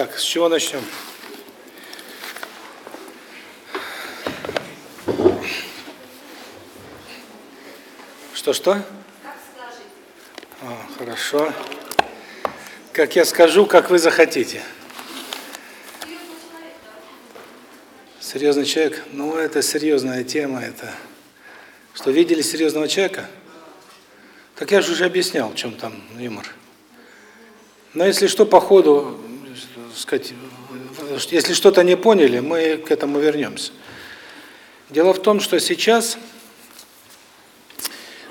Так, с чего начнем? Что-что? Хорошо. Как я скажу, как вы захотите. Серьезный человек? Ну, это серьезная тема, это... Что, видели серьезного человека? Так я же уже объяснял, в чем там юмор. Но если что, по ходу, сказать, если что-то не поняли, мы к этому вернемся. Дело в том, что сейчас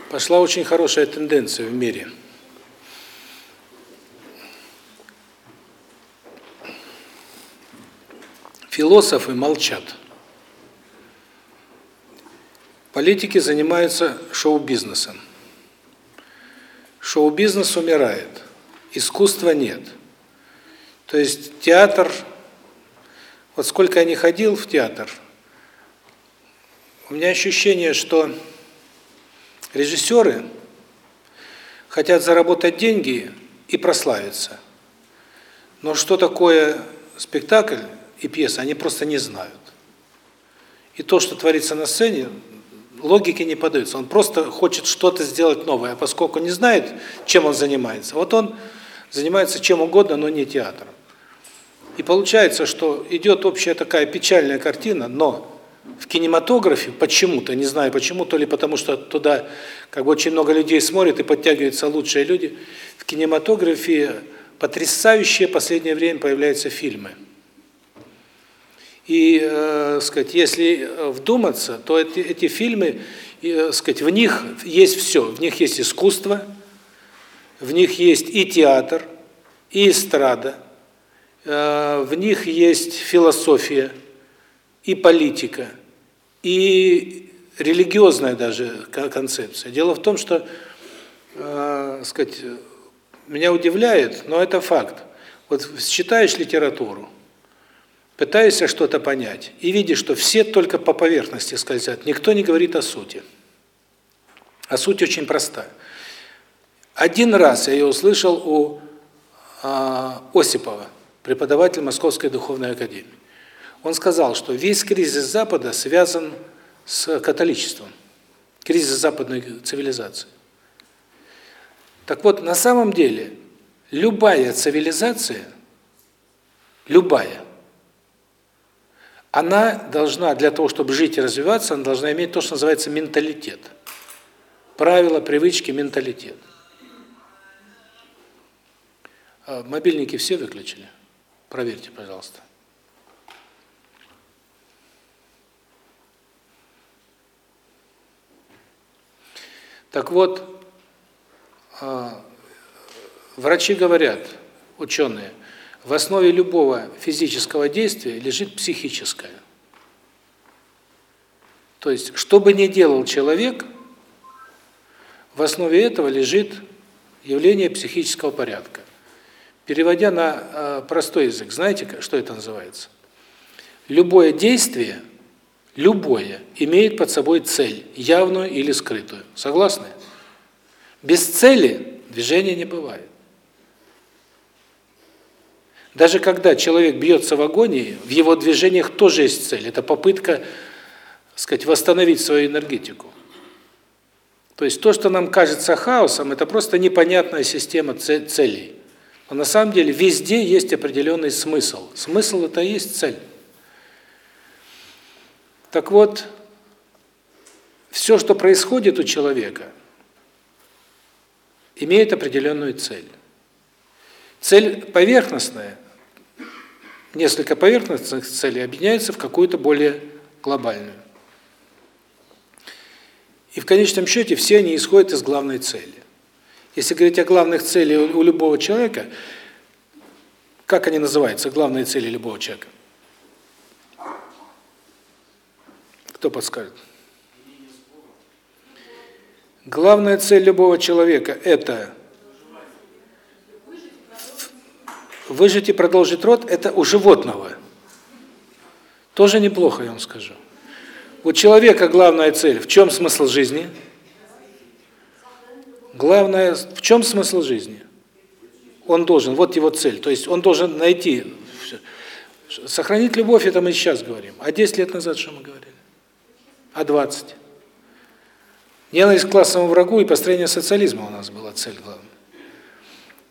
пошла очень хорошая тенденция в мире. Философы молчат. Политики занимаются шоу-бизнесом. Шоу-бизнес умирает, искусства нет. То есть театр, вот сколько я не ходил в театр, у меня ощущение, что режиссеры хотят заработать деньги и прославиться. Но что такое спектакль и пьеса, они просто не знают. И то, что творится на сцене, логике не поддается. Он просто хочет что-то сделать новое, а поскольку не знает, чем он занимается, вот он занимается чем угодно, но не театром. И получается, что идет общая такая печальная картина, но в кинематографе почему-то, не знаю почему, то ли потому что туда как бы очень много людей смотрит и подтягиваются лучшие люди, в кинематографе потрясающие в последнее время появляются фильмы. И, э, сказать, если вдуматься, то эти, эти фильмы, э, сказать, в них есть все. В них есть искусство, в них есть и театр, и эстрада, э, в них есть философия, и политика, и религиозная даже концепция. Дело в том, что, э, сказать, меня удивляет, но это факт. Вот читаешь литературу, пытаешься что-то понять, и видишь, что все только по поверхности скользят, никто не говорит о сути. А суть очень проста. Один раз я ее услышал у э, Осипова, преподаватель Московской духовной академии. Он сказал, что весь кризис Запада связан с католичеством, кризис западной цивилизации. Так вот, на самом деле, любая цивилизация, любая, она должна, для того, чтобы жить и развиваться, она должна иметь то, что называется менталитет. Правила, привычки, менталитет. А мобильники все выключили? Проверьте, пожалуйста. Так вот, а, врачи говорят, ученые, в основе любого физического действия лежит психическое. То есть, что бы ни делал человек, в основе этого лежит явление психического порядка. Переводя на э, простой язык, знаете, что это называется? Любое действие, любое, имеет под собой цель, явную или скрытую. Согласны? Без цели движения не бывает. Даже когда человек бьется в агонии, в его движениях тоже есть цель. Это попытка, сказать, восстановить свою энергетику. То есть то, что нам кажется хаосом, это просто непонятная система целей. Но на самом деле везде есть определенный смысл. Смысл – это и есть цель. Так вот, все, что происходит у человека, имеет определенную цель. Цель поверхностная, несколько поверхностных целей объединяются в какую-то более глобальную. И в конечном счете все они исходят из главной цели. Если говорить о главных целях у любого человека, как они называются, главные цели любого человека? Кто подскажет? Главная цель любого человека – это выжить и продолжить род – это у животного. Тоже неплохо, я вам скажу. У человека главная цель – в чем смысл жизни? Главное, в чем смысл жизни? Он должен, вот его цель, то есть он должен найти, Сохранить любовь, это мы сейчас говорим. А 10 лет назад что мы говорили? А 20? Ненависть к классовому врагу и построение социализма у нас была цель главная.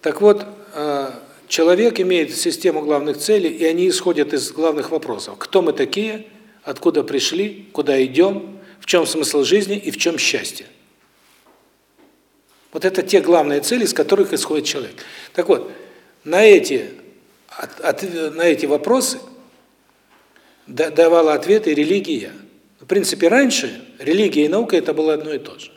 Так вот, э, человек имеет систему главных целей, и они исходят из главных вопросов. Кто мы такие, откуда пришли, куда идем, в чем смысл жизни и в чем счастье. Вот это те главные цели, из которых исходит человек. Так вот, на эти, от, от, на эти вопросы давала ответы религия. В принципе, раньше религия и наука это было одно и то же.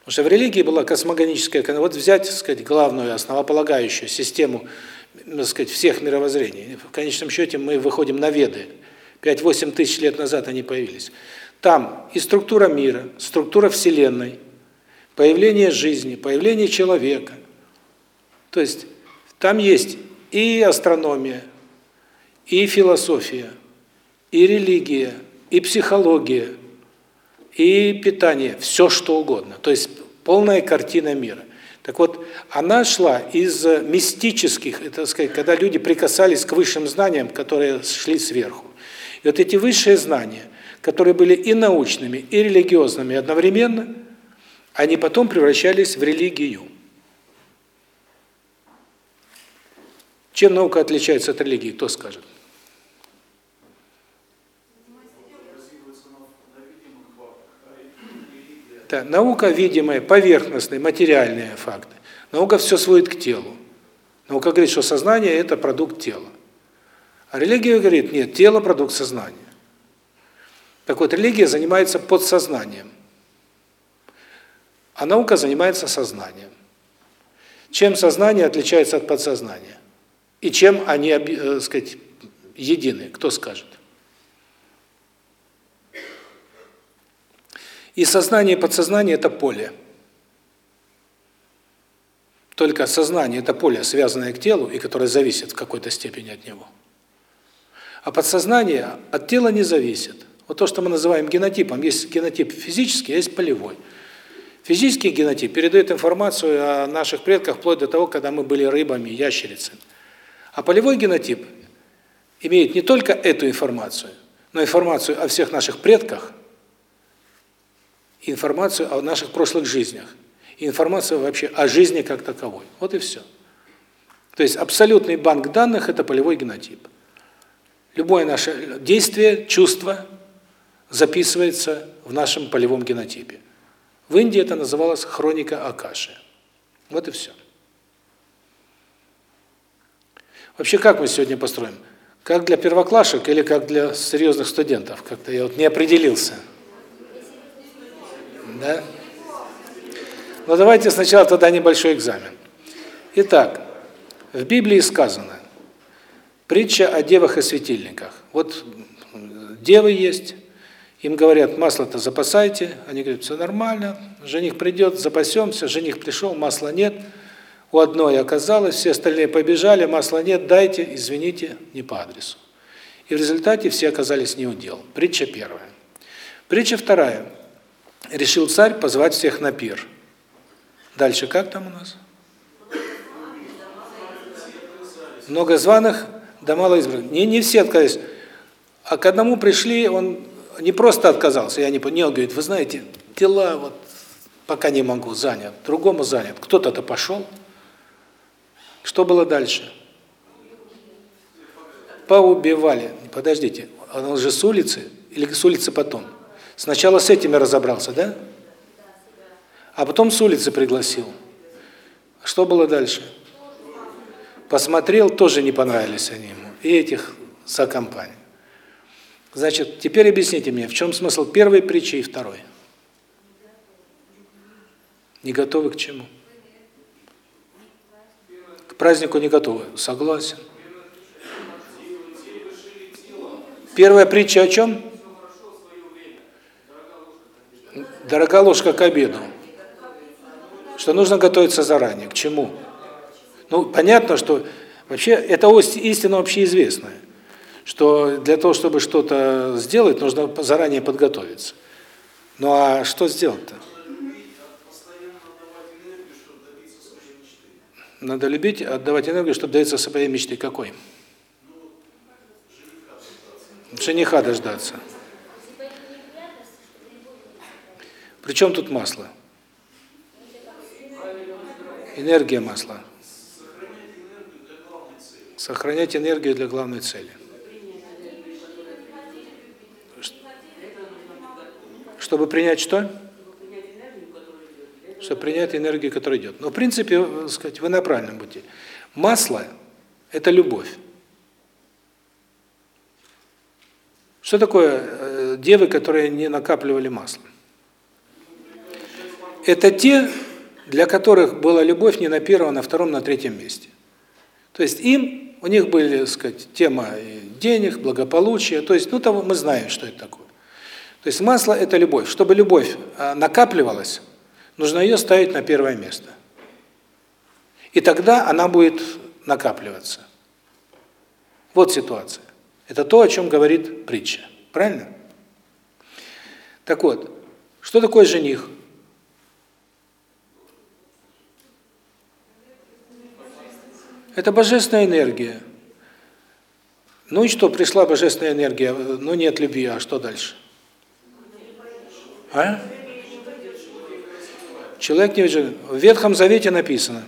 Потому что в религии была космогоническая, вот взять, сказать, главную основополагающую систему, сказать, всех мировоззрений. В конечном счете мы выходим на Веды. 5-8 тысяч лет назад они появились. Там и структура мира, структура Вселенной, появление жизни, появление человека. То есть там есть и астрономия, и философия, и религия, и психология, и питание, все что угодно. То есть полная картина мира. Так вот, она шла из мистических, это сказать, когда люди прикасались к высшим знаниям, которые шли сверху. И вот эти высшие знания, которые были и научными, и религиозными одновременно, они потом превращались в религию. Чем наука отличается от религии, кто скажет? Да, наука видимая, поверхностные, материальные факты. Наука все сводит к телу. Наука говорит, что сознание – это продукт тела. А религия говорит, нет, тело – продукт сознания. Так вот, религия занимается подсознанием, а наука занимается сознанием. Чем сознание отличается от подсознания? И чем они, э, сказать, едины? Кто скажет? И сознание и подсознание – это поле. Только сознание – это поле, связанное к телу, и которое зависит в какой-то степени от него. А подсознание от тела не зависит. Вот то, что мы называем генотипом, есть генотип физический, а есть полевой. Физический генотип передает информацию о наших предках вплоть до того, когда мы были рыбами, ящерицами. А полевой генотип имеет не только эту информацию, но информацию о всех наших предках, информацию о наших прошлых жизнях, информацию вообще о жизни как таковой. Вот и все. То есть абсолютный банк данных – это полевой генотип. Любое наше действие, чувство записывается в нашем полевом генотипе. В Индии это называлось хроника Акаши. Вот и все. Вообще, как мы сегодня построим? Как для первоклашек или как для серьезных студентов? Как-то я вот не определился. Да? Но давайте сначала тогда небольшой экзамен. Итак, в Библии сказано, притча о девах и светильниках. Вот девы есть, им говорят, масло-то запасайте, они говорят, все нормально, жених придет, запасемся, жених пришел, масла нет, у одной оказалось, все остальные побежали, масла нет, дайте, извините, не по адресу. И в результате все оказались не у дел. Притча первая. Притча вторая решил царь позвать всех на пир. Дальше как там у нас? Много званых, да мало избранных. Не, не все отказались. А к одному пришли, он не просто отказался, я не понял, говорит, вы знаете, дела вот пока не могу, занят, другому занят. Кто-то-то пошел. Что было дальше? Поубивали. Подождите, он же с улицы или с улицы потом? Сначала с этими разобрался, да? А потом с улицы пригласил. Что было дальше? Посмотрел, тоже не понравились они ему. И этих за компанию. Значит, теперь объясните мне, в чем смысл первой притчи и второй? Не готовы к чему? К празднику не готовы. Согласен. Первая притча о чем? Дорога ложка к обеду. Что нужно готовиться заранее. К чему? Ну, понятно, что вообще это истина общеизвестная, что для того, чтобы что-то сделать, нужно заранее подготовиться. Ну а что сделать-то? Надо любить, отдавать энергию, чтобы добиться своей мечты. Какой? Жениха дождаться. Причем тут масло? Энергия масла. Сохранять энергию для главной цели. Чтобы принять что? Чтобы принять энергию, которая идет. Но в принципе, сказать, вы на правильном пути. Масло – это любовь. Что такое э, девы, которые не накапливали масло? Это те, для которых была любовь не на первом, а на втором, на третьем месте. То есть им, у них были, так сказать, тема денег, благополучия, то есть, ну, того мы знаем, что это такое. То есть масло – это любовь. Чтобы любовь а, накапливалась, нужно ее ставить на первое место. И тогда она будет накапливаться. Вот ситуация. Это то, о чем говорит притча. Правильно? Так вот, что такое жених? Это божественная энергия. Ну и что, пришла божественная энергия, ну нет любви, а что дальше? А? Человек не выдержит. В Ветхом Завете написано,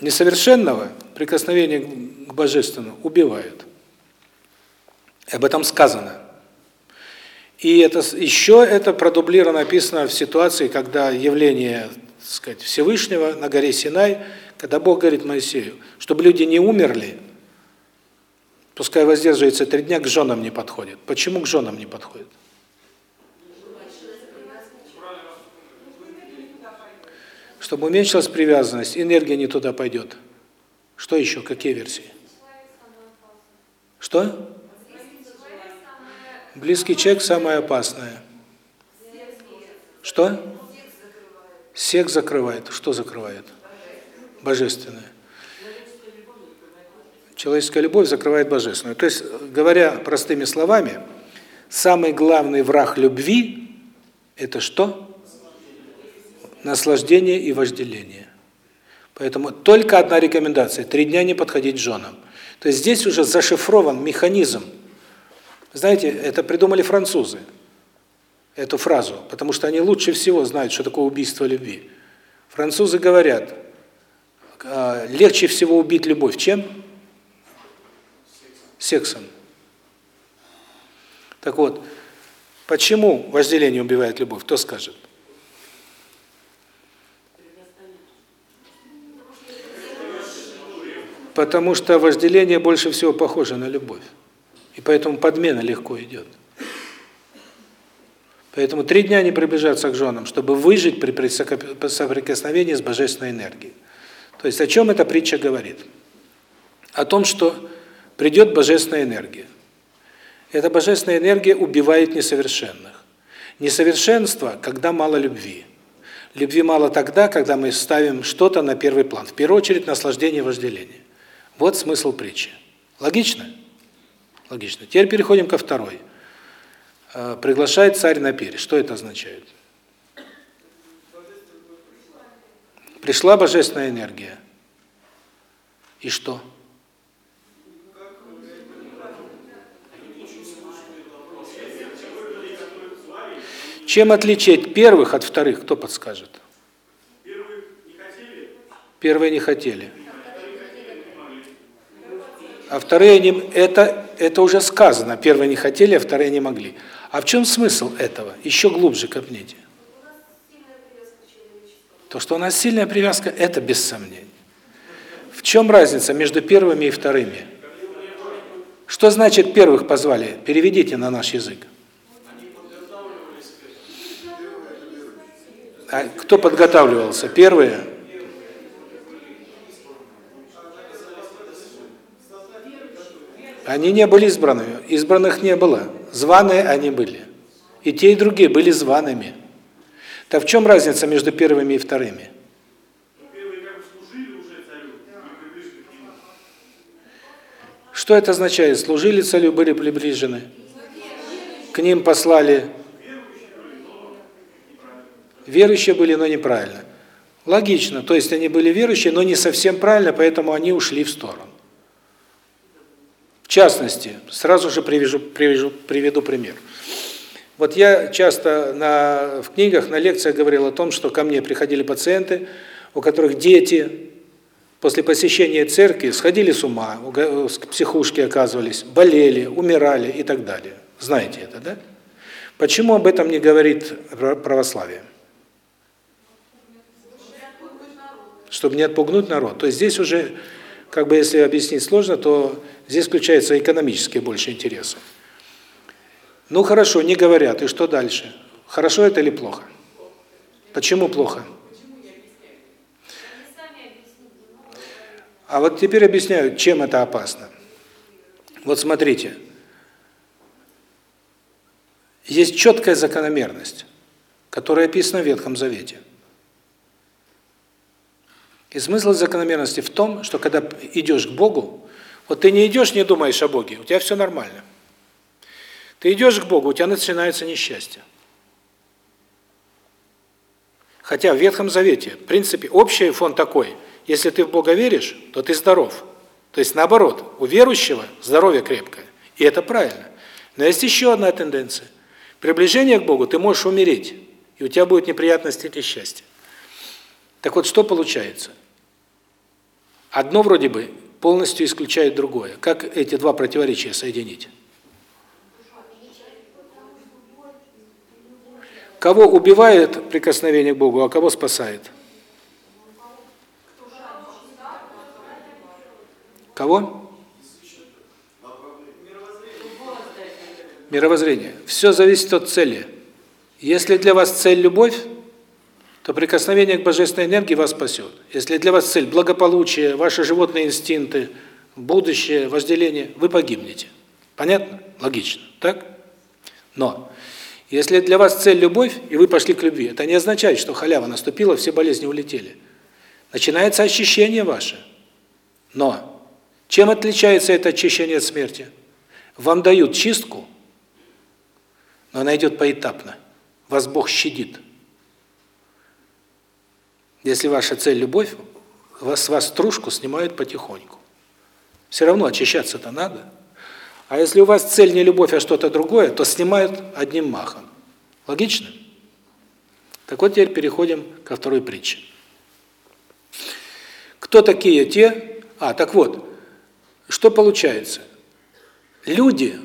несовершенного прикосновение к Божественному убивают. Об этом сказано. И это еще это продублировано написано в ситуации, когда явление, так сказать, Всевышнего на горе Синай – когда Бог говорит Моисею, чтобы люди не умерли, пускай воздерживается три дня, к женам не подходит. Почему к женам не подходит? Чтобы уменьшилась привязанность, энергия не туда пойдет. Что еще? Какие версии? Что? Близкий человек самое опасное. Что? Секс закрывает. Что закрывает? божественное. Человеческая любовь закрывает божественную. То есть, говоря простыми словами, самый главный враг любви – это что? Наслаждение и вожделение. Поэтому только одна рекомендация – три дня не подходить женам. То есть здесь уже зашифрован механизм. Знаете, это придумали французы, эту фразу, потому что они лучше всего знают, что такое убийство любви. Французы говорят, а, легче всего убить любовь чем? Сексом. Так вот, почему вожделение убивает любовь? Кто скажет? Потому что вожделение больше всего похоже на любовь. И поэтому подмена легко идет. Поэтому три дня не приближаться к женам, чтобы выжить при соприкосновении с божественной энергией. То есть о чем эта притча говорит? О том, что придет божественная энергия. Эта божественная энергия убивает несовершенных. Несовершенство, когда мало любви. Любви мало тогда, когда мы ставим что-то на первый план. В первую очередь наслаждение и. Вот смысл притчи. Логично? Логично. Теперь переходим ко второй. Э, приглашает царь на пир. Что это означает? Пришла божественная энергия. И что? Чем отличить первых от вторых, кто подскажет? Первые не хотели. А вторые не это это уже сказано. Первые не хотели, а вторые не могли. А в чем смысл этого? Еще глубже копните. То, что у нас сильная привязка, это без сомнений. В чем разница между первыми и вторыми? Что значит первых позвали? Переведите на наш язык. А кто подготавливался? Первые? Они не были избранными. Избранных не было. Званые они были. И те, и другие были зваными. Так в чем разница между первыми и вторыми? Что это означает? Служили царю, были приближены. К ним послали. Верующие были, но неправильно. Логично, то есть они были верующие, но не совсем правильно, поэтому они ушли в сторону. В частности, сразу же привяжу, привяжу, приведу пример. Вот я часто на, в книгах, на лекциях говорил о том, что ко мне приходили пациенты, у которых дети после посещения церкви сходили с ума, к психушке оказывались, болели, умирали и так далее. Знаете это, да? Почему об этом не говорит православие? Чтобы не отпугнуть народ. То есть здесь уже, как бы если объяснить сложно, то здесь включаются экономические больше интересы. Ну хорошо, не говорят, и что дальше? Хорошо это или плохо? Почему плохо? А вот теперь объясняю, чем это опасно. Вот смотрите. Есть четкая закономерность, которая описана в Ветхом Завете. И смысл закономерности в том, что когда идешь к Богу, вот ты не идешь, не думаешь о Боге, у тебя все нормально. Ты идешь к Богу, у тебя начинается несчастье. Хотя в Ветхом Завете, в принципе, общий фон такой, если ты в Бога веришь, то ты здоров. То есть наоборот, у верующего здоровье крепкое. И это правильно. Но есть еще одна тенденция. Приближение к Богу ты можешь умереть, и у тебя будет неприятности или счастье. Так вот, что получается? Одно вроде бы полностью исключает другое. Как эти два противоречия соединить? Кого убивает прикосновение к Богу, а кого спасает? Кого? Мировоззрение. Все зависит от цели. Если для вас цель любовь, то прикосновение к божественной энергии вас спасет. Если для вас цель благополучие, ваши животные инстинкты, будущее, вожделение, вы погибнете. Понятно? Логично. Так? Но если для вас цель любовь, и вы пошли к любви, это не означает, что халява наступила, все болезни улетели. Начинается очищение ваше. Но чем отличается это очищение от смерти? Вам дают чистку, но она идет поэтапно. Вас Бог щадит. Если ваша цель любовь, вас с вас стружку снимают потихоньку. Все равно очищаться-то надо. А если у вас цель не любовь, а что-то другое, то снимают одним махом. Логично? Так вот теперь переходим ко второй притче. Кто такие те? А, так вот, что получается? Люди,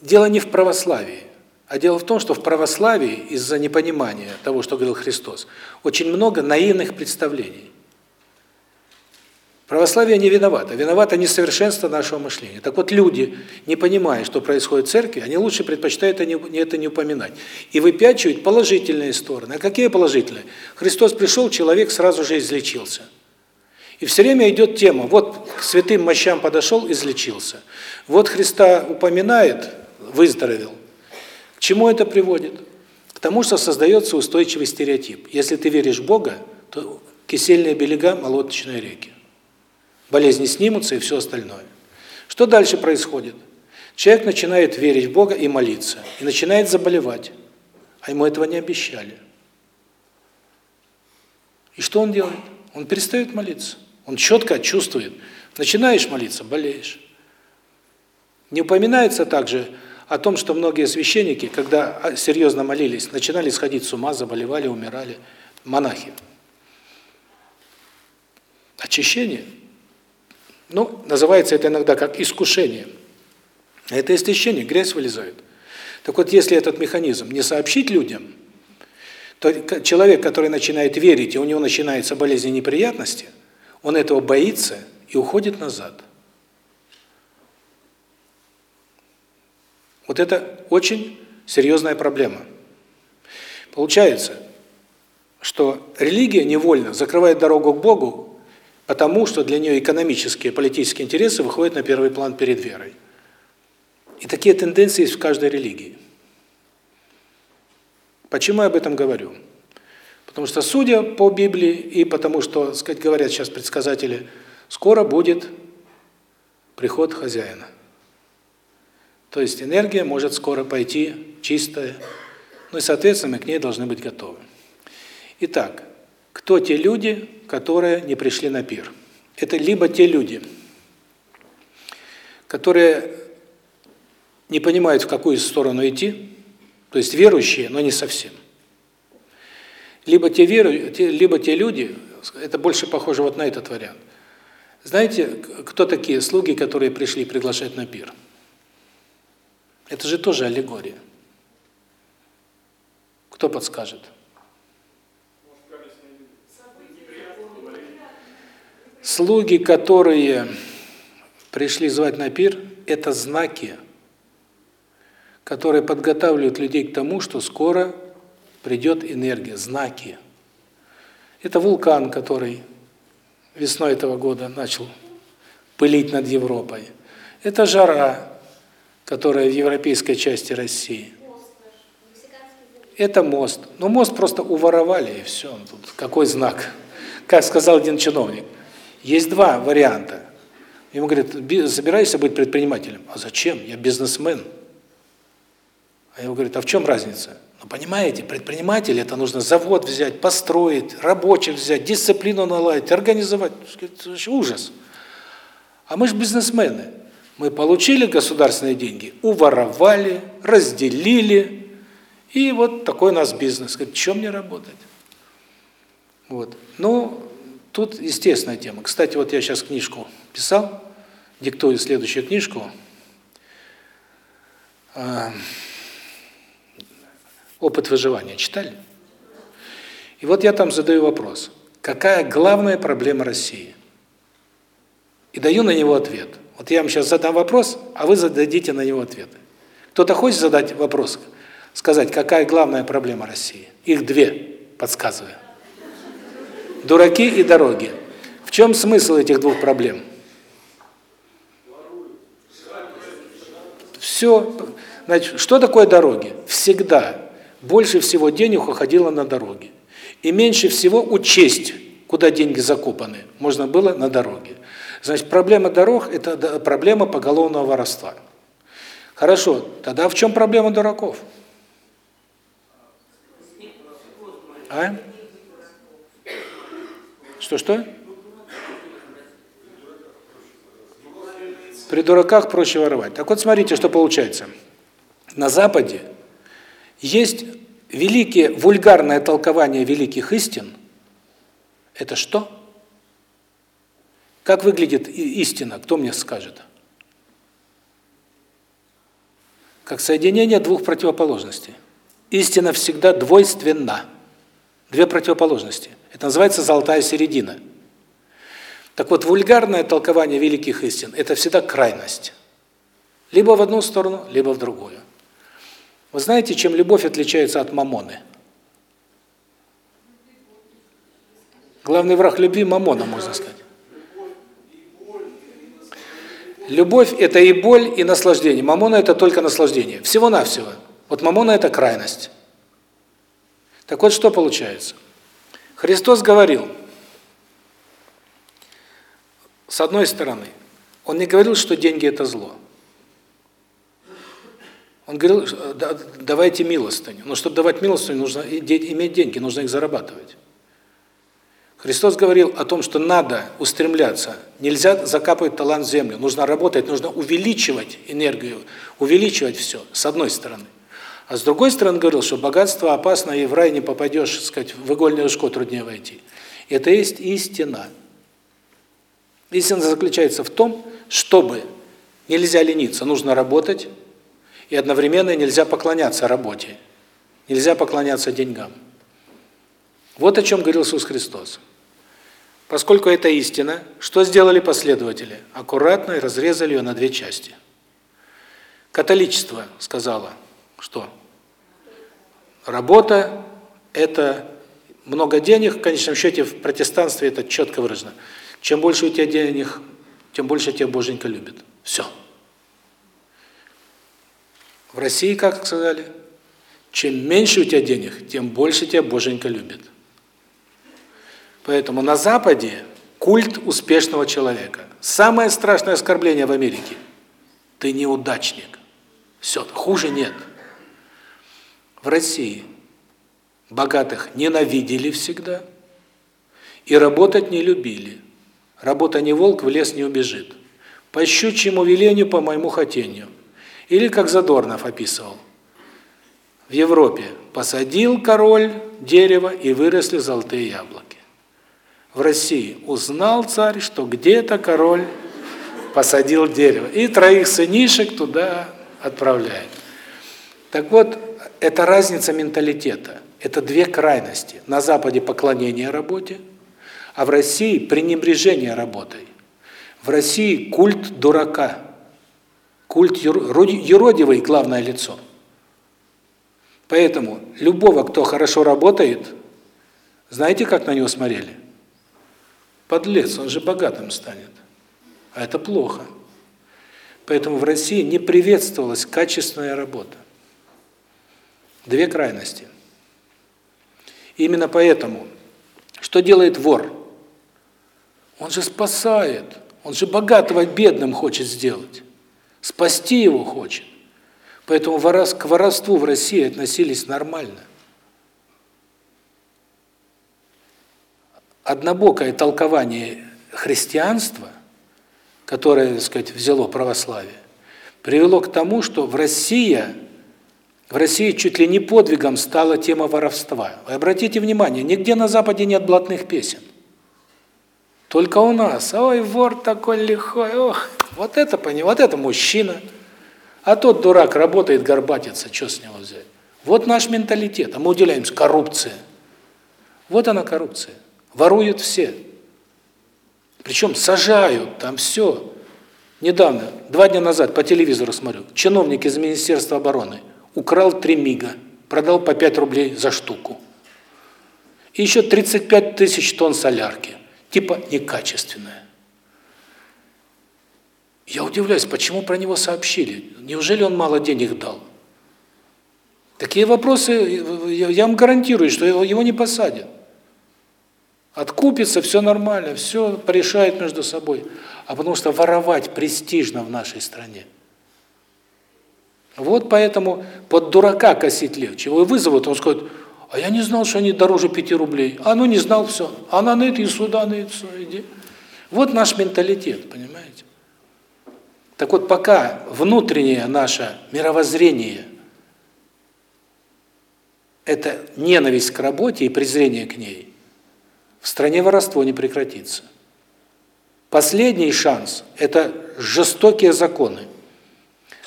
дело не в православии, а дело в том, что в православии из-за непонимания того, что говорил Христос, очень много наивных представлений. Православие не виновато. Виновато несовершенство нашего мышления. Так вот, люди, не понимая, что происходит в церкви, они лучше предпочитают это не упоминать. И выпячивают положительные стороны. А какие положительные? Христос пришел, человек сразу же излечился. И все время идет тема, вот к святым мощам подошел, излечился. Вот Христа упоминает, выздоровел. К чему это приводит? К тому, что создается устойчивый стереотип. Если ты веришь в Бога, то кисельные берега – молоточные реки болезни снимутся и все остальное. Что дальше происходит? Человек начинает верить в Бога и молиться, и начинает заболевать, а ему этого не обещали. И что он делает? Он перестает молиться. Он четко чувствует. Начинаешь молиться – болеешь. Не упоминается также о том, что многие священники, когда серьезно молились, начинали сходить с ума, заболевали, умирали. Монахи. Очищение – ну, называется это иногда как искушение. Это истощение, грязь вылезает. Так вот, если этот механизм не сообщить людям, то человек, который начинает верить, и у него начинается болезнь и неприятности, он этого боится и уходит назад. Вот это очень серьезная проблема. Получается, что религия невольно закрывает дорогу к Богу потому что для нее экономические, политические интересы выходят на первый план перед верой. И такие тенденции есть в каждой религии. Почему я об этом говорю? Потому что, судя по Библии, и потому что, сказать, говорят сейчас предсказатели, скоро будет приход хозяина. То есть энергия может скоро пойти чистая, ну и, соответственно, мы к ней должны быть готовы. Итак, кто те люди, которые не пришли на пир? Это либо те люди, которые не понимают, в какую сторону идти, то есть верующие, но не совсем. Либо те веру, либо те люди, это больше похоже вот на этот вариант. Знаете, кто такие слуги, которые пришли приглашать на пир? Это же тоже аллегория. Кто подскажет? Слуги, которые пришли звать на пир, это знаки, которые подготавливают людей к тому, что скоро придет энергия, знаки. Это вулкан, который весной этого года начал пылить над Европой. Это жара, которая в европейской части России. Это мост. Но мост просто уворовали, и все. Тут какой знак? Как сказал один чиновник, есть два варианта. Ему говорят, собираешься быть предпринимателем? А зачем? Я бизнесмен. А ему говорят, а в чем разница? Ну, понимаете, предприниматель, это нужно завод взять, построить, рабочих взять, дисциплину наладить, организовать. Ужас. А мы же бизнесмены. Мы получили государственные деньги, уворовали, разделили, и вот такой у нас бизнес. Говорит, чем мне работать? Вот. Ну, тут естественная тема. Кстати, вот я сейчас книжку писал, диктую следующую книжку. А, Опыт выживания читали? И вот я там задаю вопрос. Какая главная проблема России? И даю на него ответ. Вот я вам сейчас задам вопрос, а вы зададите на него ответы. Кто-то хочет задать вопрос, сказать, какая главная проблема России? Их две, подсказываю. Дураки и дороги. В чем смысл этих двух проблем? Все. Значит, что такое дороги? Всегда больше всего денег уходило на дороги. И меньше всего учесть, куда деньги закопаны, можно было на дороге. Значит, проблема дорог – это проблема поголовного воровства. Хорошо, тогда в чем проблема дураков? А? Что-что? При дураках проще воровать. Так вот, смотрите, что получается. На Западе есть великие, вульгарное толкование великих истин. Это что? Как выглядит истина? Кто мне скажет? Как соединение двух противоположностей. Истина всегда двойственна. Две противоположности. Это называется золотая середина. Так вот, вульгарное толкование великих истин – это всегда крайность. Либо в одну сторону, либо в другую. Вы знаете, чем любовь отличается от мамоны? Главный враг любви – мамона, можно сказать. Любовь – это и боль, и наслаждение. Мамона – это только наслаждение. Всего-навсего. Вот мамона – это крайность. Так вот, что получается? Христос говорил, с одной стороны, Он не говорил, что деньги – это зло. Он говорил, давайте милостыню. Но чтобы давать милостыню, нужно иметь деньги, нужно их зарабатывать. Христос говорил о том, что надо устремляться. Нельзя закапывать талант в землю. Нужно работать, нужно увеличивать энергию, увеличивать все, с одной стороны. А с другой стороны говорил, что богатство опасно, и в рай не попадешь, сказать, в игольное ушко труднее войти. Это есть истина. Истина заключается в том, чтобы нельзя лениться, нужно работать, и одновременно нельзя поклоняться работе. Нельзя поклоняться деньгам. Вот о чем говорил Иисус Христос. Поскольку это истина, что сделали последователи? Аккуратно разрезали ее на две части. Католичество сказала, что работа – это много денег, в конечном счете в протестанстве это четко выражено. Чем больше у тебя денег, тем больше тебя Боженька любит. Все. В России, как сказали, чем меньше у тебя денег, тем больше тебя Боженька любит. Поэтому на Западе культ успешного человека. Самое страшное оскорбление в Америке – ты неудачник. Все, хуже нет. В России богатых ненавидели всегда и работать не любили. Работа не волк, в лес не убежит. по щучьему велению, по моему хотению. Или, как Задорнов описывал, в Европе посадил король дерево, и выросли золотые яблоки. В России узнал царь, что где-то король посадил дерево, и троих сынишек туда отправляет. Так вот, это разница менталитета. Это две крайности. На Западе поклонение работе, а в России пренебрежение работой. В России культ дурака. Культ юродивый – главное лицо. Поэтому любого, кто хорошо работает, знаете, как на него смотрели? Подлец, он же богатым станет. А это плохо. Поэтому в России не приветствовалась качественная работа. Две крайности. Именно поэтому, что делает вор? Он же спасает. Он же богатого бедным хочет сделать. Спасти его хочет. Поэтому к воровству в России относились нормально. Однобокое толкование христианства, которое, так сказать, взяло православие, привело к тому, что в России в России чуть ли не подвигом стала тема воровства. Вы обратите внимание, нигде на Западе нет блатных песен. Только у нас. Ой, вор такой лихой. Ох, вот это вот это мужчина. А тот дурак работает, горбатится, что с него взять? Вот наш менталитет, а мы уделяемся коррупции. Вот она коррупция. Воруют все. Причем сажают, там все. Недавно, два дня назад по телевизору смотрю, чиновник из Министерства обороны украл три МИГа, продал по 5 рублей за штуку. И еще 35 тысяч тонн солярки, типа некачественная. Я удивляюсь, почему про него сообщили? Неужели он мало денег дал? Такие вопросы, я вам гарантирую, что его не посадят. Откупится, все нормально, все порешает между собой. А потому что воровать престижно в нашей стране. Вот поэтому под дурака косить легче. Его вызовут, он скажет, а я не знал, что они дороже 5 рублей. А ну не знал, все. А на нет и сюда ныть, все, иди. Вот наш менталитет, понимаете? Так вот, пока внутреннее наше мировоззрение – это ненависть к работе и презрение к ней, в стране воровство не прекратится. Последний шанс – это жестокие законы.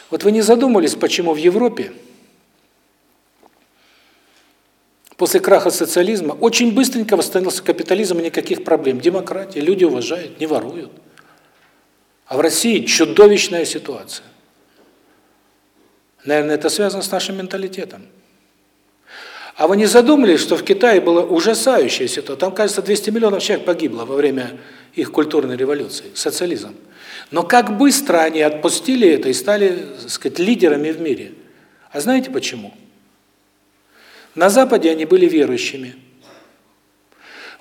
Вот вы не задумывались, почему в Европе после краха социализма очень быстренько восстановился капитализм и никаких проблем. Демократия, люди уважают, не воруют. А в России чудовищная ситуация. Наверное, это связано с нашим менталитетом. А вы не задумались, что в Китае была ужасающая ситуация? Там, кажется, 200 миллионов человек погибло во время их культурной революции, социализм. Но как быстро они отпустили это и стали, так сказать, лидерами в мире. А знаете почему? На Западе они были верующими.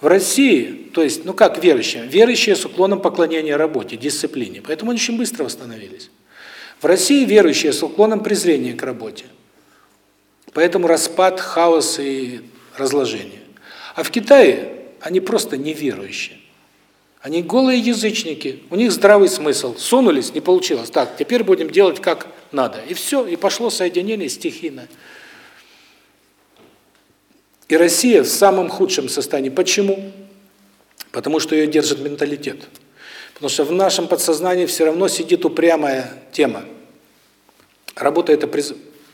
В России, то есть, ну как верующие? Верующие с уклоном поклонения работе, дисциплине. Поэтому они очень быстро восстановились. В России верующие с уклоном презрения к работе. Поэтому распад, хаос и разложение. А в Китае они просто неверующие. Они голые язычники, у них здравый смысл. Сунулись, не получилось. Так, теперь будем делать как надо. И все, и пошло соединение стихийное. И Россия в самом худшем состоянии. Почему? Потому что ее держит менталитет. Потому что в нашем подсознании все равно сидит упрямая тема. Работа это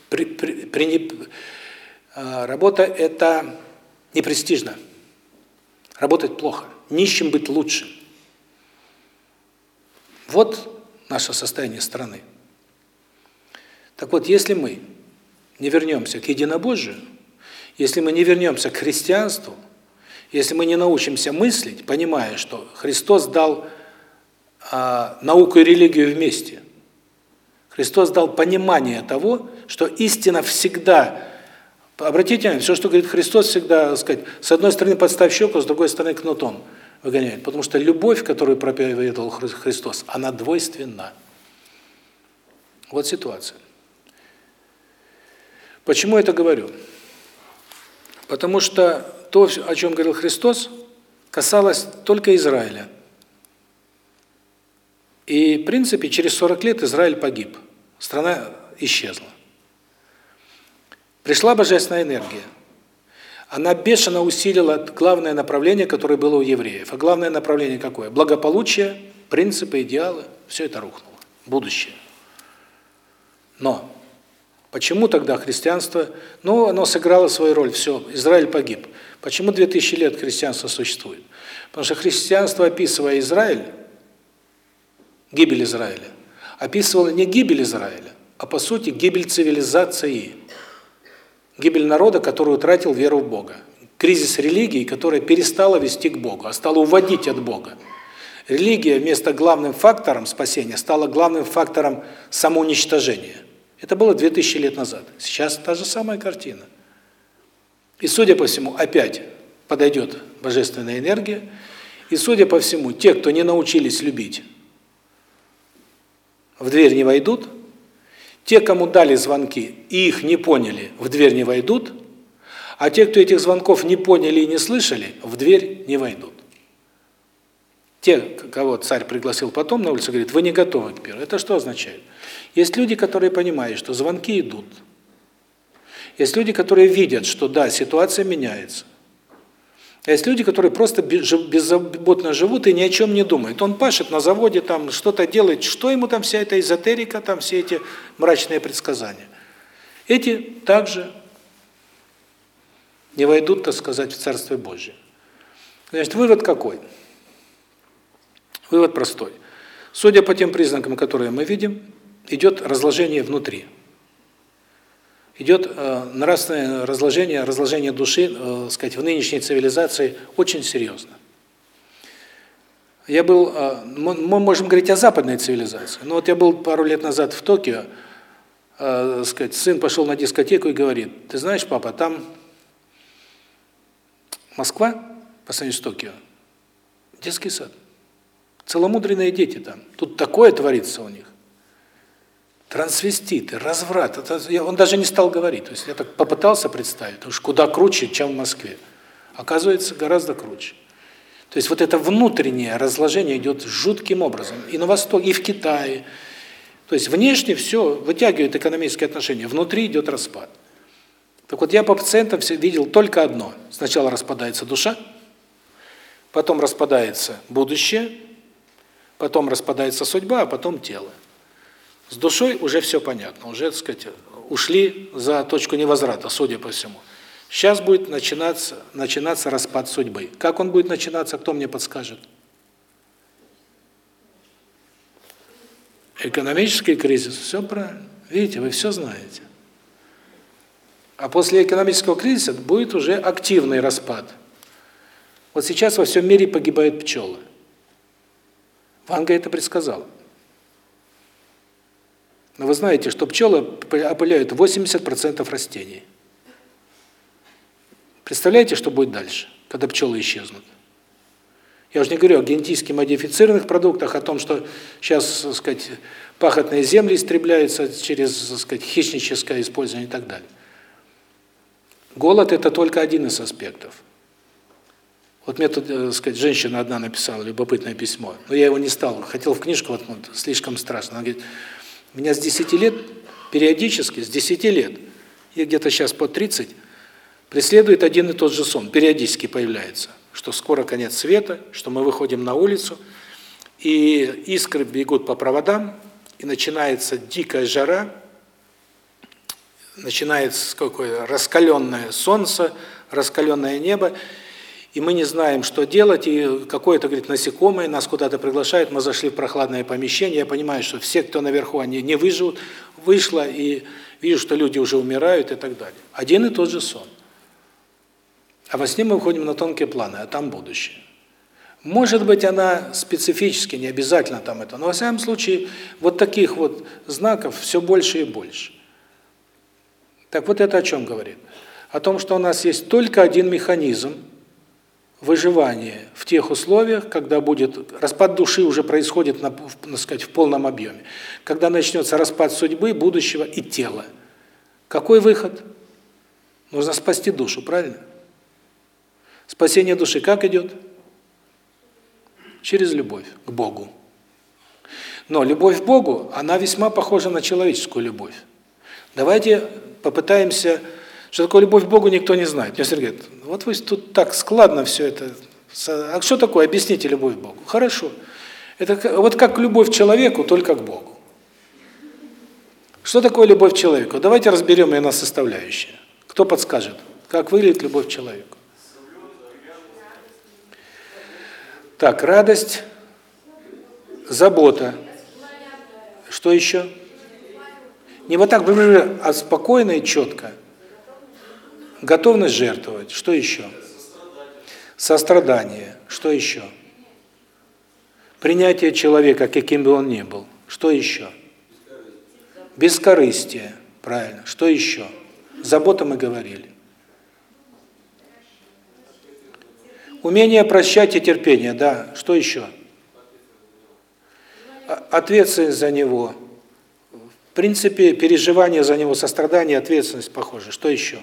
при, при, при, а, работа это не. Работать плохо. Нищим быть лучше. Вот наше состояние страны. Так вот, если мы не вернемся к единобожию, если мы не вернемся к христианству, если мы не научимся мыслить, понимая, что Христос дал а, науку и религию вместе, Христос дал понимание того, что истина всегда, обратите внимание, все, что говорит Христос, всегда, так сказать, с одной стороны подставь щеку, с другой стороны кнутом выгоняет. Потому что любовь, которую проповедовал Христос, она двойственна. Вот ситуация. Почему я это говорю? Потому что то, о чем говорил Христос, касалось только Израиля. И, в принципе, через 40 лет Израиль погиб. Страна исчезла. Пришла божественная энергия. Она бешено усилила главное направление, которое было у евреев. А главное направление какое? Благополучие, принципы, идеалы. Все это рухнуло. Будущее. Но почему тогда христианство, ну, оно сыграло свою роль, все, Израиль погиб. Почему 2000 лет христианство существует? Потому что христианство, описывая Израиль, гибель Израиля, описывало не гибель Израиля, а по сути гибель цивилизации, гибель народа, который утратил веру в Бога, кризис религии, которая перестала вести к Богу, а стала уводить от Бога. Религия вместо главным фактором спасения стала главным фактором самоуничтожения. Это было 2000 лет назад. Сейчас та же самая картина. И, судя по всему, опять подойдет божественная энергия, и, судя по всему, те, кто не научились любить, в дверь не войдут, те, кому дали звонки и их не поняли, в дверь не войдут, а те, кто этих звонков не поняли и не слышали, в дверь не войдут. Те, кого царь пригласил потом на улицу, говорит, вы не готовы к миру. Это что означает? Есть люди, которые понимают, что звонки идут. Есть люди, которые видят, что да, ситуация меняется. А есть люди, которые просто беззаботно живут и ни о чем не думают. Он пашет на заводе, там что-то делает, что ему там вся эта эзотерика, там все эти мрачные предсказания. Эти также не войдут, так сказать, в Царствие Божие. Значит, вывод какой? Вывод простой. Судя по тем признакам, которые мы видим, идет разложение внутри идет э, нравственное разложение, разложение души, э, сказать, в нынешней цивилизации очень серьезно. Я был, э, мы можем говорить о западной цивилизации, но вот я был пару лет назад в Токио, э, сказать, сын пошел на дискотеку и говорит, ты знаешь, папа, там Москва, по сравнению с Токио, детский сад. Целомудренные дети там. Тут такое творится у них трансвеститы, разврат. Это, он даже не стал говорить. То есть я так попытался представить, уж куда круче, чем в Москве. Оказывается, гораздо круче. То есть вот это внутреннее разложение идет жутким образом. И на Востоке, и в Китае. То есть внешне все вытягивает экономические отношения, внутри идет распад. Так вот я по пациентам видел только одно. Сначала распадается душа, потом распадается будущее, потом распадается судьба, а потом тело. С душой уже все понятно, уже, так сказать, ушли за точку невозврата, судя по всему. Сейчас будет начинаться начинаться распад судьбы. Как он будет начинаться, кто мне подскажет? Экономический кризис, все правильно. Видите, вы все знаете. А после экономического кризиса будет уже активный распад. Вот сейчас во всем мире погибают пчелы. Ванга это предсказал. Но вы знаете, что пчелы опыляют 80% растений. Представляете, что будет дальше, когда пчелы исчезнут? Я уже не говорю о генетически модифицированных продуктах, о том, что сейчас, так сказать, пахотные земли истребляются через, так сказать, хищническое использование и так далее. Голод – это только один из аспектов. Вот мне тут, так сказать, женщина одна написала любопытное письмо, но я его не стал, хотел в книжку воткнуть, слишком страшно. Она говорит, меня с 10 лет, периодически, с 10 лет, и где-то сейчас по 30, преследует один и тот же сон, периодически появляется, что скоро конец света, что мы выходим на улицу, и искры бегут по проводам, и начинается дикая жара, начинается какое раскаленное солнце, раскаленное небо, и мы не знаем, что делать, и какое-то, говорит, насекомое нас куда-то приглашает, мы зашли в прохладное помещение, я понимаю, что все, кто наверху, они не выживут, вышло, и вижу, что люди уже умирают и так далее. Один и тот же сон. А во сне мы выходим на тонкие планы, а там будущее. Может быть, она специфически, не обязательно там это, но во всяком случае, вот таких вот знаков все больше и больше. Так вот это о чем говорит? О том, что у нас есть только один механизм, выживание в тех условиях, когда будет распад души уже происходит на, на сказать, в полном объеме. Когда начнется распад судьбы, будущего и тела. Какой выход? Нужно спасти душу, правильно? Спасение души как идет? Через любовь к Богу. Но любовь к Богу, она весьма похожа на человеческую любовь. Давайте попытаемся... Что такое любовь к Богу, никто не знает. Мне Сергей говорит, вот вы тут так складно все это... А что такое? Объясните любовь к Богу. Хорошо. Это вот как любовь к человеку, только к Богу. Что такое любовь к человеку? Давайте разберем ее на составляющие. Кто подскажет, как выглядит любовь к человеку? Так, радость, забота. Что еще? Не вот так, а спокойно и четко. Готовность жертвовать. Что еще? Сострадание. Что еще? Принятие человека, каким бы он ни был. Что еще? Бескорыстие. Правильно. Что еще? Забота мы говорили. Умение прощать и терпение, да. Что еще? Ответственность за него. В принципе, переживание за него, сострадание, ответственность похоже. Что еще?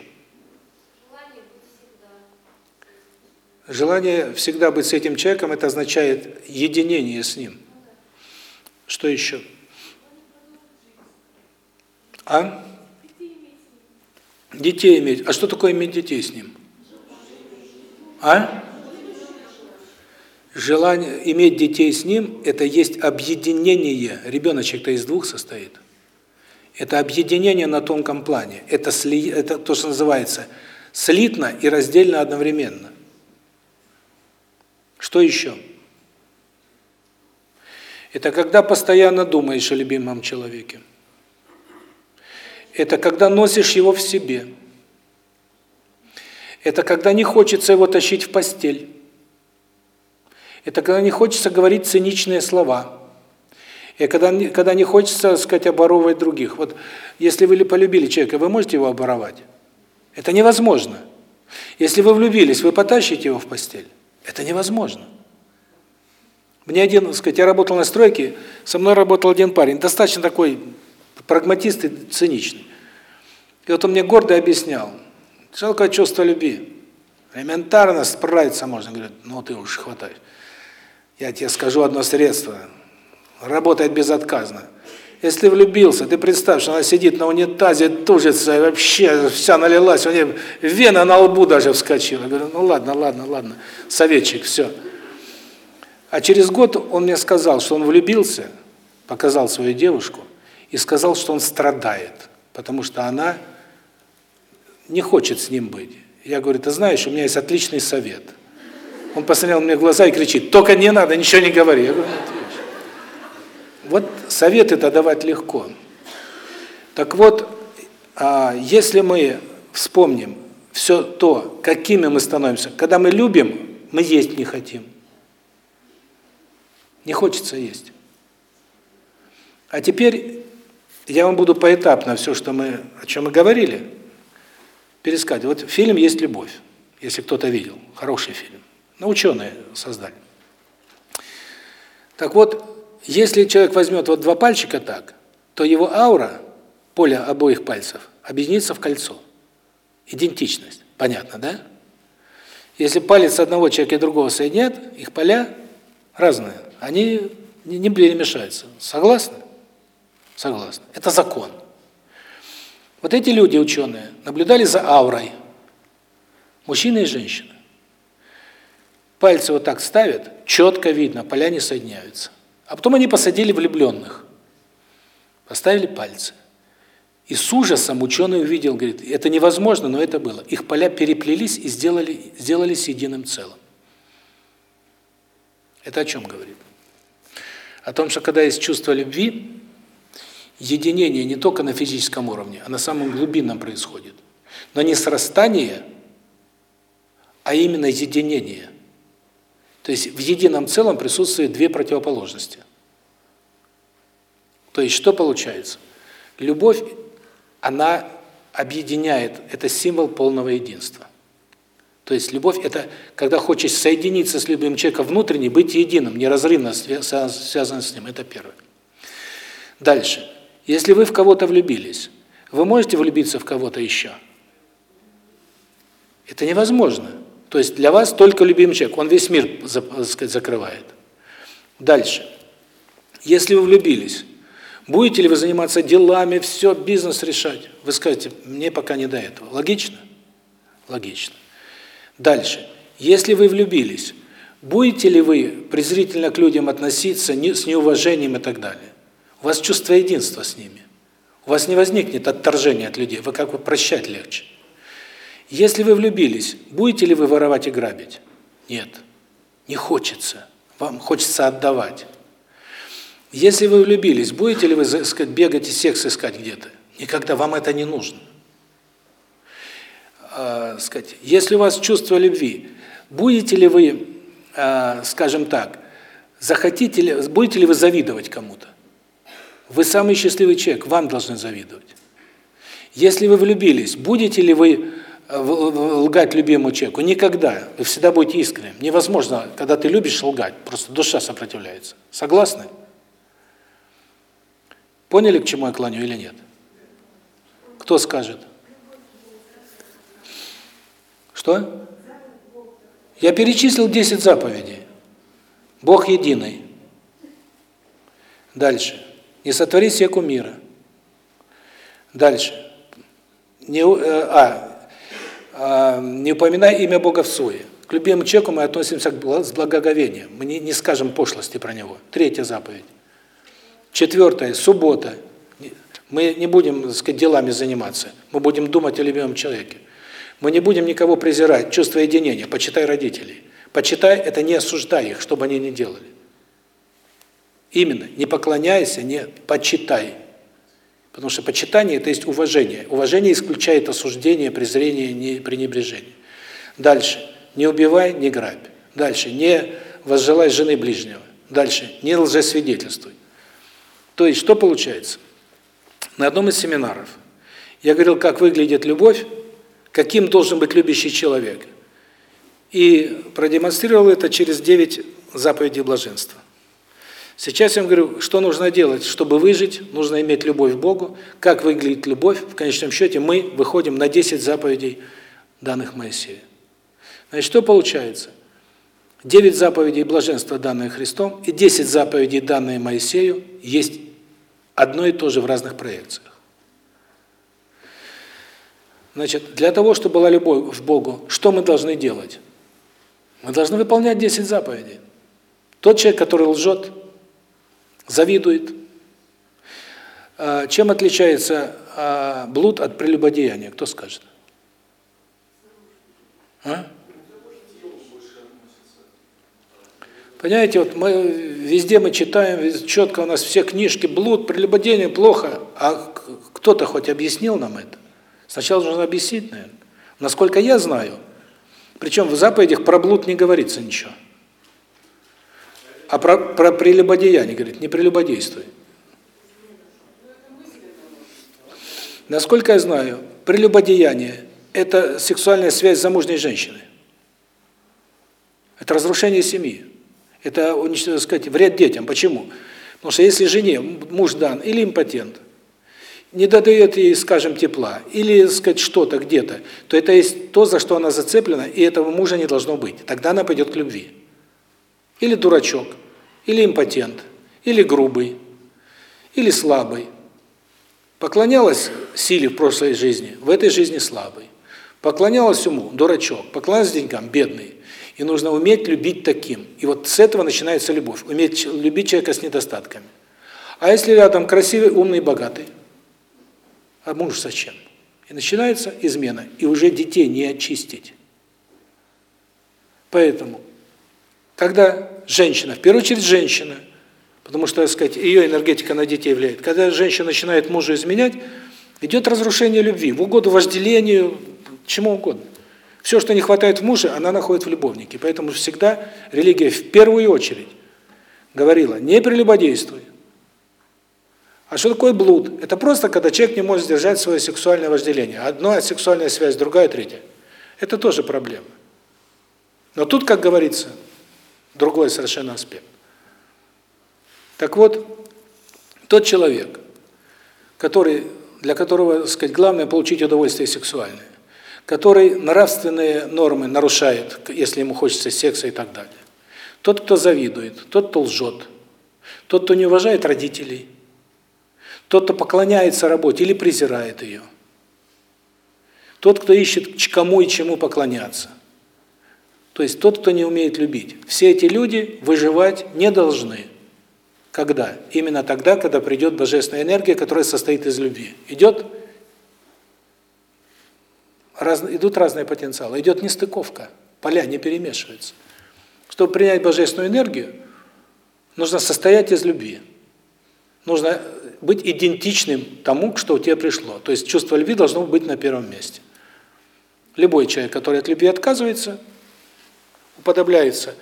Желание всегда быть с этим человеком, это означает единение с ним. Что еще? А? Детей иметь. А что такое иметь детей с ним? А? Желание иметь детей с ним – это есть объединение. Ребеночек-то из двух состоит. Это объединение на тонком плане. Это, сли, это то, что называется слитно и раздельно одновременно. Что еще? Это когда постоянно думаешь о любимом человеке. Это когда носишь его в себе. Это когда не хочется его тащить в постель. Это когда не хочется говорить циничные слова. И когда, когда не хочется, сказать, оборовывать других. Вот если вы полюбили человека, вы можете его оборовать? Это невозможно. Если вы влюбились, вы потащите его в постель. Это невозможно. Мне один, так сказать, я работал на стройке, со мной работал один парень, достаточно такой прагматист и циничный. И вот он мне гордо объяснял, жалкое чувство любви. Элементарно справиться можно. Говорит, ну ты уж хватай. Я тебе скажу одно средство. Работает безотказно. Если влюбился, ты представь, что она сидит на унитазе, тужится, вообще вся налилась, у нее вена на лбу даже вскочила. Я говорю, ну ладно, ладно, ладно, советчик, все. А через год он мне сказал, что он влюбился, показал свою девушку, и сказал, что он страдает, потому что она не хочет с ним быть. Я говорю, ты знаешь, у меня есть отличный совет. Он посмотрел мне в глаза и кричит, только не надо, ничего не говори. Я говорю, вот советы-то давать легко. Так вот, а, если мы вспомним все то, какими мы становимся, когда мы любим, мы есть не хотим. Не хочется есть. А теперь я вам буду поэтапно все, что мы, о чем мы говорили, пересказывать. Вот фильм «Есть любовь», если кто-то видел, хороший фильм. Ну, ученые создали. Так вот, если человек возьмет вот два пальчика так, то его аура, поле обоих пальцев, объединится в кольцо. Идентичность. Понятно, да? Если палец одного человека и другого соединят, их поля разные. Они не, перемешаются. Согласны? Согласны. Это закон. Вот эти люди, ученые, наблюдали за аурой. Мужчины и женщины. Пальцы вот так ставят, четко видно, поля не соединяются. А потом они посадили влюбленных. Поставили пальцы. И с ужасом ученый увидел, говорит, это невозможно, но это было. Их поля переплелись и сделали, сделались единым целым. Это о чем говорит? О том, что когда есть чувство любви, единение не только на физическом уровне, а на самом глубинном происходит. Но не срастание, а именно единение. То есть в едином целом присутствуют две противоположности. То есть что получается? Любовь, она объединяет, это символ полного единства. То есть любовь – это когда хочешь соединиться с любым человеком внутренне, быть единым, неразрывно связан с ним. Это первое. Дальше. Если вы в кого-то влюбились, вы можете влюбиться в кого-то еще? Это невозможно. То есть для вас только любимый человек, он весь мир, сказать, закрывает. Дальше. Если вы влюбились, будете ли вы заниматься делами, все, бизнес решать? Вы скажете, мне пока не до этого. Логично? Логично. Дальше. Если вы влюбились, будете ли вы презрительно к людям относиться, с неуважением и так далее? У вас чувство единства с ними. У вас не возникнет отторжения от людей, вы как бы прощать легче. Если вы влюбились, будете ли вы воровать и грабить? Нет. Не хочется. Вам хочется отдавать. Если вы влюбились, будете ли вы сказать, бегать и секс искать где-то? Никогда вам это не нужно. А, сказать, если у вас чувство любви, будете ли вы, а, скажем так, захотите ли, будете ли вы завидовать кому-то? Вы самый счастливый человек, вам должны завидовать. Если вы влюбились, будете ли вы э, лгать любимому человеку? Никогда. Вы всегда будете искренним. Невозможно, когда ты любишь лгать, просто душа сопротивляется. Согласны? Поняли, к чему я клоню или нет? Кто скажет? Что? Я перечислил 10 заповедей. Бог единый. Дальше. Не сотвори себе кумира. Дальше. Не, э, а, не упоминай имя Бога в суе. К любимому человеку мы относимся с благоговением. Мы не, не скажем пошлости про него. Третья заповедь. Четвертая. Суббота. Мы не будем, так сказать, делами заниматься. Мы будем думать о любимом человеке. Мы не будем никого презирать. Чувство единения. Почитай родителей. Почитай – это не осуждай их, чтобы они не делали. Именно, не поклоняйся, не почитай. Потому что почитание – это есть уважение. Уважение исключает осуждение, презрение, не пренебрежение. Дальше. Не убивай, не грабь. Дальше. Не возжелай жены ближнего. Дальше. Не лжесвидетельствуй. То есть, что получается? На одном из семинаров я говорил, как выглядит любовь, каким должен быть любящий человек. И продемонстрировал это через девять заповедей блаженства. Сейчас я вам говорю, что нужно делать, чтобы выжить, нужно иметь любовь к Богу. Как выглядит любовь? В конечном счете мы выходим на 10 заповедей, данных Моисею. Значит, что получается? 9 заповедей блаженства, данные Христом, и 10 заповедей, данные Моисею, есть одно и то же в разных проекциях. Значит, для того, чтобы была любовь к Богу, что мы должны делать? Мы должны выполнять 10 заповедей. Тот человек, который лжет, завидует. А, чем отличается а, блуд от прелюбодеяния? Кто скажет? А? Понимаете, вот мы везде мы читаем, четко у нас все книжки, блуд, прелюбодение плохо, а кто-то хоть объяснил нам это? Сначала нужно объяснить, наверное. Насколько я знаю, причем в заповедях про блуд не говорится ничего. А про, про прелюбодеяние говорит, не прелюбодействуй. Насколько я знаю, прелюбодеяние – это сексуальная связь замужней женщиной. Это разрушение семьи. Это, так сказать, вред детям. Почему? Потому что если жене муж дан или импотент, не дает ей, скажем, тепла, или, сказать, что-то где-то, то это есть то, за что она зацеплена, и этого мужа не должно быть. Тогда она пойдет к любви. Или дурачок, или импотент, или грубый, или слабый. Поклонялась силе в прошлой жизни, в этой жизни слабый. Поклонялась уму, дурачок. Поклонялась деньгам, бедный. И нужно уметь любить таким. И вот с этого начинается любовь. Уметь любить человека с недостатками. А если рядом красивый, умный, богатый? А муж зачем? И начинается измена. И уже детей не очистить. Поэтому когда женщина, в первую очередь женщина, потому что, так сказать, ее энергетика на детей влияет, когда женщина начинает мужу изменять, идет разрушение любви, в угоду вожделению, чему угодно. Все, что не хватает в муже, она находит в любовнике. Поэтому всегда религия в первую очередь говорила, не прелюбодействуй. А что такое блуд? Это просто, когда человек не может сдержать свое сексуальное вожделение. Одна сексуальная связь, другая, третья. Это тоже проблема. Но тут, как говорится, Другой совершенно аспект. Так вот, тот человек, который, для которого, так сказать, главное получить удовольствие сексуальное, который нравственные нормы нарушает, если ему хочется секса и так далее. Тот, кто завидует, тот, кто лжет, Тот, кто не уважает родителей, тот, кто поклоняется работе или презирает ее, тот, кто ищет кому и чему поклоняться, то есть тот, кто не умеет любить. Все эти люди выживать не должны. Когда? Именно тогда, когда придет божественная энергия, которая состоит из любви. Идет раз, идут разные потенциалы, идет нестыковка, поля не перемешиваются. Чтобы принять божественную энергию, нужно состоять из любви. Нужно быть идентичным тому, что у тебя пришло. То есть чувство любви должно быть на первом месте. Любой человек, который от любви отказывается, уподобляется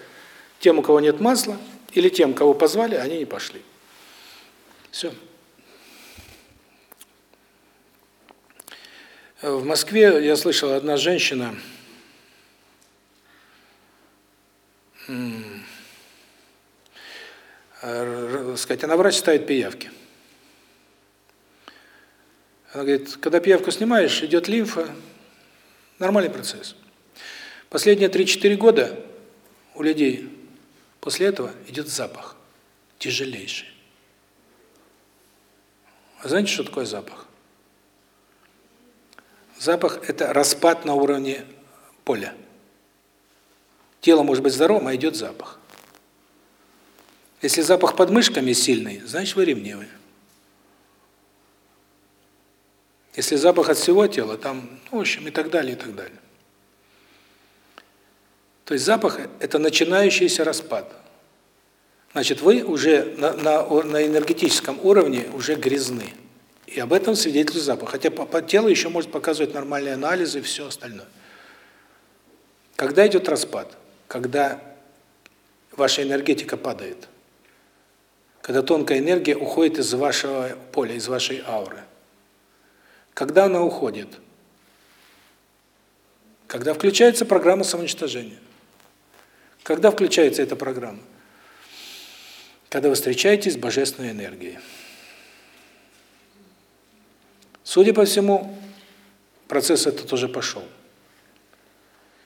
тем, у кого нет масла, или тем, кого позвали, они не пошли. Все. В Москве я слышал, одна женщина сказать, она врач ставит пиявки. Она говорит, когда пиявку снимаешь, идет лимфа, нормальный процесс. Последние 3-4 года у людей после этого идет запах, тяжелейший. А знаете, что такое запах? Запах – это распад на уровне поля. Тело может быть здоровым, а идет запах. Если запах под мышками сильный, значит вы ревнивы. Если запах от всего тела, там, ну, в общем, и так далее, и так далее. То есть запах – это начинающийся распад. Значит, вы уже на, на, на энергетическом уровне уже грязны. И об этом свидетельствует запах. Хотя по, по телу еще может показывать нормальные анализы и все остальное. Когда идет распад? Когда ваша энергетика падает. Когда тонкая энергия уходит из вашего поля, из вашей ауры. Когда она уходит? Когда включается программа самоуничтожения. Когда включается эта программа? Когда вы встречаетесь с божественной энергией. Судя по всему, процесс этот уже пошел.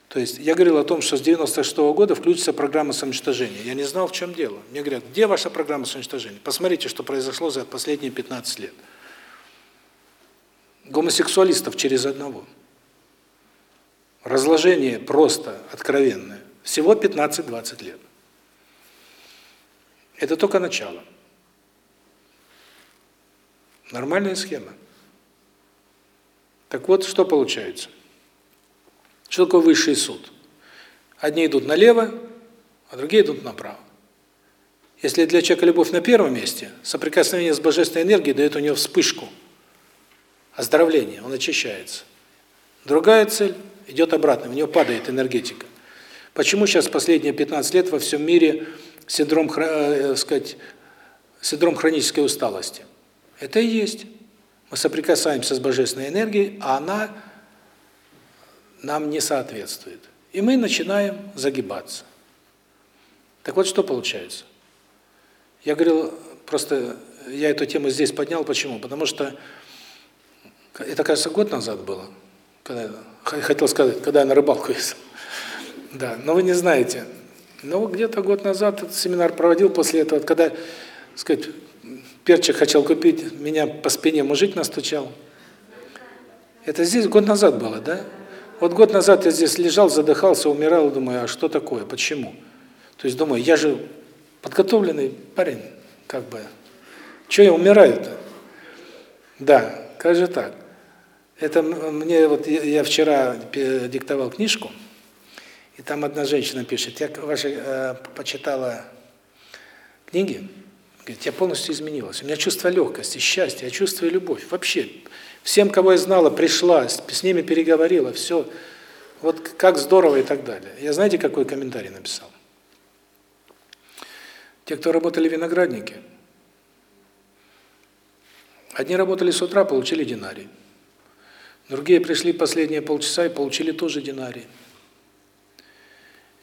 То есть я говорил о том, что с 96 -го года включится программа самоуничтожения. Я не знал, в чем дело. Мне говорят, где ваша программа самоуничтожения? Посмотрите, что произошло за последние 15 лет. Гомосексуалистов через одного. Разложение просто откровенное. Всего 15-20 лет. Это только начало. Нормальная схема. Так вот, что получается? Что такое высший суд? Одни идут налево, а другие идут направо. Если для человека любовь на первом месте, соприкосновение с божественной энергией дает у него вспышку, оздоровление, он очищается. Другая цель идет обратно, в него падает энергетика. Почему сейчас последние 15 лет во всем мире синдром, э, сказать, синдром хронической усталости? Это и есть. Мы соприкасаемся с божественной энергией, а она нам не соответствует. И мы начинаем загибаться. Так вот, что получается? Я говорил, просто я эту тему здесь поднял, почему? Потому что это, кажется, год назад было, когда хотел сказать, когда я на рыбалку ездил. Да, но вы не знаете. Ну, где-то год назад этот семинар проводил после этого, когда, сказать, перчик хотел купить, меня по спине мужик настучал. Это здесь год назад было, да? Вот год назад я здесь лежал, задыхался, умирал, думаю, а что такое, почему? То есть думаю, я же подготовленный парень, как бы. Что я умираю-то? Да, как же так? Это мне вот я вчера диктовал книжку, и там одна женщина пишет: "Я ваши э, почитала книги, Говорит, я полностью изменилась. У меня чувство легкости, счастья, я чувствую любовь. Вообще, всем, кого я знала, пришла, с ними переговорила, все. Вот как здорово и так далее. Я знаете, какой комментарий написал? Те, кто работали в винограднике, одни работали с утра, получили динарий. Другие пришли последние полчаса и получили тоже динарий.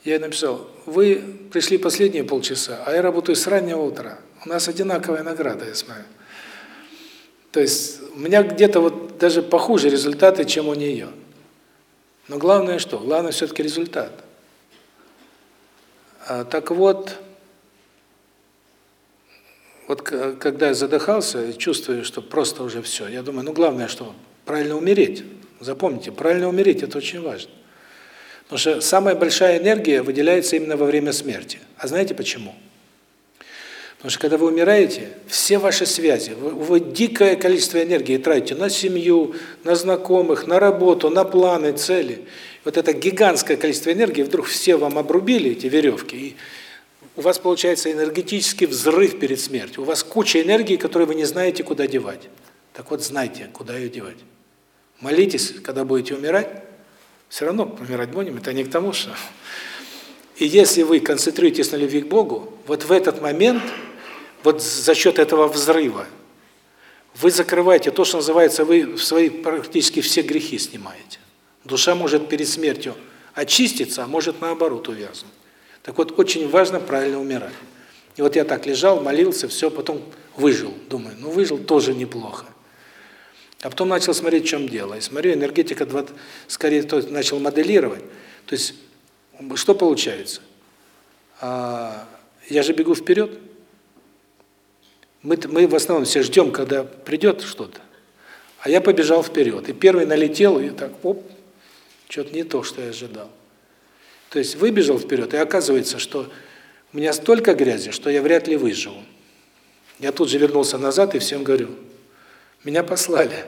Я написал, вы пришли последние полчаса, а я работаю с раннего утра. У нас одинаковая награда, я смотрю. То есть у меня где-то вот даже похуже результаты, чем у нее. Но главное что? Главное все-таки результат. А, так вот, вот когда я задыхался, чувствую, что просто уже все. Я думаю, ну главное, что правильно умереть. Запомните, правильно умереть – это очень важно. Потому что самая большая энергия выделяется именно во время смерти. А знаете почему? Потому что когда вы умираете, все ваши связи, вы, вы дикое количество энергии тратите на семью, на знакомых, на работу, на планы, цели. Вот это гигантское количество энергии, вдруг все вам обрубили эти веревки, и у вас получается энергетический взрыв перед смертью. У вас куча энергии, которую вы не знаете, куда девать. Так вот, знайте, куда ее девать. Молитесь, когда будете умирать, все равно умирать будем, это не к тому, что... И если вы концентрируетесь на любви к Богу, вот в этот момент, вот за счет этого взрыва, вы закрываете то, что называется, вы свои практически все грехи снимаете. Душа может перед смертью очиститься, а может наоборот увязнуть. Так вот, очень важно правильно умирать. И вот я так лежал, молился, все, потом выжил. Думаю, ну выжил тоже неплохо. А потом начал смотреть, в чем дело. И смотрю, энергетика 20, скорее то, начал моделировать. То есть, что получается? А, я же бегу вперед. Мы, мы в основном все ждем, когда придет что-то. А я побежал вперед. И первый налетел, и так, оп, что-то не то, что я ожидал. То есть выбежал вперед, и оказывается, что у меня столько грязи, что я вряд ли выживу. Я тут же вернулся назад и всем говорю, меня послали.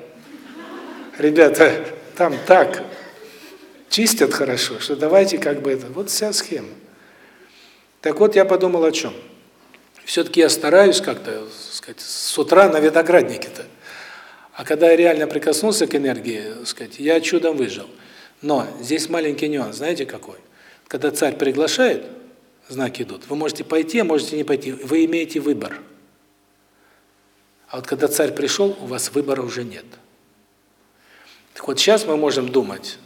Ребята, там так чистят хорошо, что давайте как бы это, вот вся схема. Так вот, я подумал о чем. Все-таки я стараюсь как-то, сказать, с утра на винограднике-то. А когда я реально прикоснулся к энергии, сказать, я чудом выжил. Но здесь маленький нюанс, знаете какой? Когда царь приглашает, знаки идут, вы можете пойти, а можете не пойти. Вы имеете выбор. А вот когда царь пришел, у вас выбора уже нет. Так вот сейчас мы можем думать,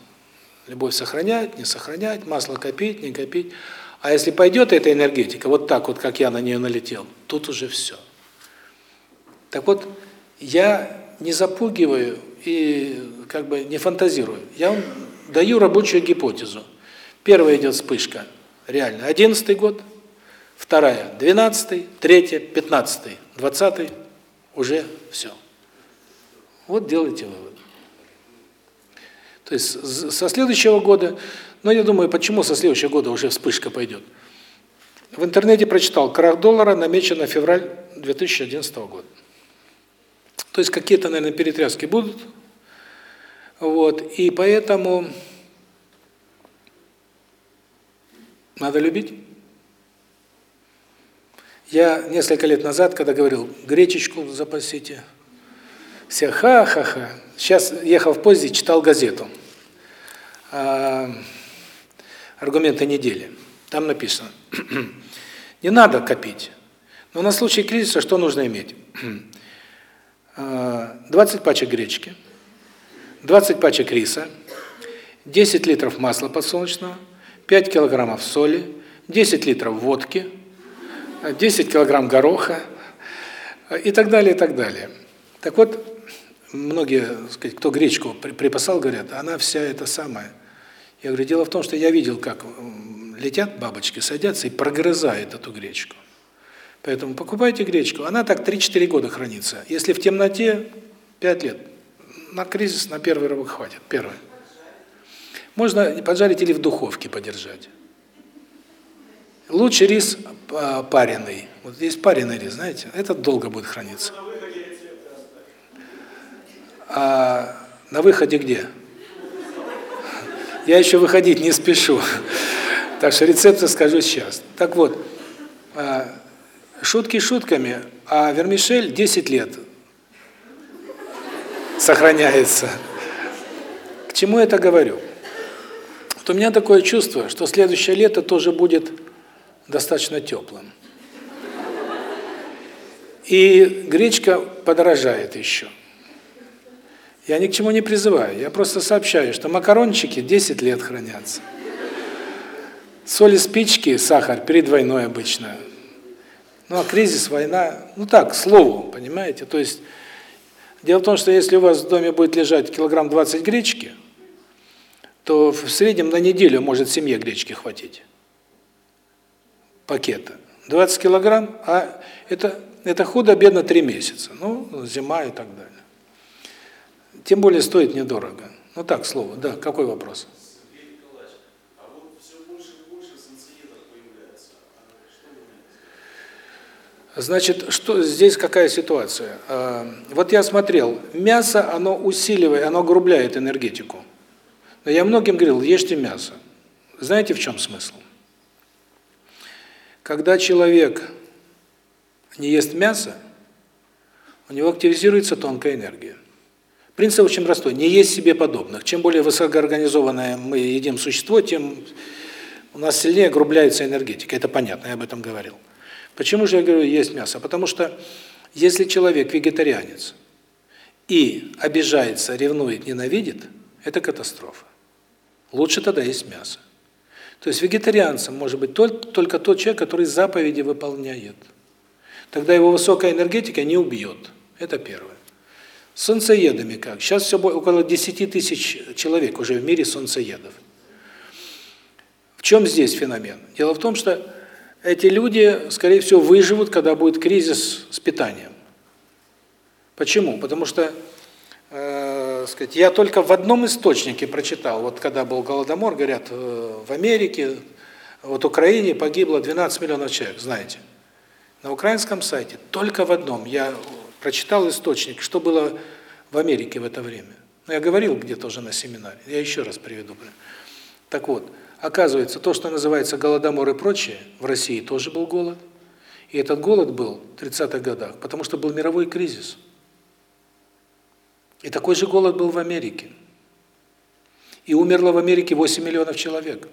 любовь сохранять, не сохранять, масло копить, не копить. А если пойдет эта энергетика, вот так вот, как я на нее налетел, тут уже все. Так вот, я не запугиваю и как бы не фантазирую. Я вам даю рабочую гипотезу. Первая идет вспышка, реально, одиннадцатый год, вторая, двенадцатый, третья, пятнадцатый, двадцатый, уже все. Вот делайте вывод. То есть со следующего года, ну я думаю, почему со следующего года уже вспышка пойдет. В интернете прочитал, крах доллара намечен на февраль 2011 года. То есть какие-то, наверное, перетряски будут. Вот, и поэтому Надо любить. Я несколько лет назад, когда говорил, гречечку запасите, все ха-ха-ха. Сейчас ехал в поезде, читал газету. А, аргументы недели. Там написано, не надо копить. Но на случай кризиса что нужно иметь? 20 а, пачек гречки, 20 пачек риса, 10 литров масла подсолнечного, 5 килограммов соли, 10 литров водки, 10 килограмм гороха и так далее, и так далее. Так вот, многие, сказать, кто гречку припасал, говорят, она вся эта самая. Я говорю, дело в том, что я видел, как летят бабочки, садятся и прогрызают эту гречку. Поэтому покупайте гречку. Она так 3-4 года хранится. Если в темноте, 5 лет. На кризис, на первый рывок хватит. Первый. Можно поджарить или в духовке подержать. Лучше рис а, пареный. Вот здесь пареный рис, знаете, этот долго будет храниться. А на выходе где? Я еще выходить не спешу. Так что рецепты скажу сейчас. Так вот, а, шутки шутками, а вермишель 10 лет сохраняется. К чему это говорю? то у меня такое чувство, что следующее лето тоже будет достаточно теплым. И гречка подорожает еще. Я ни к чему не призываю, я просто сообщаю, что макарончики 10 лет хранятся. Соли спички, сахар перед войной обычно. Ну а кризис, война, ну так, к слову, понимаете? То есть, дело в том, что если у вас в доме будет лежать килограмм 20 гречки, то в среднем на неделю может семье гречки хватить. Пакета. 20 килограмм, а это это худо-бедно три месяца. Ну, зима и так далее. Тем более стоит недорого. Ну так, слово. Да, какой вопрос? Значит, что здесь какая ситуация? А, вот я смотрел, мясо, оно усиливает, оно грубляет энергетику. Но я многим говорил, ешьте мясо. Знаете, в чем смысл? Когда человек не ест мясо, у него активизируется тонкая энергия. Принцип очень простой. Не есть себе подобных. Чем более высокоорганизованное мы едим существо, тем у нас сильнее огрубляется энергетика. Это понятно, я об этом говорил. Почему же я говорю есть мясо? Потому что если человек вегетарианец и обижается, ревнует, ненавидит, это катастрофа. Лучше тогда есть мясо. То есть вегетарианцем может быть только тот человек, который заповеди выполняет. Тогда его высокая энергетика не убьет. Это первое. Солнцеедами как? Сейчас все около 10 тысяч человек уже в мире солнцеедов. В чем здесь феномен? Дело в том, что эти люди, скорее всего, выживут, когда будет кризис с питанием. Почему? Потому что, э, сказать, я только в одном источнике прочитал, вот когда был Голодомор, говорят, э, в Америке, вот в Украине погибло 12 миллионов человек, знаете. На украинском сайте только в одном я прочитал источник, что было в Америке в это время. Ну, я говорил где-то уже на семинаре, я еще раз приведу. Так вот, Оказывается, то, что называется голодомор и прочее, в России тоже был голод. И этот голод был в 30-х годах, потому что был мировой кризис. И такой же голод был в Америке. И умерло в Америке 8 миллионов человек.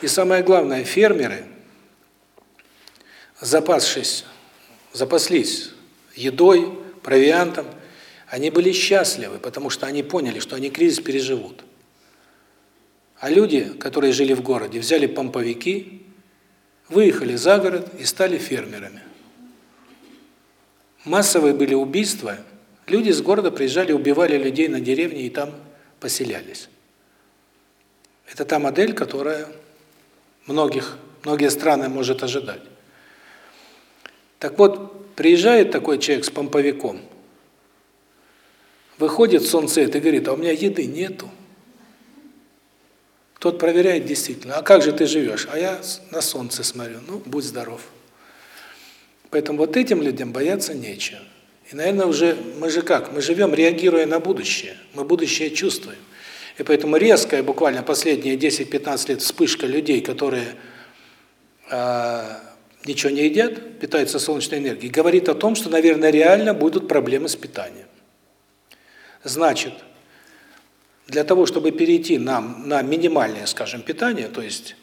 И самое главное, фермеры, запасшись, запаслись едой, провиантом, они были счастливы, потому что они поняли, что они кризис переживут. А люди, которые жили в городе, взяли помповики, выехали за город и стали фермерами. Массовые были убийства. Люди из города приезжали, убивали людей на деревне и там поселялись. Это та модель, которая многих, многие страны может ожидать. Так вот, приезжает такой человек с помповиком, выходит солнце и говорит, а у меня еды нету. Тот проверяет действительно, а как же ты живешь? А я на солнце смотрю, ну, будь здоров. Поэтому вот этим людям бояться нечего. И, наверное, уже мы же как? Мы живем, реагируя на будущее. Мы будущее чувствуем. И поэтому резкая, буквально последние 10-15 лет, вспышка людей, которые э, ничего не едят, питаются солнечной энергией, говорит о том, что, наверное, реально будут проблемы с питанием. Значит, для того, чтобы перейти нам на минимальное, скажем, питание, то есть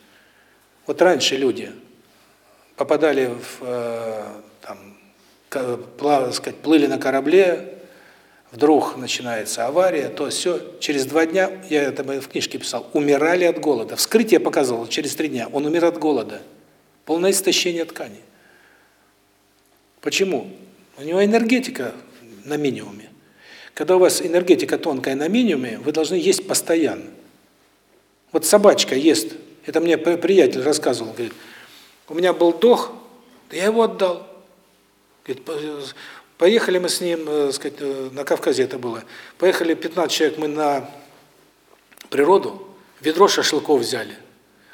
вот раньше люди попадали в э, плав, сказать, плыли на корабле, вдруг начинается авария, то все через два дня, я это в книжке писал, умирали от голода. Вскрытие показывало через три дня, он умер от голода. Полное истощение тканей. Почему? У него энергетика на минимуме. Когда у вас энергетика тонкая на минимуме, вы должны есть постоянно. Вот собачка ест. Это мне приятель рассказывал, говорит, у меня был дох, я его отдал. Поехали мы с ним, э, сказать, э, на Кавказе это было. Поехали 15 человек мы на природу, ведро шашлыков взяли.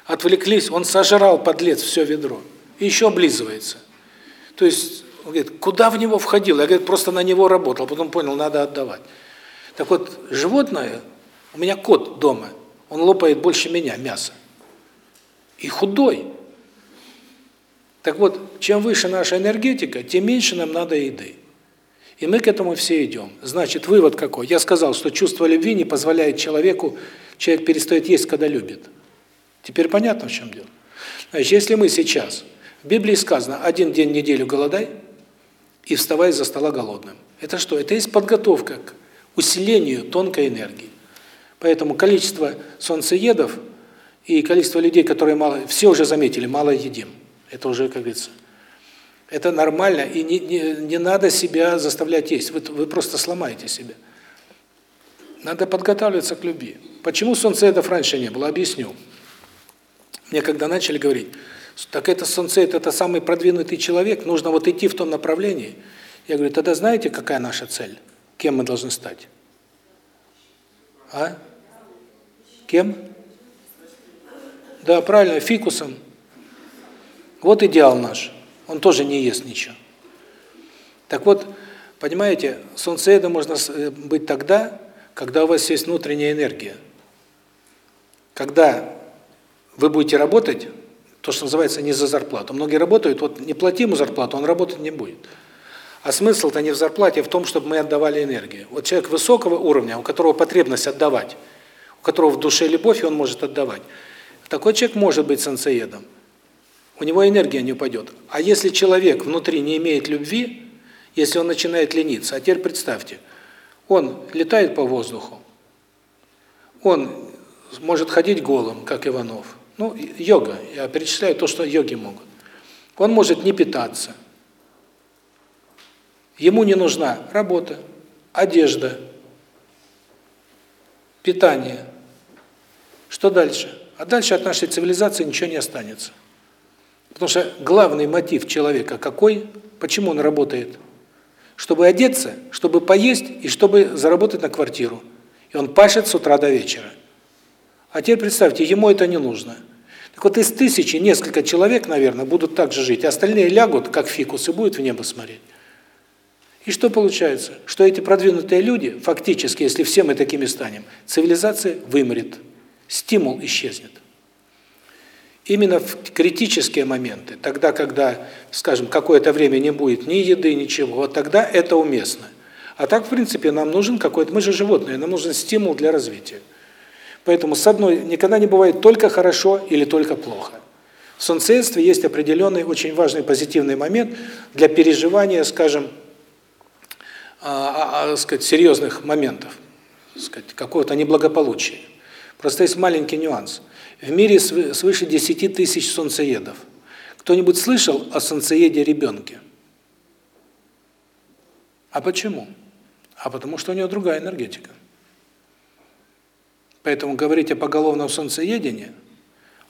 Отвлеклись, он сожрал, подлец, все ведро. И еще облизывается. То есть он говорит, куда в него входил? Я, говорит, просто на него работал, потом понял, надо отдавать. Так вот, животное, у меня кот дома, он лопает больше меня мясо. И худой. Так вот, чем выше наша энергетика, тем меньше нам надо еды. И мы к этому все идем. Значит, вывод какой? Я сказал, что чувство любви не позволяет человеку, человек перестает есть, когда любит. Теперь понятно, в чем дело? Значит, если мы сейчас, в Библии сказано, один день в неделю голодай, и вставай за стола голодным. Это что? Это есть подготовка к усилению тонкой энергии. Поэтому количество солнцеедов и количество людей, которые мало, все уже заметили, мало едим. Это уже, как говорится, это нормально, и не, не, не надо себя заставлять есть, вы, вы просто сломаете себя. Надо подготавливаться к любви. Почему солнцеедов раньше не было? Объясню. Мне когда начали говорить, Так это солнцеед, это самый продвинутый человек, нужно вот идти в том направлении. Я говорю, тогда знаете, какая наша цель? Кем мы должны стать? А? Кем? Да, правильно, фикусом. Вот идеал наш. Он тоже не ест ничего. Так вот, понимаете, солнцеедом можно э, быть тогда, когда у вас есть внутренняя энергия. Когда вы будете работать, то, что называется, не за зарплату. Многие работают, вот не плати ему зарплату, он работать не будет. А смысл-то не в зарплате, а в том, чтобы мы отдавали энергию. Вот человек высокого уровня, у которого потребность отдавать, у которого в душе любовь, и он может отдавать. Такой человек может быть солнцеедом. У него энергия не упадет. А если человек внутри не имеет любви, если он начинает лениться, а теперь представьте, он летает по воздуху, он может ходить голым, как Иванов. Ну, йога, я перечисляю то, что йоги могут. Он может не питаться. Ему не нужна работа, одежда, питание. Что дальше? А дальше от нашей цивилизации ничего не останется. Потому что главный мотив человека какой? Почему он работает? Чтобы одеться, чтобы поесть и чтобы заработать на квартиру. И он пашет с утра до вечера. А теперь представьте, ему это не нужно. Так вот из тысячи несколько человек, наверное, будут так же жить, а остальные лягут, как фикус, и будут в небо смотреть. И что получается? Что эти продвинутые люди, фактически, если все мы такими станем, цивилизация вымрет стимул исчезнет. Именно в критические моменты, тогда, когда, скажем, какое-то время не будет ни еды, ничего, вот тогда это уместно. А так, в принципе, нам нужен какой-то, мы же животные, нам нужен стимул для развития. Поэтому с одной никогда не бывает только хорошо или только плохо. В солнцеедстве есть определенный очень важный позитивный момент для переживания, скажем, а, а, а, сказать, серьезных моментов, сказать, какого-то неблагополучия. Просто есть маленький нюанс. В мире свыше 10 тысяч солнцеедов. Кто-нибудь слышал о солнцееде ребенке? А почему? А потому что у него другая энергетика. Поэтому говорить о поголовном солнцеедении,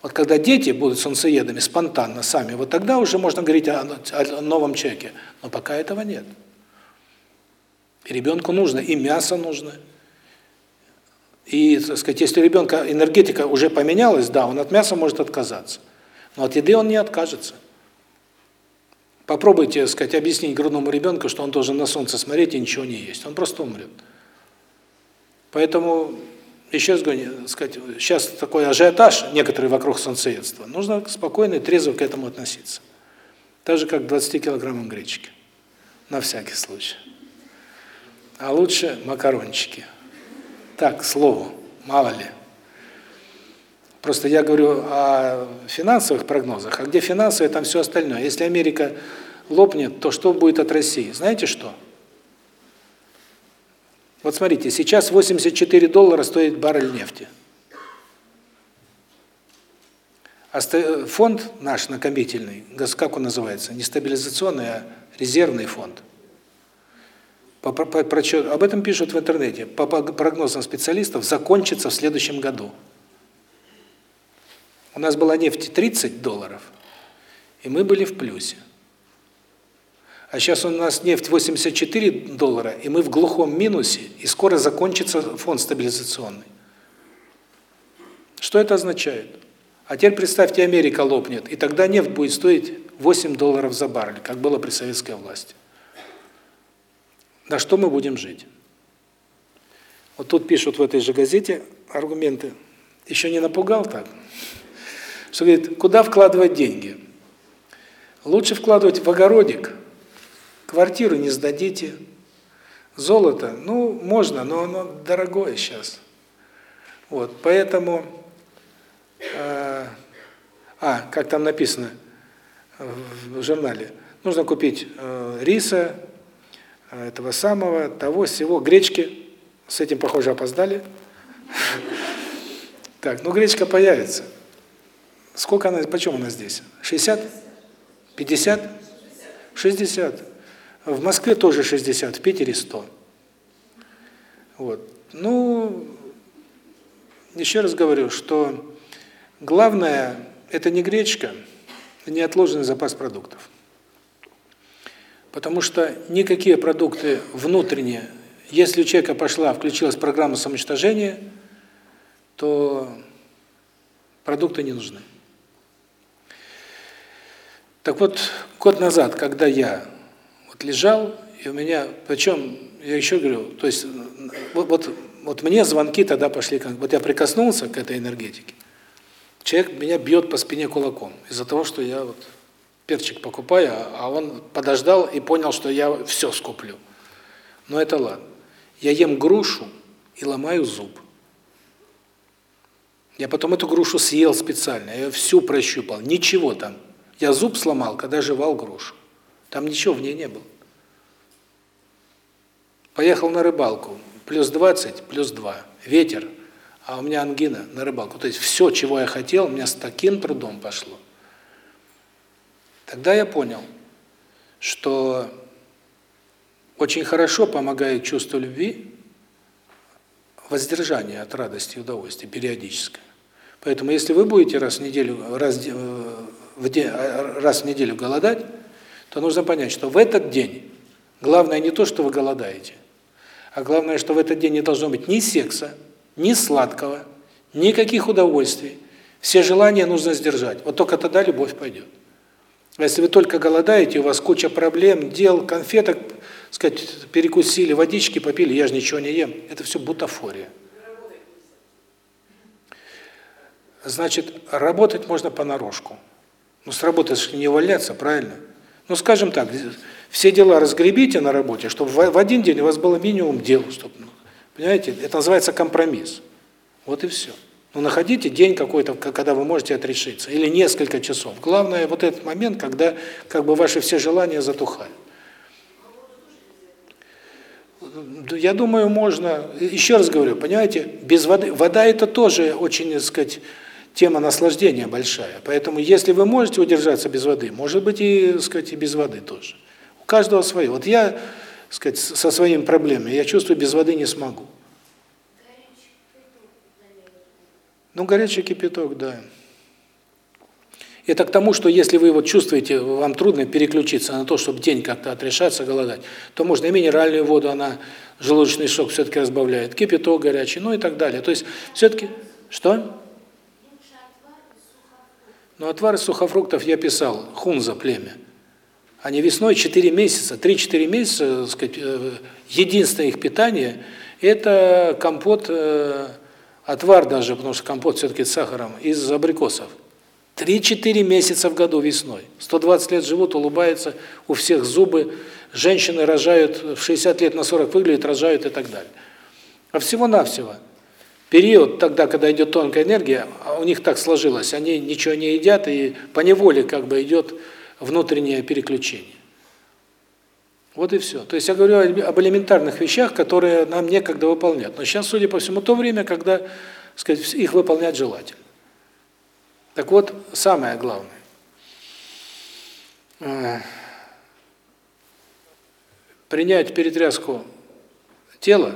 вот когда дети будут солнцеедами спонтанно сами, вот тогда уже можно говорить о, о новом человеке. Но пока этого нет. И ребенку нужно, и мясо нужно, и, так сказать, если у ребенка энергетика уже поменялась, да, он от мяса может отказаться. Но от еды он не откажется. Попробуйте, так сказать, объяснить грудному ребенку, что он должен на солнце смотреть и ничего не есть. Он просто умрет. Поэтому, еще раз говорю, сказать, сейчас такой ажиотаж некоторые вокруг солнцеедства. Нужно спокойно и трезво к этому относиться. Так же, как к 20 килограммам гречки. На всякий случай. А лучше макарончики. Так, слову, мало ли. Просто я говорю о финансовых прогнозах, а где финансовые, там все остальное. Если Америка лопнет, то что будет от России? Знаете что? Вот смотрите, сейчас 84 доллара стоит баррель нефти. А фонд наш накопительный, как он называется, не стабилизационный, а резервный фонд – по, по, по, об этом пишут в интернете, по прогнозам специалистов, закончится в следующем году. У нас была нефть 30 долларов, и мы были в плюсе. А сейчас у нас нефть 84 доллара, и мы в глухом минусе, и скоро закончится фонд стабилизационный. Что это означает? А теперь представьте, Америка лопнет, и тогда нефть будет стоить 8 долларов за баррель, как было при советской власти. На что мы будем жить? Вот тут пишут в этой же газете аргументы. Еще не напугал так? Что говорит, куда вкладывать деньги? Лучше вкладывать в огородик. Квартиру не сдадите. Золото, ну, можно, но оно дорогое сейчас. Вот, поэтому, э, а, как там написано в журнале, нужно купить э, риса, этого самого, того, всего, гречки. С этим, похоже, опоздали. Так, ну гречка появится. Сколько она, почем она здесь? 60? 50? 60. В Москве тоже 60, в Питере 100. Вот. Ну, еще раз говорю, что главное – это не гречка, неотложенный запас продуктов. Потому что никакие продукты внутренние, если у человека пошла, включилась программа самоуничтожения, то продукты не нужны. Так вот, год назад, когда я вот лежал, и у меня, причем, я еще говорю, то есть, вот, вот, вот мне звонки тогда пошли, как вот я прикоснулся к этой энергетике, человек меня бьет по спине кулаком из-за того, что я вот перчик покупаю, а он подождал и понял, что я все скуплю. Но это ладно. Я ем грушу и ломаю зуб. Я потом эту грушу съел специально, я ее всю прощупал, ничего там. Я зуб сломал, когда жевал грушу. Там ничего в ней не было. Поехал на рыбалку, плюс 20, плюс 2, ветер, а у меня ангина на рыбалку. То есть все, чего я хотел, у меня с таким трудом пошло. Тогда я понял, что очень хорошо помогает чувство любви воздержание от радости и удовольствия периодическое. Поэтому если вы будете раз в неделю раз э, в день раз в неделю голодать, то нужно понять, что в этот день главное не то, что вы голодаете, а главное, что в этот день не должно быть ни секса, ни сладкого, никаких удовольствий. Все желания нужно сдержать. Вот только тогда любовь пойдет. А если вы только голодаете, у вас куча проблем, дел, конфеток, сказать, перекусили, водички попили, я же ничего не ем. Это все бутафория. Значит, работать можно понарошку. Ну, с работы не увольняться, правильно? Ну, скажем так, все дела разгребите на работе, чтобы в один день у вас было минимум дел, чтобы, ну, понимаете, это называется компромисс. Вот и все. Ну, находите день какой-то, когда вы можете отрешиться, или несколько часов. Главное, вот этот момент, когда как бы ваши все желания затухают. Я думаю, можно, еще раз говорю, понимаете, без воды, вода это тоже очень, так сказать, тема наслаждения большая. Поэтому, если вы можете удержаться без воды, может быть, и, так сказать, и без воды тоже. У каждого свое. Вот я, так сказать, со своими проблемами, я чувствую, без воды не смогу. Ну, горячий кипяток, да. Это к тому, что если вы вот чувствуете, вам трудно переключиться на то, чтобы день как-то отрешаться, голодать, то можно и минеральную воду, она желудочный сок все-таки разбавляет, кипяток горячий, ну и так далее. То есть все-таки... Что? Ну, отвар из сухофруктов я писал, хунза племя. Они весной 4 месяца, 3-4 месяца, так сказать, э, единственное их питание – это компот э, отвар даже, потому что компот все-таки с сахаром, из абрикосов. 3-4 месяца в году весной. 120 лет живут, улыбаются, у всех зубы, женщины рожают, в 60 лет на 40 выглядят, рожают и так далее. А всего-навсего. Период тогда, когда идет тонкая энергия, а у них так сложилось, они ничего не едят, и по неволе как бы идет внутреннее переключение. Вот и все. То есть я говорю об элементарных вещах, которые нам некогда выполнять. Но сейчас, судя по всему, то время, когда, сказать, их выполнять желательно. Так вот, самое главное. Э, принять перетряску тела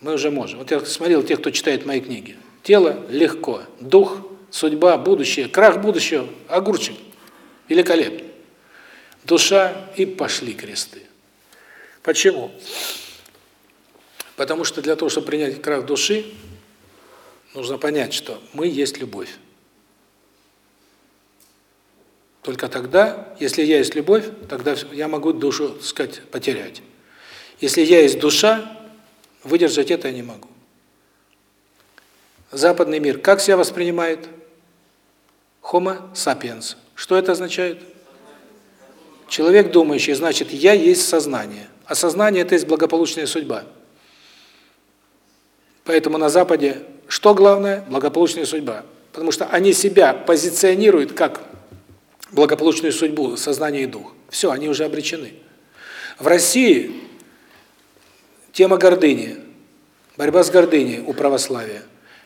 мы уже можем. Вот я смотрел тех, кто читает мои книги. Тело легко, дух, судьба, будущее, крах будущего, огурчик, великолепно. Душа и пошли кресты. Почему? Потому что для того, чтобы принять крах души, нужно понять, что мы есть любовь. Только тогда, если я есть любовь, тогда я могу душу, так сказать, потерять. Если я есть душа, выдержать это я не могу. Западный мир как себя воспринимает? Homo sapiens. Что это означает? Человек думающий, значит, я есть сознание. А сознание – это есть благополучная судьба. Поэтому на Западе что главное? Благополучная судьба. Потому что они себя позиционируют как благополучную судьбу, сознание и дух. Все, они уже обречены. В России тема гордыни, борьба с гордыней у православия.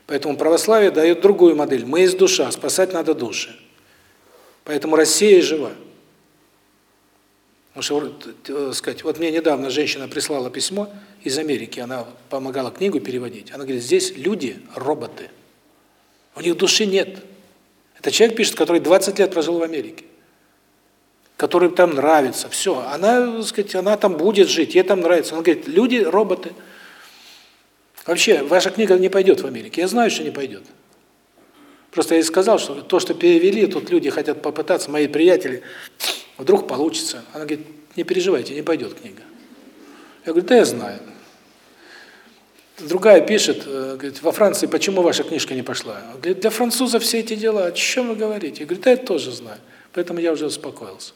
Поэтому православие дает другую модель. Мы есть душа, спасать надо души. Поэтому Россия жива. Потому что, э, сказать, вот мне недавно женщина прислала письмо из Америки, она помогала книгу переводить. Она говорит, здесь люди – роботы. У них души нет. Это человек пишет, который 20 лет прожил в Америке. которым там нравится, все, она, сказать, она там будет жить, ей там нравится. Он говорит, люди, роботы. Вообще, ваша книга не пойдет в Америке. Я знаю, что не пойдет. Просто я и сказал, что то, что перевели, тут люди хотят попытаться, мои приятели, вдруг получится. Она говорит, не переживайте, не пойдет книга. Я говорю, да я знаю. Другая пишет, э, говорит, во Франции почему ваша книжка не пошла? Говорит, для французов все эти дела, о чем вы говорите? Я говорю, да я тоже знаю. Поэтому я уже успокоился.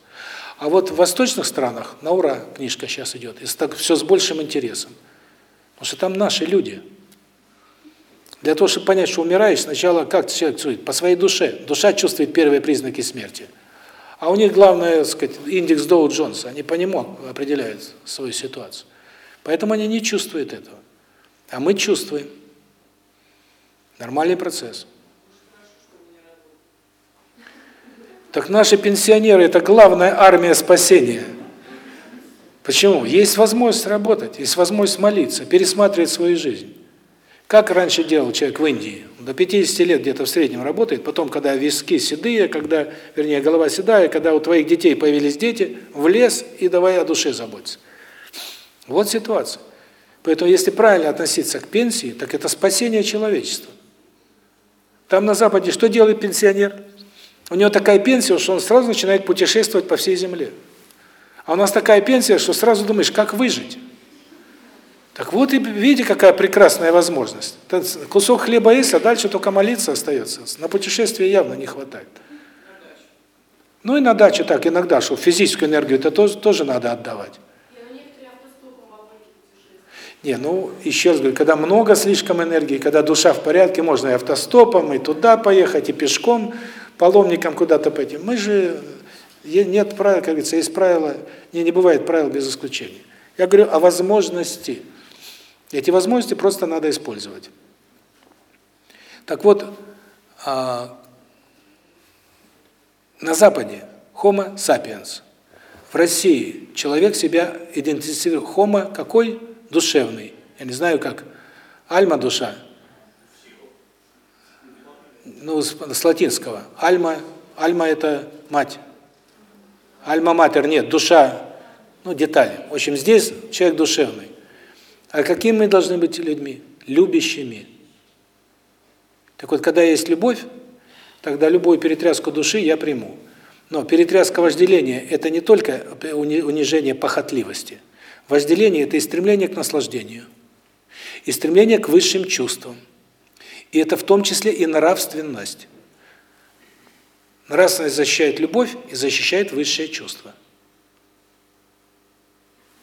А вот в восточных странах на ура книжка сейчас идет, и так все с большим интересом. Потому что там наши люди. Для того, чтобы понять, что умираешь, сначала как человек чувствует? По своей душе. Душа чувствует первые признаки смерти. А у них главное, так сказать, индекс Доу-Джонса. Они по нему определяют свою ситуацию. Поэтому они не чувствуют этого. А мы чувствуем. Нормальный процесс. Так наши пенсионеры – это главная армия спасения. Почему? Есть возможность работать, есть возможность молиться, пересматривать свою жизнь. Как раньше делал человек в Индии? До 50 лет где-то в среднем работает, потом, когда виски седые, когда, вернее, голова седая, когда у твоих детей появились дети, в лес и давай о душе заботиться. Вот ситуация. Поэтому, если правильно относиться к пенсии, так это спасение человечества. Там на Западе что делает пенсионер? У него такая пенсия, что он сразу начинает путешествовать по всей земле. А у нас такая пенсия, что сразу думаешь, как выжить. Так вот, и видите, какая прекрасная возможность. Кусок хлеба есть, а дальше только молиться остается. На путешествие явно не хватает. Ну и на даче так, иногда, что физическую энергию это тоже, тоже надо отдавать. Не, ну, еще раз говорю, когда много слишком энергии, когда душа в порядке, можно и автостопом, и туда поехать, и пешком, паломникам куда-то пойти. Мы же, нет правил, как говорится, есть правила, не, не бывает правил без исключения. Я говорю о возможности. Эти возможности просто надо использовать. Так вот, а, на Западе Homo sapiens. В России человек себя идентифицирует Homo какой? душевный. Я не знаю как. Альма – душа. Ну, с, с латинского. Альма, альма – это мать. Альма-матер – нет, душа, ну, детали. В общем, здесь человек душевный. А какими мы должны быть людьми? Любящими. Так вот, когда есть любовь, тогда любую перетряску души я приму. Но перетряска вожделения – это не только унижение похотливости – Вожделение – это и стремление к наслаждению, и стремление к высшим чувствам. И это в том числе и нравственность. Нравственность защищает любовь и защищает высшее чувство.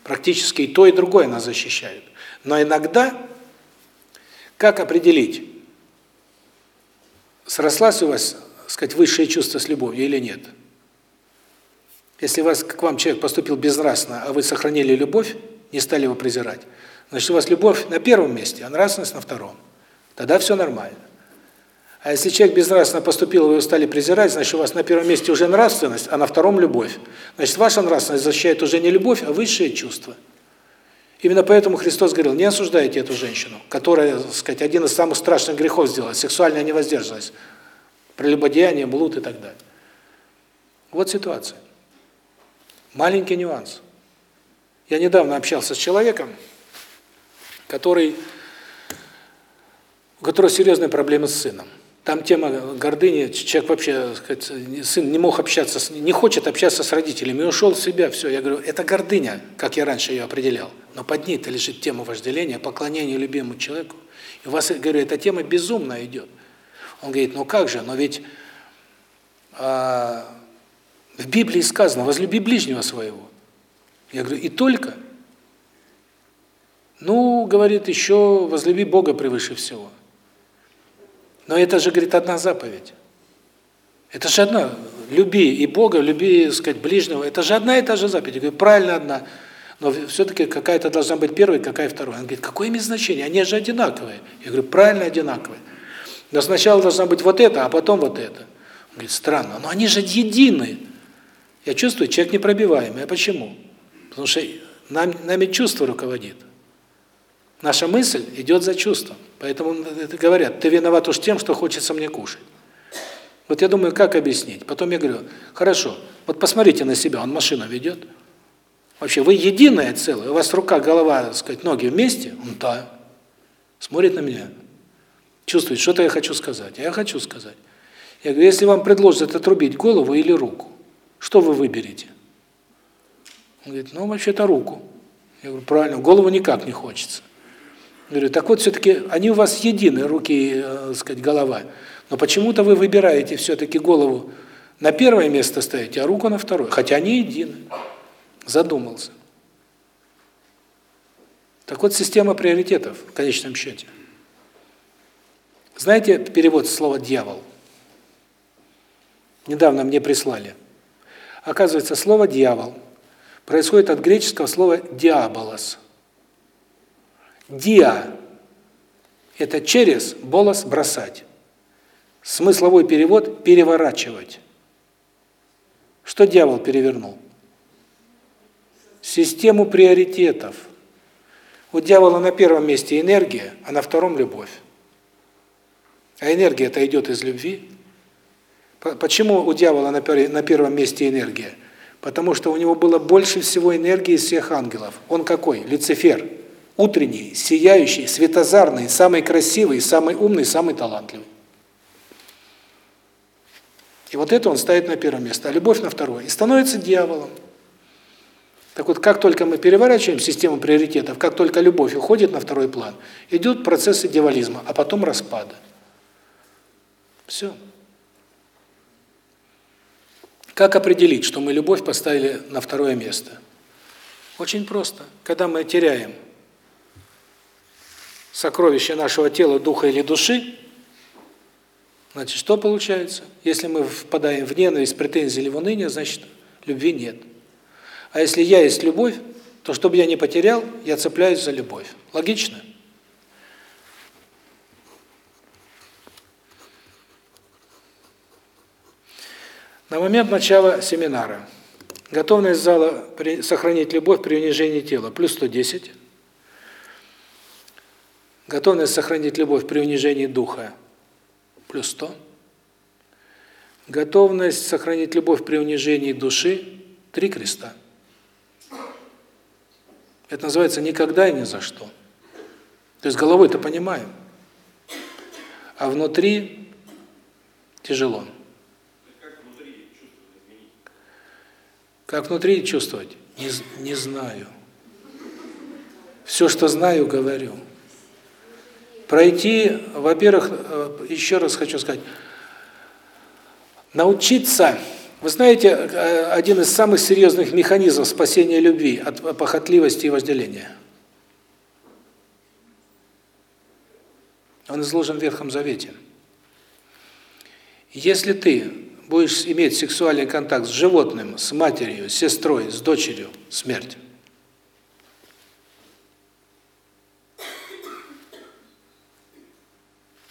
Практически и то, и другое она защищает. Но иногда, как определить, срослась у вас, сказать, высшее чувство с любовью или нет – если вас, к вам человек поступил безнравственно, а вы сохранили любовь, не стали его презирать, значит, у вас любовь на первом месте, а нравственность на втором. Тогда все нормально. А если человек безнравственно поступил, вы его стали презирать, значит, у вас на первом месте уже нравственность, а на втором любовь. Значит, ваша нравственность защищает уже не любовь, а высшее чувство. Именно поэтому Христос говорил, не осуждайте эту женщину, которая, так сказать, один из самых страшных грехов сделала, сексуальная невоздержанность, прелюбодеяние, блуд и так далее. Вот ситуация. Маленький нюанс. Я недавно общался с человеком, который, у которого серьезные проблемы с сыном. Там тема гордыни, человек вообще, сказать, сын не мог общаться, с, не хочет общаться с родителями, и ушел в себя, все. Я говорю, это гордыня, как я раньше ее определял. Но под ней-то лежит тема вожделения, поклонения любимому человеку. И у вас, говорю, эта тема безумно идет. Он говорит, ну как же, но ведь а, в Библии сказано, возлюби ближнего своего. Я говорю, и только? Ну, говорит, еще возлюби Бога превыше всего. Но это же, говорит, одна заповедь. Это же одна. Люби и Бога, люби, так сказать, ближнего. Это же одна и та же заповедь. Я говорю, правильно одна. Но все-таки какая-то должна быть первой, какая вторая. Он говорит, какое имеет значение? Они же одинаковые. Я говорю, правильно одинаковые. Но сначала должна быть вот это, а потом вот это. Он говорит, странно, но они же едины. Я чувствую, человек непробиваемый. А почему? Потому что нам, нами чувство руководит. Наша мысль идет за чувством. Поэтому говорят, ты виноват уж тем, что хочется мне кушать. Вот я думаю, как объяснить? Потом я говорю, хорошо, вот посмотрите на себя, он машину ведет. Вообще, вы единое целое, у вас рука, голова, так сказать, ноги вместе? Он да. Смотрит на меня. Чувствует, что-то я хочу сказать. Я хочу сказать. Я говорю, если вам предложат отрубить голову или руку, что вы выберете? Он говорит, ну, вообще-то руку. Я говорю, правильно, голову никак не хочется. Говорю, так вот, все-таки они у вас едины, руки, э, сказать, голова. Но почему-то вы выбираете все-таки голову на первое место ставите, а руку на второе. Хотя они едины. Задумался. Так вот, система приоритетов в конечном счете. Знаете перевод слова «дьявол»? Недавно мне прислали. Оказывается, слово «дьявол» происходит от греческого слова «диаболос». «Диа» – это через, «болос» – бросать. Смысловой перевод – переворачивать. Что дьявол перевернул? Систему приоритетов. У дьявола на первом месте энергия, а на втором – любовь. А энергия-то идет из любви. Почему у дьявола на первом месте энергия? Потому что у него было больше всего энергии из всех ангелов. Он какой? Люцифер. Утренний, сияющий, светозарный, самый красивый, самый умный, самый талантливый. И вот это он ставит на первое место, а любовь на второе. И становится дьяволом. Так вот, как только мы переворачиваем систему приоритетов, как только любовь уходит на второй план, идут процессы дьяволизма, а потом распада. Все. Как определить, что мы любовь поставили на второе место? Очень просто. Когда мы теряем сокровище нашего тела, духа или души, значит, что получается? Если мы впадаем в ненависть, претензии или в уныние, значит, любви нет. А если я есть любовь, то чтобы я не потерял, я цепляюсь за любовь. Логично? На момент начала семинара готовность зала сохранить любовь при унижении тела плюс 110. Готовность сохранить любовь при унижении духа плюс 100. Готовность сохранить любовь при унижении души три креста. Это называется никогда и ни за что. То есть головой-то понимаем, а внутри тяжело. Как внутри чувствовать? Не, не знаю. Все, что знаю, говорю. Пройти, во-первых, э, еще раз хочу сказать, научиться, вы знаете, э, один из самых серьезных механизмов спасения любви от похотливости и вожделения. Он изложен в Ветхом Завете. Если ты будешь иметь сексуальный контакт с животным, с матерью, с сестрой, с дочерью, смерть.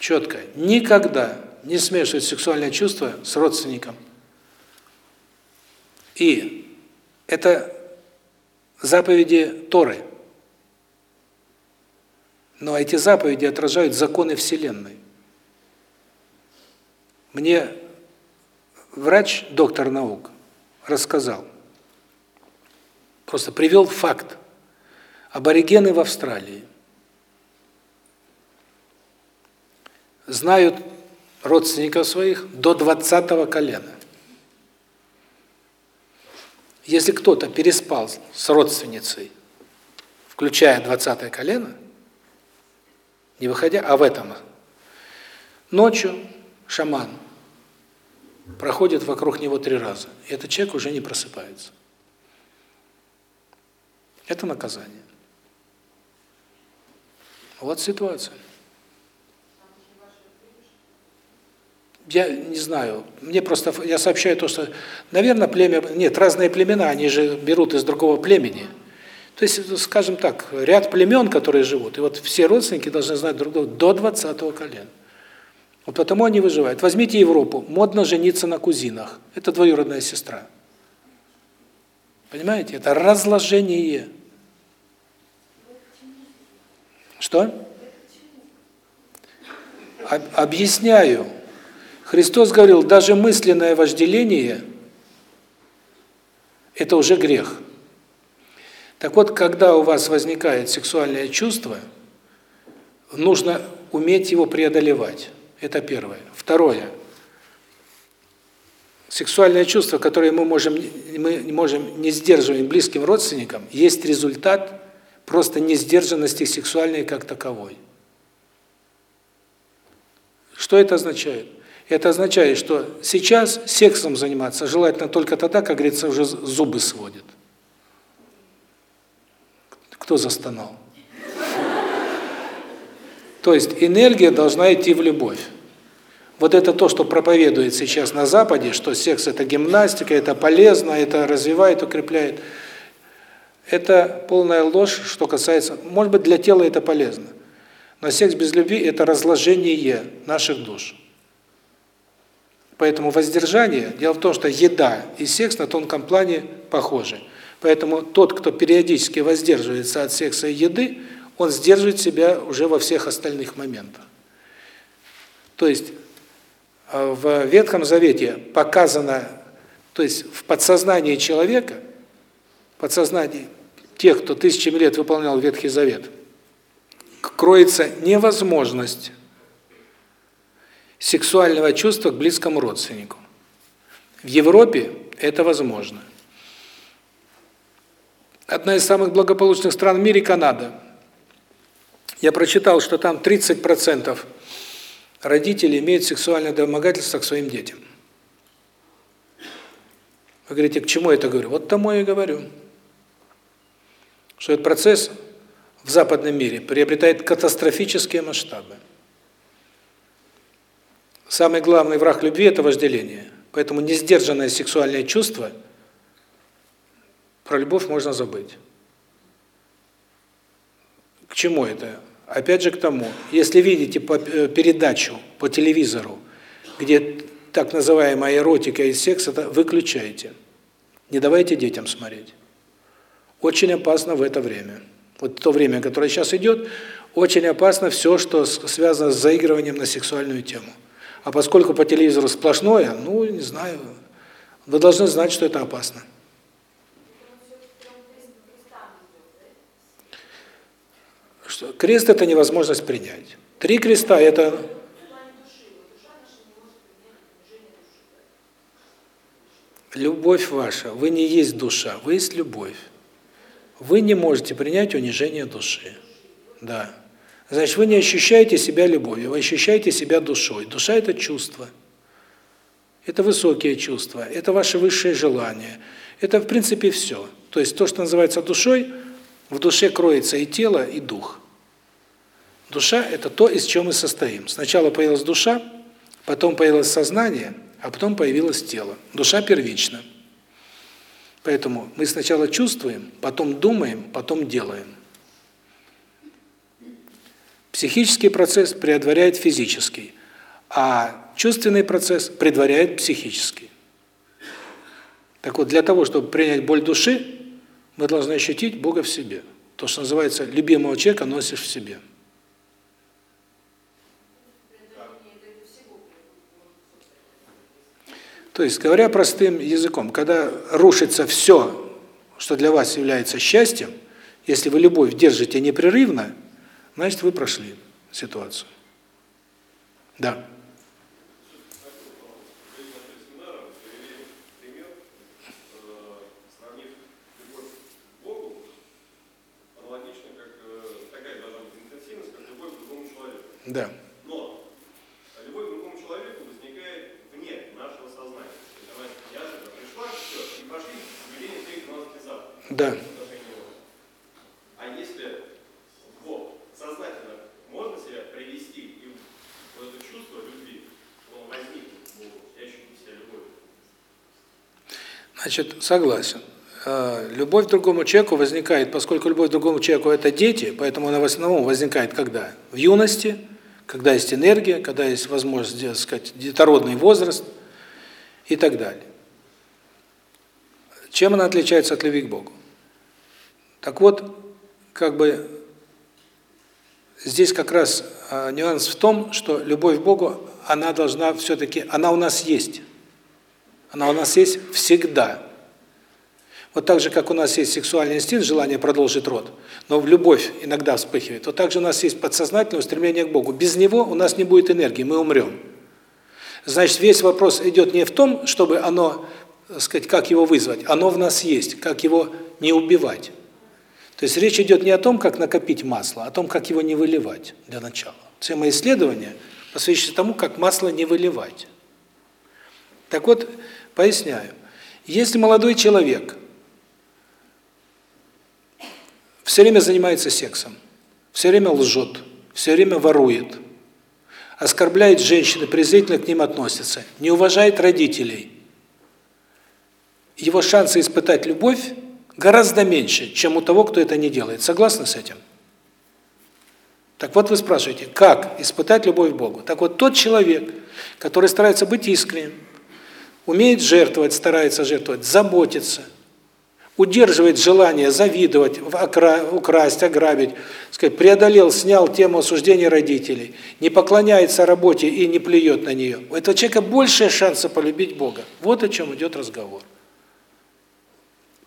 Четко. Никогда не смешивать сексуальное чувство с родственником. И это заповеди Торы. Но эти заповеди отражают законы Вселенной. Мне врач, доктор наук, рассказал, просто привел факт. Аборигены в Австралии знают родственников своих до 20 колена. Если кто-то переспал с родственницей, включая 20 колено, не выходя, а в этом, ночью шаман проходит вокруг него три раза. И этот человек уже не просыпается. Это наказание. Вот ситуация. Я не знаю, мне просто, я сообщаю то, что, наверное, племя, нет, разные племена, они же берут из другого племени. То есть, скажем так, ряд племен, которые живут, и вот все родственники должны знать друг друга до 20 колена. Вот потому они выживают. Возьмите Европу. Модно жениться на кузинах. Это двоюродная сестра. Понимаете? Это разложение. Что? Объясняю. Христос говорил, даже мысленное вожделение – это уже грех. Так вот, когда у вас возникает сексуальное чувство, нужно уметь его преодолевать. Это первое. Второе. Сексуальное чувство, которое мы можем мы можем не сдерживать близким родственникам, есть результат просто несдержанности сексуальной как таковой. Что это означает? Это означает, что сейчас сексом заниматься желательно только тогда, как говорится, уже зубы сводит. Кто застонал? То есть энергия должна идти в любовь. Вот это то, что проповедует сейчас на Западе, что секс – это гимнастика, это полезно, это развивает, укрепляет. Это полная ложь, что касается… Может быть, для тела это полезно. Но секс без любви – это разложение наших душ. Поэтому воздержание, дело в том, что еда и секс на тонком плане похожи. Поэтому тот, кто периодически воздерживается от секса и еды, он сдерживает себя уже во всех остальных моментах. То есть а, в Ветхом Завете показано, то есть в подсознании человека, подсознании тех, кто тысячами лет выполнял Ветхий Завет, кроется невозможность сексуального чувства к близкому родственнику. В Европе это возможно. Одна из самых благополучных стран в мире – Канада. Я прочитал, что там 30% родители имеют сексуальное домогательство к своим детям. Вы говорите, к чему я это говорю? Вот тому я и говорю. Что этот процесс в западном мире приобретает катастрофические масштабы. Самый главный враг любви – это вожделение. Поэтому несдержанное сексуальное чувство, про любовь можно забыть. К чему это? Опять же к тому, если видите по э, передачу по телевизору, где так называемая эротика и секс, это выключайте. Не давайте детям смотреть. Очень опасно в это время. Вот то время, которое сейчас идет, очень опасно все, что связано с заигрыванием на сексуальную тему. А поскольку по телевизору сплошное, ну, не знаю, вы должны знать, что это опасно. Что крест – это невозможность принять. Три креста – это… Любовь ваша, вы не есть душа, вы есть любовь. Вы не можете принять унижение души. Да. Значит, вы не ощущаете себя любовью, вы ощущаете себя душой. Душа – это чувство. Это высокие чувства, это ваши высшие желания. Это, в принципе, все. То есть то, что называется душой, в душе кроется и тело, и дух. Душа – это то, из чего мы состоим. Сначала появилась душа, потом появилось сознание, а потом появилось тело. Душа первична. Поэтому мы сначала чувствуем, потом думаем, потом делаем. Психический процесс предваряет физический, а чувственный процесс предваряет психический. Так вот, для того, чтобы принять боль души, мы должны ощутить Бога в себе. То, что называется, любимого человека носишь в себе. То есть, говоря простым языком, когда рушится все, что для вас является счастьем, если вы любовь держите непрерывно, значит, вы прошли ситуацию. Да. Да. Да. А если вот, сознательно можно себя привести и в это чувство любви, он возникнет, я ощутить себя любовью? Значит, согласен. А, любовь к другому человеку возникает, поскольку любовь к другому человеку – это дети, поэтому она в основном возникает когда? В юности, когда есть энергия, когда есть возможность, так сказать, детородный возраст и так далее. Чем она отличается от любви к Богу? Так вот, как бы здесь как раз а, нюанс в том, что любовь к Богу, она должна все-таки, она у нас есть. Она у нас есть всегда. Вот так же, как у нас есть сексуальный инстинкт, желание продолжить род, но любовь иногда вспыхивает, вот так же у нас есть подсознательное устремление к Богу. Без него у нас не будет энергии, мы умрем. Значит, весь вопрос идет не в том, чтобы оно, так сказать, как его вызвать, оно в нас есть, как его не убивать. То есть речь идет не о том, как накопить масло, а о том, как его не выливать для начала. Тема исследования посвящена тому, как масло не выливать. Так вот, поясняю. Если молодой человек все время занимается сексом, все время лжет, все время ворует, оскорбляет женщин презрительно к ним относится, не уважает родителей, его шансы испытать любовь гораздо меньше, чем у того, кто это не делает. Согласны с этим? Так вот вы спрашиваете, как испытать любовь к Богу? Так вот, тот человек, который старается быть искренним, умеет жертвовать, старается жертвовать, заботиться, удерживает желание завидовать, украсть, ограбить, сказать, преодолел, снял тему осуждения родителей, не поклоняется работе и не плюет на нее. У этого человека больше шанса полюбить Бога. Вот о чем идет разговор.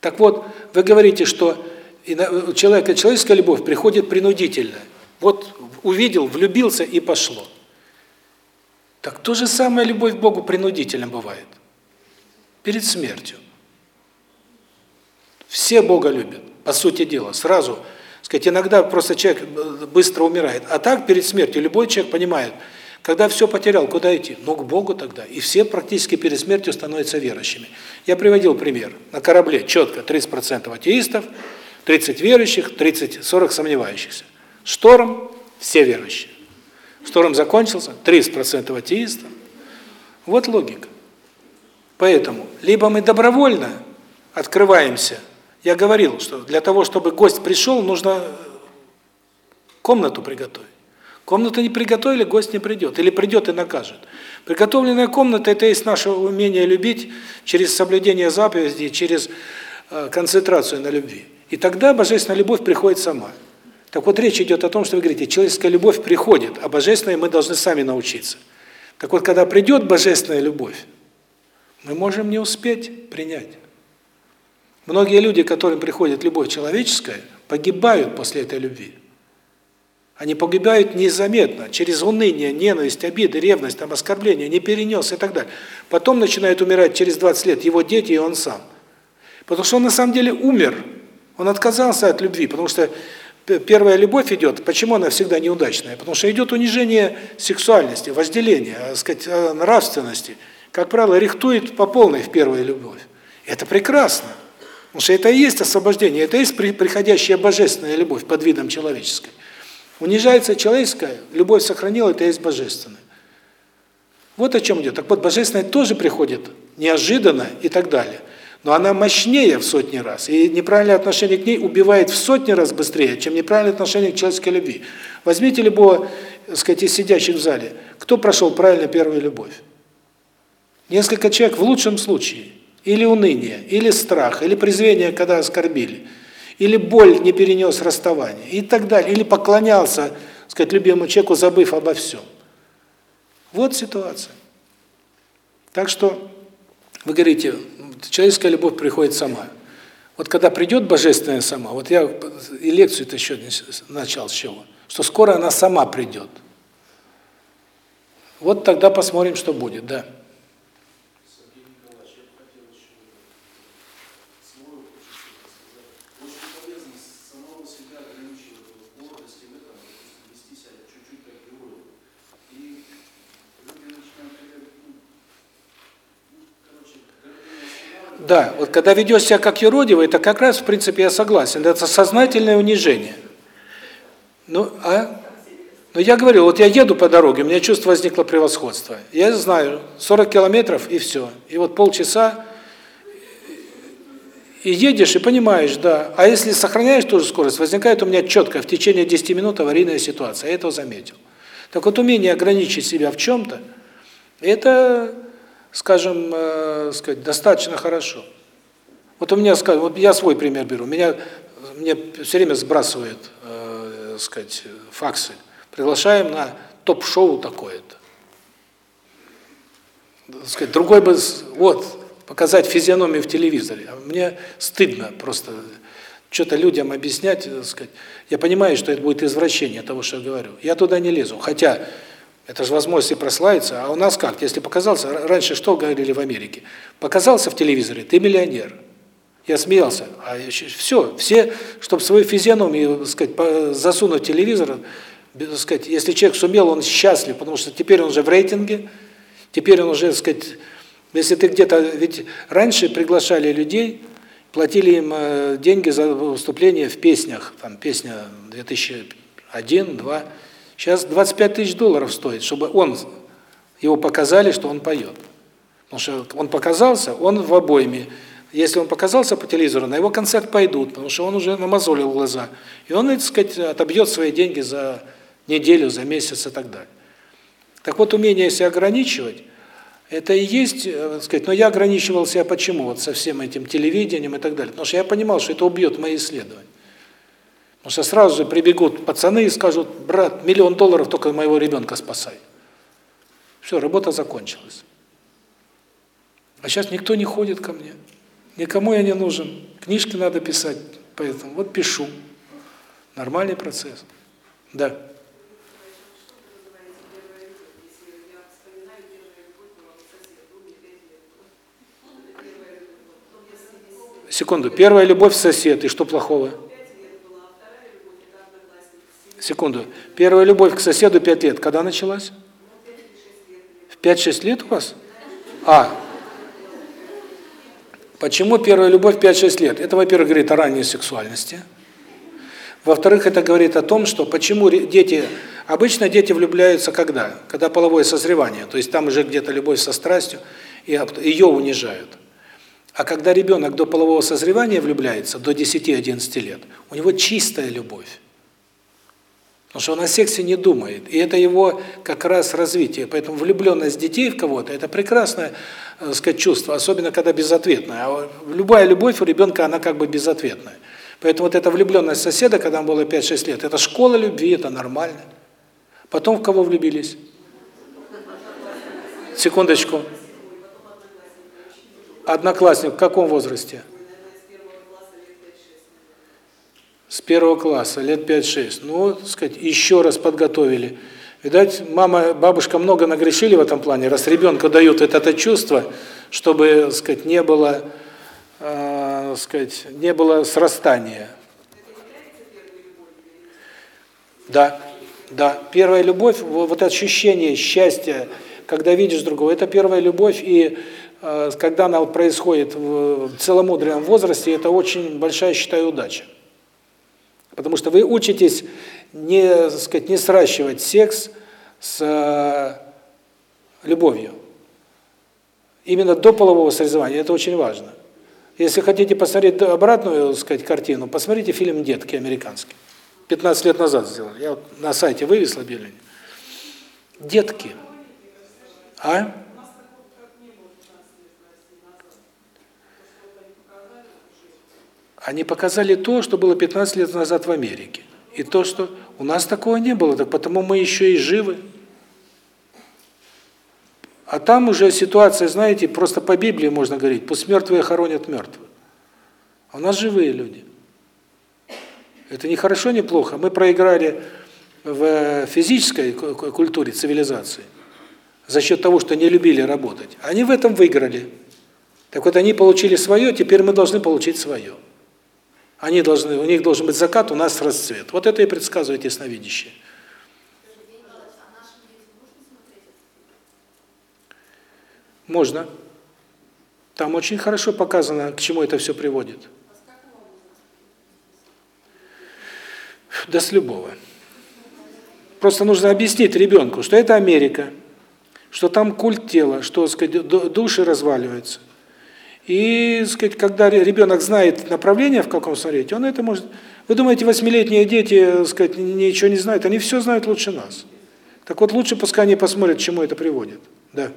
Так вот, вы говорите, что у человека человеческая любовь приходит принудительно. Вот увидел, влюбился и пошло. Так то же самое любовь к Богу принудительно бывает. Перед смертью. Все Бога любят, по сути дела, сразу. Сказать, иногда просто человек быстро умирает. А так, перед смертью, любой человек понимает, когда все потерял, куда идти? Ну, к Богу тогда. И все практически перед смертью становятся верующими. Я приводил пример. На корабле четко 30% атеистов, 30 верующих, 30-40 сомневающихся. Шторм – все верующие. Шторм закончился, 30% атеистов. Вот логика. Поэтому либо мы добровольно открываемся. Я говорил, что для того, чтобы гость пришел, нужно комнату приготовить. Комнату не приготовили, гость не придет. Или придет и накажет. Приготовленная комната – это есть наше умение любить через соблюдение заповедей, через э, концентрацию на любви. И тогда божественная любовь приходит сама. Так вот, речь идет о том, что вы говорите, человеческая любовь приходит, а божественная мы должны сами научиться. Так вот, когда придет божественная любовь, мы можем не успеть принять. Многие люди, которым приходит любовь человеческая, погибают после этой любви. Они погибают незаметно, через уныние, ненависть, обиды, ревность, там, оскорбление, не перенес и так далее. Потом начинает умирать через 20 лет его дети и он сам. Потому что он на самом деле умер. Он отказался от любви, потому что первая любовь идет, почему она всегда неудачная? Потому что идет унижение сексуальности, вожделения, так сказать, э, нравственности. Как правило, рихтует по полной в первую любовь. Это прекрасно. Потому что это и есть освобождение, это и есть приходящая божественная любовь под видом человеческой. Унижается человеческая, любовь сохранила, это и есть божественная. Вот о чем идет. Так вот, божественное тоже приходит неожиданно и так далее но она мощнее в сотни раз. И неправильное отношение к ней убивает в сотни раз быстрее, чем неправильное отношение к человеческой любви. Возьмите любого, так сказать, из сидящих в зале. Кто прошел правильно первую любовь? Несколько человек в лучшем случае. Или уныние, или страх, или презрение, когда оскорбили. Или боль не перенес расставание. И так далее. Или поклонялся, сказать, любимому человеку, забыв обо всем. Вот ситуация. Так что вы говорите, человеческая любовь приходит сама. Вот когда придет божественная сама, вот я и лекцию-то еще начал с чего, что скоро она сама придет. Вот тогда посмотрим, что будет, да. Да, вот когда ведешь себя как юродивый, это как раз, в принципе, я согласен, это сознательное унижение. Ну, а? Ну, я говорю, вот я еду по дороге, у меня чувство возникло превосходства. Я знаю, 40 километров и все. И вот полчаса, и едешь, и понимаешь, да. А если сохраняешь ту же скорость, возникает у меня четко в течение 10 минут аварийная ситуация. Я этого заметил. Так вот, умение ограничить себя в чем-то, это скажем, э, сказать, достаточно хорошо. Вот у меня, скажем, вот я свой пример беру. Меня мне все время сбрасывают, э, сказать, факсы. Приглашаем на топ-шоу такое-то. сказать, другой бы, вот, показать физиономию в телевизоре. А мне стыдно просто что-то людям объяснять, так сказать. Я понимаю, что это будет извращение того, что я говорю. Я туда не лезу. Хотя, это же возможность и прославиться. А у нас как? Если показался, раньше что говорили в Америке? Показался в телевизоре, ты миллионер. Я смеялся. А все, все, чтобы свою физиономию, так сказать, засунуть в телевизор, сказать, если человек сумел, он счастлив, потому что теперь он уже в рейтинге, теперь он уже, сказать, если ты где-то, ведь раньше приглашали людей, платили им э, деньги за выступление в песнях, там песня 2001, 2, сейчас 25 тысяч долларов стоит, чтобы он, его показали, что он поет. Потому что он показался, он в обойме, если он показался по телевизору, на его концерт пойдут, потому что он уже намазолил глаза. И он, так сказать, отобьет свои деньги за неделю, за месяц и так далее. Так вот, умение себя ограничивать, это и есть, э, сказать, но я ограничивал себя почему? Вот со всем этим телевидением и так далее. Потому что я понимал, что это убьет мои исследования. Потому что сразу же прибегут пацаны и скажут, брат, миллион долларов только моего ребенка спасай. Все, работа закончилась. А сейчас никто не ходит ко мне. Никому я не нужен. Книжки надо писать, поэтому вот пишу. Нормальный процесс. Да. Секунду. Первая любовь сосед. И что плохого? Секунду. Первая любовь к соседу 5 лет. Когда началась? В 5-6 лет у вас? А, Почему первая любовь 5-6 лет? Это, во-первых, говорит о ранней сексуальности. Во-вторых, это говорит о том, что почему дети... Обычно дети влюбляются когда? Когда половое созревание. То есть там уже где-то любовь со страстью, и ее унижают. А когда ребенок до полового созревания влюбляется, до 10-11 лет, у него чистая любовь. Потому что он о сексе не думает. И это его как раз развитие. Поэтому влюбленность детей в кого-то – это прекрасное так сказать, чувство, особенно когда безответное. А любая любовь у ребенка, она как бы безответная. Поэтому вот эта влюбленность соседа, когда ему было 5-6 лет, это школа любви, это нормально. Потом в кого влюбились? Секундочку. Одноклассник в каком возрасте? С первого класса, лет 5-6. Ну, сказать, еще раз подготовили. Видать, мама, бабушка много нагрешили в этом плане, раз ребенку дают это, это чувство, чтобы, сказать, не было, э, сказать, не было срастания. Да, да. Первая любовь, вот ощущение счастья, когда видишь другого, это первая любовь, и э, когда она происходит в целомудренном возрасте, это очень большая, считаю, удача. Потому что вы учитесь не, сказать, не сращивать секс с э, любовью. Именно до полового созревания, это очень важно. Если хотите посмотреть обратную, сказать, картину, посмотрите фильм «Детки» американский. 15 лет назад сделали. Я вот на сайте вывес объявление. Детки. А? Они показали то, что было 15 лет назад в Америке. И то, что у нас такого не было, так потому мы еще и живы. А там уже ситуация, знаете, просто по Библии можно говорить, пусть мертвые хоронят мертвых. А у нас живые люди. Это не хорошо, не плохо. Мы проиграли в физической культуре, цивилизации за счет того, что не любили работать. Они в этом выиграли. Так вот, они получили свое, теперь мы должны получить свое. Они должны, у них должен быть закат, у нас расцвет. Вот это и предсказывает ясновидящее. Можно. Там очень хорошо показано, к чему это все приводит. Да с любого. Просто нужно объяснить ребенку, что это Америка, что там культ тела, что, сказать, души разваливаются. И, сказать, когда ребенок знает направление, в каком смотреть, он это может... Вы думаете, восьмилетние дети, сказать, ничего не знают? Они все знают лучше нас. Так вот, лучше пускай они посмотрят, к чему это приводит. Да.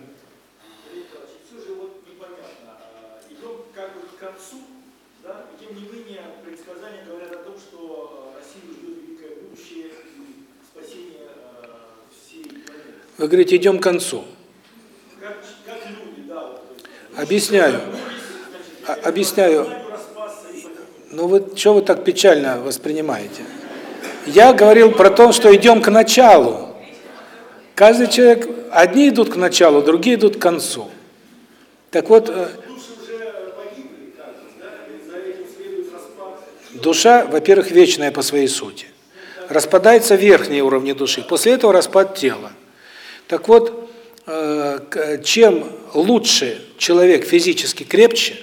Вы говорите, идем к концу. Объясняю. А, объясняю. Ну вы что вы так печально воспринимаете? Я говорил про то, что идем к началу. Каждый человек, одни идут к началу, другие идут к концу. Так вот, э, душа, во-первых, вечная по своей сути. Распадаются верхние уровни души, после этого распад тела. Так вот, э, чем лучше человек физически крепче,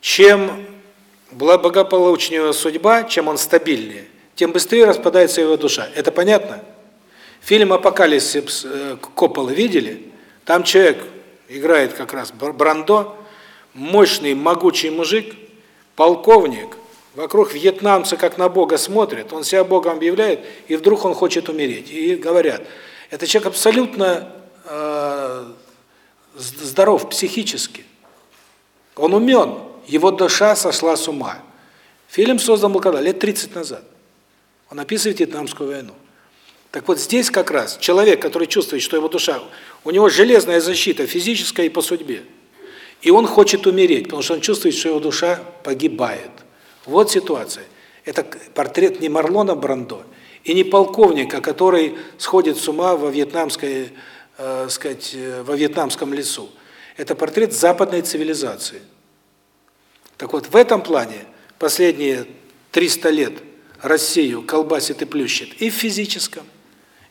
чем благополучнее его судьба, чем он стабильнее, тем быстрее распадается его душа. Это понятно? Фильм «Апокалипсис» э, Коппола видели? Там человек играет как раз Брандо, мощный, могучий мужик, полковник, вокруг вьетнамцы как на Бога смотрят, он себя Богом объявляет, и вдруг он хочет умереть. И говорят, это человек абсолютно э, здоров психически. Он умен, его душа сошла с ума. Фильм создан был когда? Лет 30 назад. Он описывает Вьетнамскую войну. Так вот здесь как раз человек, который чувствует, что его душа, у него железная защита физическая и по судьбе. И он хочет умереть, потому что он чувствует, что его душа погибает. Вот ситуация. Это портрет не Марлона Брандо и не полковника, который сходит с ума во вьетнамской, э, сказать, э, во вьетнамском лесу. Это портрет западной цивилизации. Так вот, в этом плане последние 300 лет Россию колбасит и плющит и в физическом,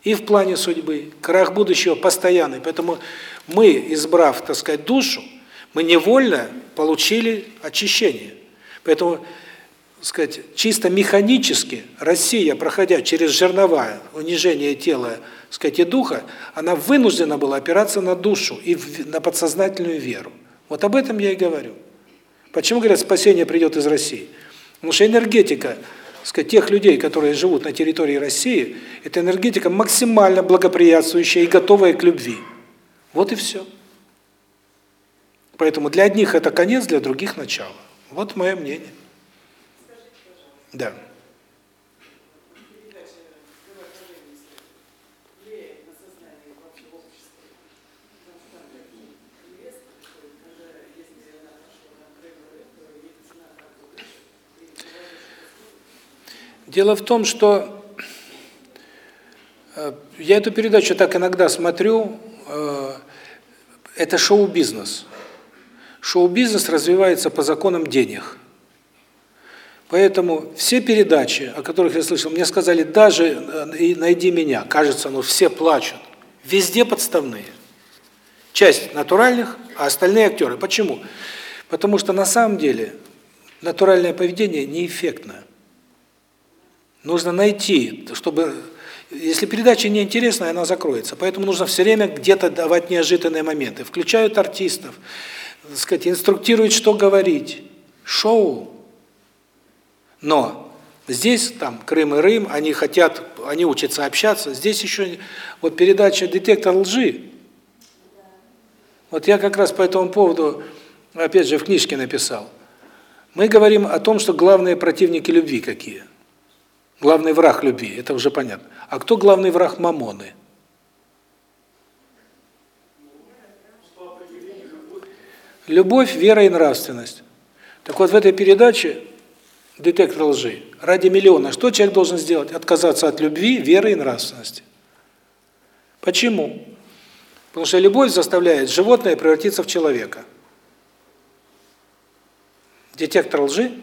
и в плане судьбы. Крах будущего постоянный. Поэтому мы, избрав, так сказать, душу, мы невольно получили очищение. Поэтому, сказать, чисто механически Россия, проходя через жернова унижение тела, сказать, и духа, она вынуждена была опираться на душу и на подсознательную веру. Вот об этом я и говорю. Почему говорят, спасение придет из России? Потому что энергетика сказать, тех людей, которые живут на территории России, это энергетика максимально благоприятствующая и готовая к любви. Вот и все. Поэтому для одних это конец, для других начало. Вот мое мнение. Да. Дело в том, что э, я эту передачу так иногда смотрю, э, это шоу-бизнес. Шоу-бизнес развивается по законам денег. Поэтому все передачи, о которых я слышал, мне сказали, даже э, «Найди меня», кажется, ну все плачут. Везде подставные. Часть натуральных, а остальные актеры. Почему? Потому что на самом деле натуральное поведение неэффектно. Нужно найти, чтобы если передача неинтересная, она закроется. Поэтому нужно все время где-то давать неожиданные моменты. Включают артистов, так сказать, инструктируют, что говорить. Шоу. Но здесь там Крым и Рым, они хотят, они учатся общаться. Здесь еще вот передача «Детектор лжи». Вот я как раз по этому поводу, опять же, в книжке написал. Мы говорим о том, что главные противники любви какие – Главный враг любви, это уже понятно. А кто главный враг мамоны? Любовь, вера и нравственность. Так вот, в этой передаче «Детектор лжи» ради миллиона, что человек должен сделать? Отказаться от любви, веры и нравственности. Почему? Потому что любовь заставляет животное превратиться в человека. Детектор лжи,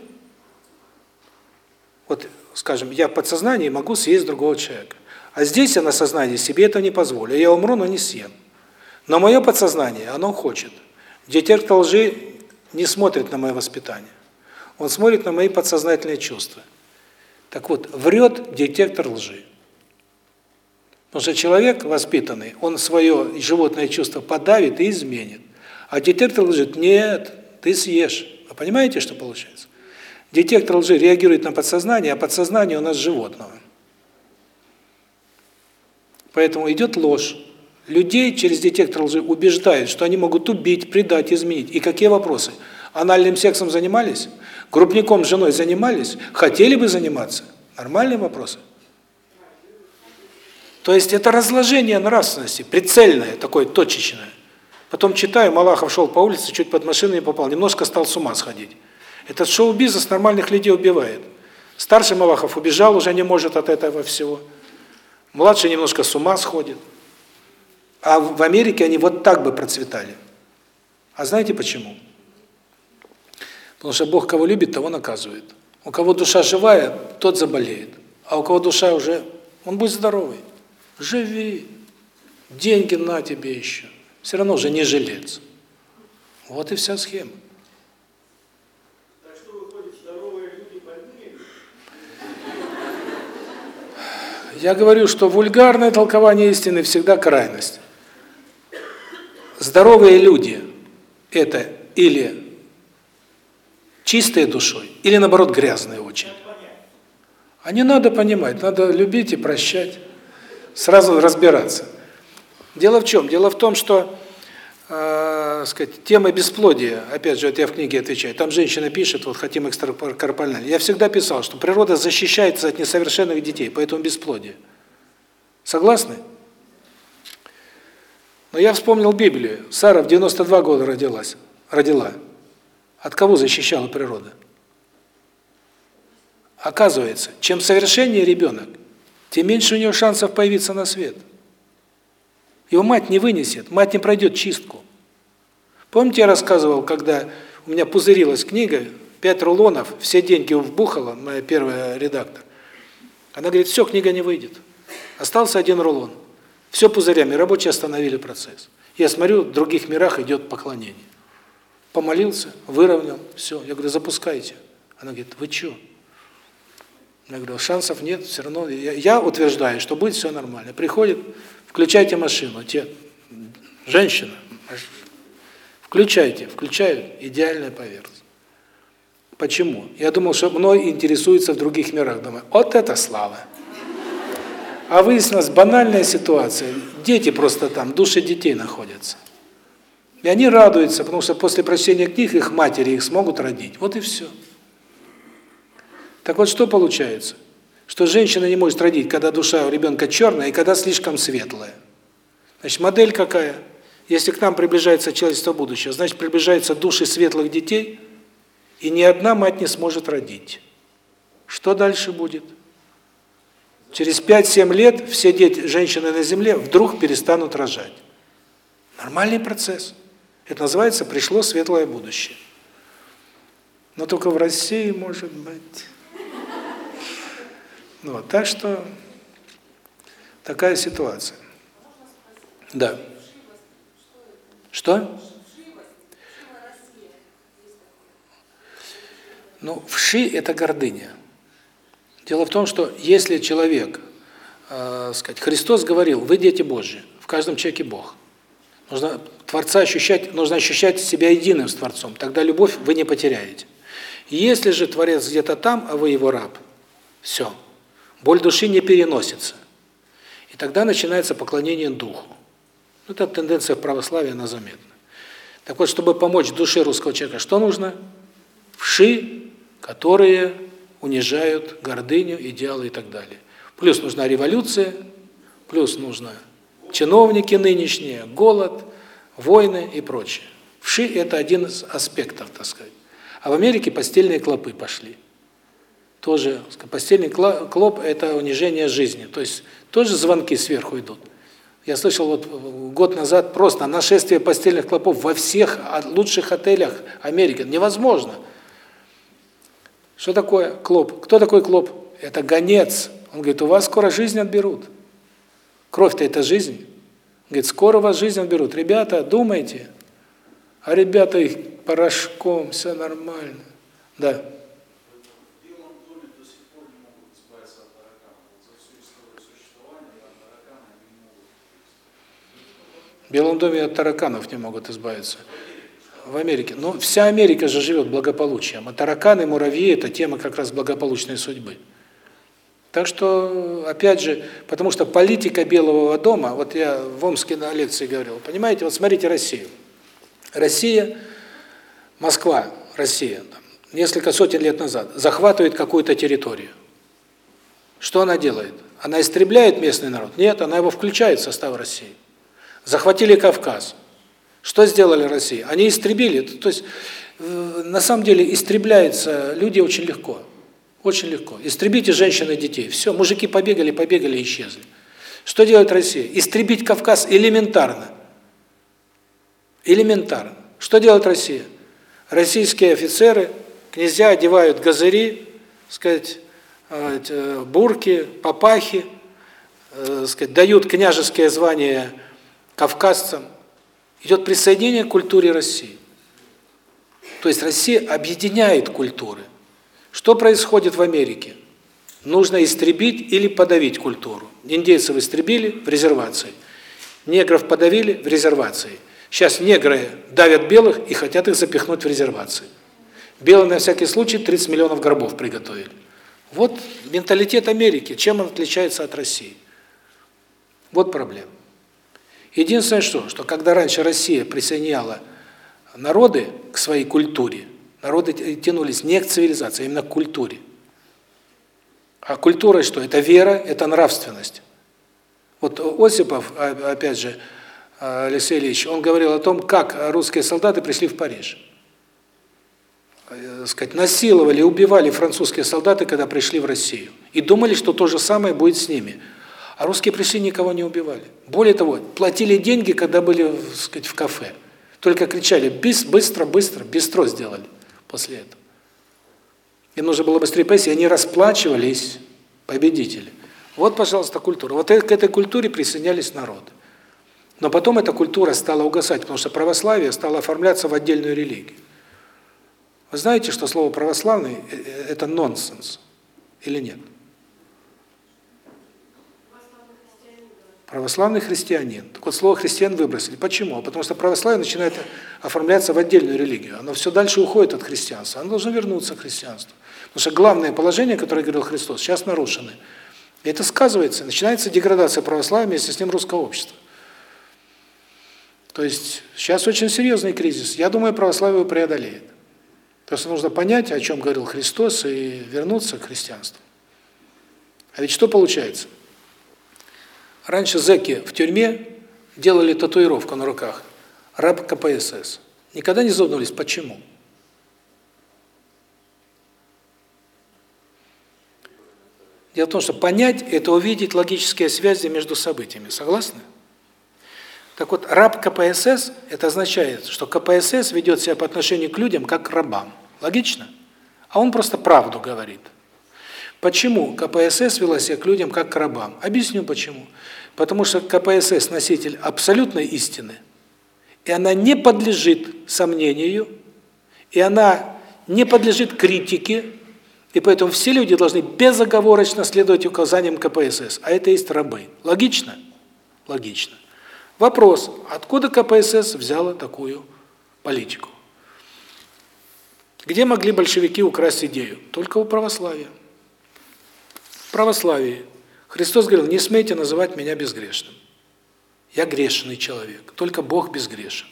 вот скажем, я в подсознании могу съесть другого человека. А здесь я на сознании себе это не позволю. Я умру, но не съем. Но мое подсознание, оно хочет. Детектор лжи не смотрит на мое воспитание. Он смотрит на мои подсознательные чувства. Так вот, врет детектор лжи. Потому что человек воспитанный, он свое животное чувство подавит и изменит. А детектор лжи, нет, ты съешь. Вы понимаете, что получается? Детектор лжи реагирует на подсознание, а подсознание у нас животного. Поэтому идет ложь. Людей через детектор лжи убеждают, что они могут убить, предать, изменить. И какие вопросы? Анальным сексом занимались? Группником с женой занимались? Хотели бы заниматься? Нормальные вопросы. То есть это разложение нравственности, прицельное, такое точечное. Потом читаю, Малахов шел по улице, чуть под машину не попал, немножко стал с ума сходить. Этот шоу-бизнес нормальных людей убивает. Старший Малахов убежал, уже не может от этого всего. Младший немножко с ума сходит. А в Америке они вот так бы процветали. А знаете почему? Потому что Бог кого любит, того наказывает. У кого душа живая, тот заболеет. А у кого душа уже, он будет здоровый. Живи. Деньги на тебе еще. Все равно уже не жилец. Вот и вся схема. Так что выходит, здоровые люди больные? Я говорю, что вульгарное толкование истины всегда крайность. Здоровые люди – это или чистые душой, или наоборот грязные очень. А не надо понимать, надо любить и прощать, сразу разбираться. Дело в чем? Дело в том, что э, сказать, тема бесплодия, опять же, это я в книге отвечаю, там женщина пишет, вот хотим экстракорпорально. Я всегда писал, что природа защищается от несовершенных детей, поэтому бесплодие. Согласны? Но я вспомнил Библию. Сара в 92 года родилась, родила. От кого защищала природа? Оказывается, чем совершеннее ребенок, тем меньше у него шансов появиться на свет. Его мать не вынесет, мать не пройдет чистку. Помните, я рассказывал, когда у меня пузырилась книга, пять рулонов, все деньги вбухала, моя первая редактор. Она говорит, все, книга не выйдет. Остался один рулон. Все пузырями, рабочие остановили процесс. Я смотрю, в других мирах идет поклонение. Помолился, выровнял, все. Я говорю, запускайте. Она говорит, вы что? Я говорю, шансов нет, все равно. Я, я утверждаю, что будет все нормально. Приходит, включайте машину. Те, женщина, включайте, включают, идеальная поверхность. Почему? Я думал, что мной интересуется в других мирах. Думаю, вот это слава. А выяснилась банальная ситуация. Дети просто там, души детей находятся. И они радуются, потому что после прочтения книг их матери их смогут родить. Вот и все. Так вот, что получается? Что женщина не может родить, когда душа у ребенка черная и когда слишком светлая. Значит, модель какая? Если к нам приближается человечество будущего, значит, приближаются души светлых детей, и ни одна мать не сможет родить. Что дальше будет? Через 5-7 лет все дети, женщины на земле вдруг перестанут рожать. Нормальный процесс. Это называется «пришло светлое будущее». Но только в России, может быть. Ну, вот, так что такая ситуация. Да. Что? Ну, вши – это гордыня. Дело в том, что если человек, э, сказать, Христос говорил, вы дети Божьи, в каждом человеке Бог. Нужно Творца ощущать, нужно ощущать себя единым с Творцом, тогда любовь вы не потеряете. Если же Творец где-то там, а вы его раб, все, боль души не переносится. И тогда начинается поклонение Духу. Это тенденция в православии, она заметна. Так вот, чтобы помочь душе русского человека, что нужно? Вши, которые унижают гордыню, идеалы и так далее. Плюс нужна революция, плюс нужно чиновники нынешние, голод, войны и прочее. Вши – это один из аспектов, так сказать. А в Америке постельные клопы пошли. Тоже постельный клоп – это унижение жизни. То есть тоже звонки сверху идут. Я слышал вот год назад просто нашествие постельных клопов во всех лучших отелях Америки. Невозможно. Что такое клоп? Кто такой клоп? Это гонец. Он говорит, у вас скоро жизнь отберут. Кровь-то это жизнь. Говорит, скоро вас жизнь отберут. Ребята, думайте. А ребята их порошком, все нормально. Да. Белом доме от тараканов не могут избавиться в Америке. Но вся Америка же живет благополучием. А тараканы, муравьи – это тема как раз благополучной судьбы. Так что, опять же, потому что политика Белого дома, вот я в Омске на лекции говорил, понимаете, вот смотрите Россию. Россия, Москва, Россия, несколько сотен лет назад, захватывает какую-то территорию. Что она делает? Она истребляет местный народ? Нет, она его включает в состав России. Захватили Кавказ. Что сделали Россия? Они истребили, то есть э, на самом деле истребляются люди очень легко. Очень легко. Истребите женщин и детей. Все, мужики побегали, побегали, исчезли. Что делает Россия? Истребить Кавказ элементарно. Элементарно. Что делает Россия? Российские офицеры, князья одевают газыри, сказать, э, бурки, папахи, э, сказать, дают княжеские звания кавказцам. Идет присоединение к культуре России. То есть Россия объединяет культуры. Что происходит в Америке? Нужно истребить или подавить культуру. Индейцев истребили в резервации. Негров подавили в резервации. Сейчас негры давят белых и хотят их запихнуть в резервации. Белые на всякий случай 30 миллионов гробов приготовили. Вот менталитет Америки, чем он отличается от России. Вот проблема. Единственное что, что когда раньше Россия присоединяла народы к своей культуре, народы тянулись не к цивилизации, а именно к культуре. А культура что? Это вера, это нравственность. Вот Осипов, а, опять же, а, Алексей Ильич, он говорил о том, как русские солдаты пришли в Париж. Э, сказать, насиловали, убивали французские солдаты, когда пришли в Россию. И думали, что то же самое будет с ними. А русские пришли, никого не убивали. Более того, платили деньги, когда были, сказать, в кафе. Только кричали «быстро, быстро», быстро сделали после этого. Им нужно было быстрее пойти, и они расплачивались, победители. Вот, пожалуйста, культура. Вот к этой культуре присоединялись народы. Но потом эта культура стала угасать, потому что православие стало оформляться в отдельную религию. Вы знаете, что слово «православный» – э, это нонсенс или нет? Православный христианин. Так вот, слово «христиан» выбросили. Почему? Потому что православие начинает оформляться в отдельную религию. Оно все дальше уходит от христианства. Оно должно вернуться к христианству. Потому что главное положение, которое говорил Христос, сейчас нарушены. И это сказывается. Начинается деградация православия вместе с ним русского общества. То есть сейчас очень серьезный кризис. Я думаю, православие его преодолеет. Просто нужно понять, о чем говорил Христос, и вернуться к христианству. А ведь что получается? Раньше зэки в тюрьме делали татуировку на руках. Раб КПСС. Никогда не задумывались, почему? Дело в том, что понять – это увидеть логические связи между событиями. Согласны? Так вот, раб КПСС – это означает, что КПСС ведет себя по отношению к людям как к рабам. Логично? А он просто правду говорит. Почему КПСС вела себя к людям как к рабам? Объясню почему. Потому что КПСС – носитель абсолютной истины, и она не подлежит сомнению, и она не подлежит критике, и поэтому все люди должны безоговорочно следовать указаниям КПСС, а это есть рабы. Логично? Логично. Вопрос, откуда КПСС взяла такую политику? Где могли большевики украсть идею? Только у православия. Православии Христос говорил, не смейте называть меня безгрешным. Я грешный человек, только Бог безгрешен.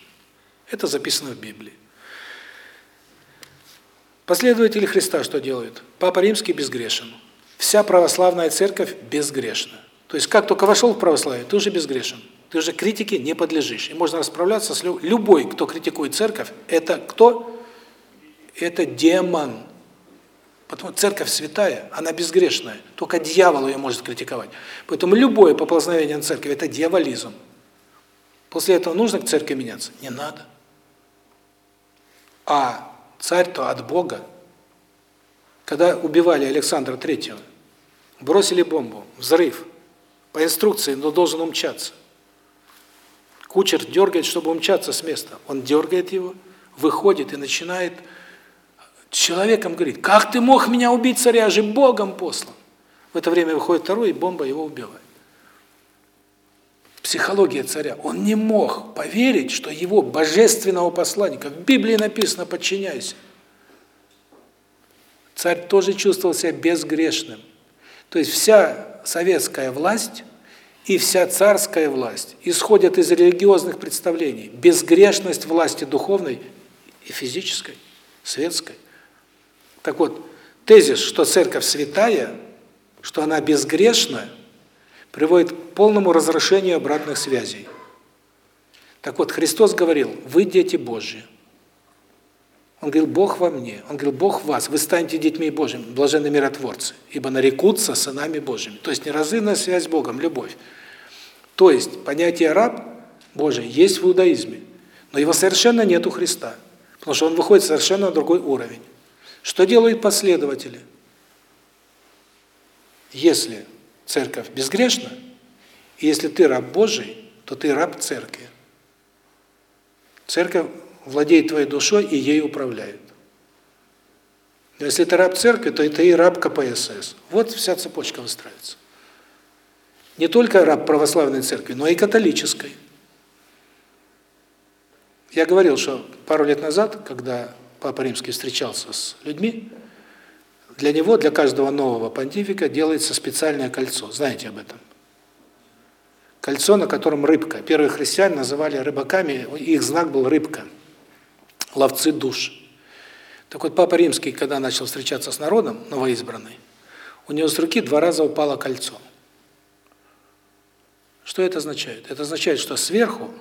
Это записано в Библии. Последователи Христа что делают? Папа Римский безгрешен. Вся православная церковь безгрешна. То есть как только вошел в православие, ты уже безгрешен. Ты уже критике не подлежишь. И можно расправляться с любой, кто критикует церковь. Это кто? Это демон. Потому церковь святая, она безгрешная. Только дьявол ее может критиковать. Поэтому любое поползновение на церковь – это дьяволизм. После этого нужно к церкви меняться? Не надо. А царь-то от Бога. Когда убивали Александра Третьего, бросили бомбу, взрыв. По инструкции, но должен умчаться. Кучер дергает, чтобы умчаться с места. Он дергает его, выходит и начинает человеком говорить, как ты мог меня убить, царя, же Богом послан. В это время выходит второй, и бомба его убивает. Психология царя. Он не мог поверить, что его божественного посланника, в Библии написано «подчиняйся». Царь тоже чувствовал себя безгрешным. То есть вся советская власть и вся царская власть исходят из религиозных представлений. Безгрешность власти духовной и физической, светской. Так вот, тезис, что церковь святая, что она безгрешна, приводит к полному разрушению обратных связей. Так вот, Христос говорил, вы дети Божьи. Он говорил, Бог во мне. Он говорил, Бог в вас. Вы станете детьми Божьими, блаженны миротворцы, ибо нарекутся сынами Божьими. То есть неразрывная связь с Богом, любовь. То есть понятие раб Божий есть в иудаизме, но его совершенно нет у Христа, потому что он выходит совершенно на другой уровень. Что делают последователи? Если церковь безгрешна, и если ты раб Божий, то ты раб церкви. Церковь владеет твоей душой и ей управляет. Но если ты раб церкви, то это и раб КПСС. Вот вся цепочка выстраивается. Не только раб православной церкви, но и католической. Я говорил, что пару лет назад, когда Папа Римский встречался с людьми, для него, для каждого нового понтифика делается специальное кольцо. Знаете об этом? Кольцо, на котором рыбка. Первые христиане называли рыбаками, их знак был рыбка ловцы душ. Так вот, Папа Римский, когда начал встречаться с народом, новоизбранный, у него с руки два раза упало кольцо. Что это означает? Это означает, что сверху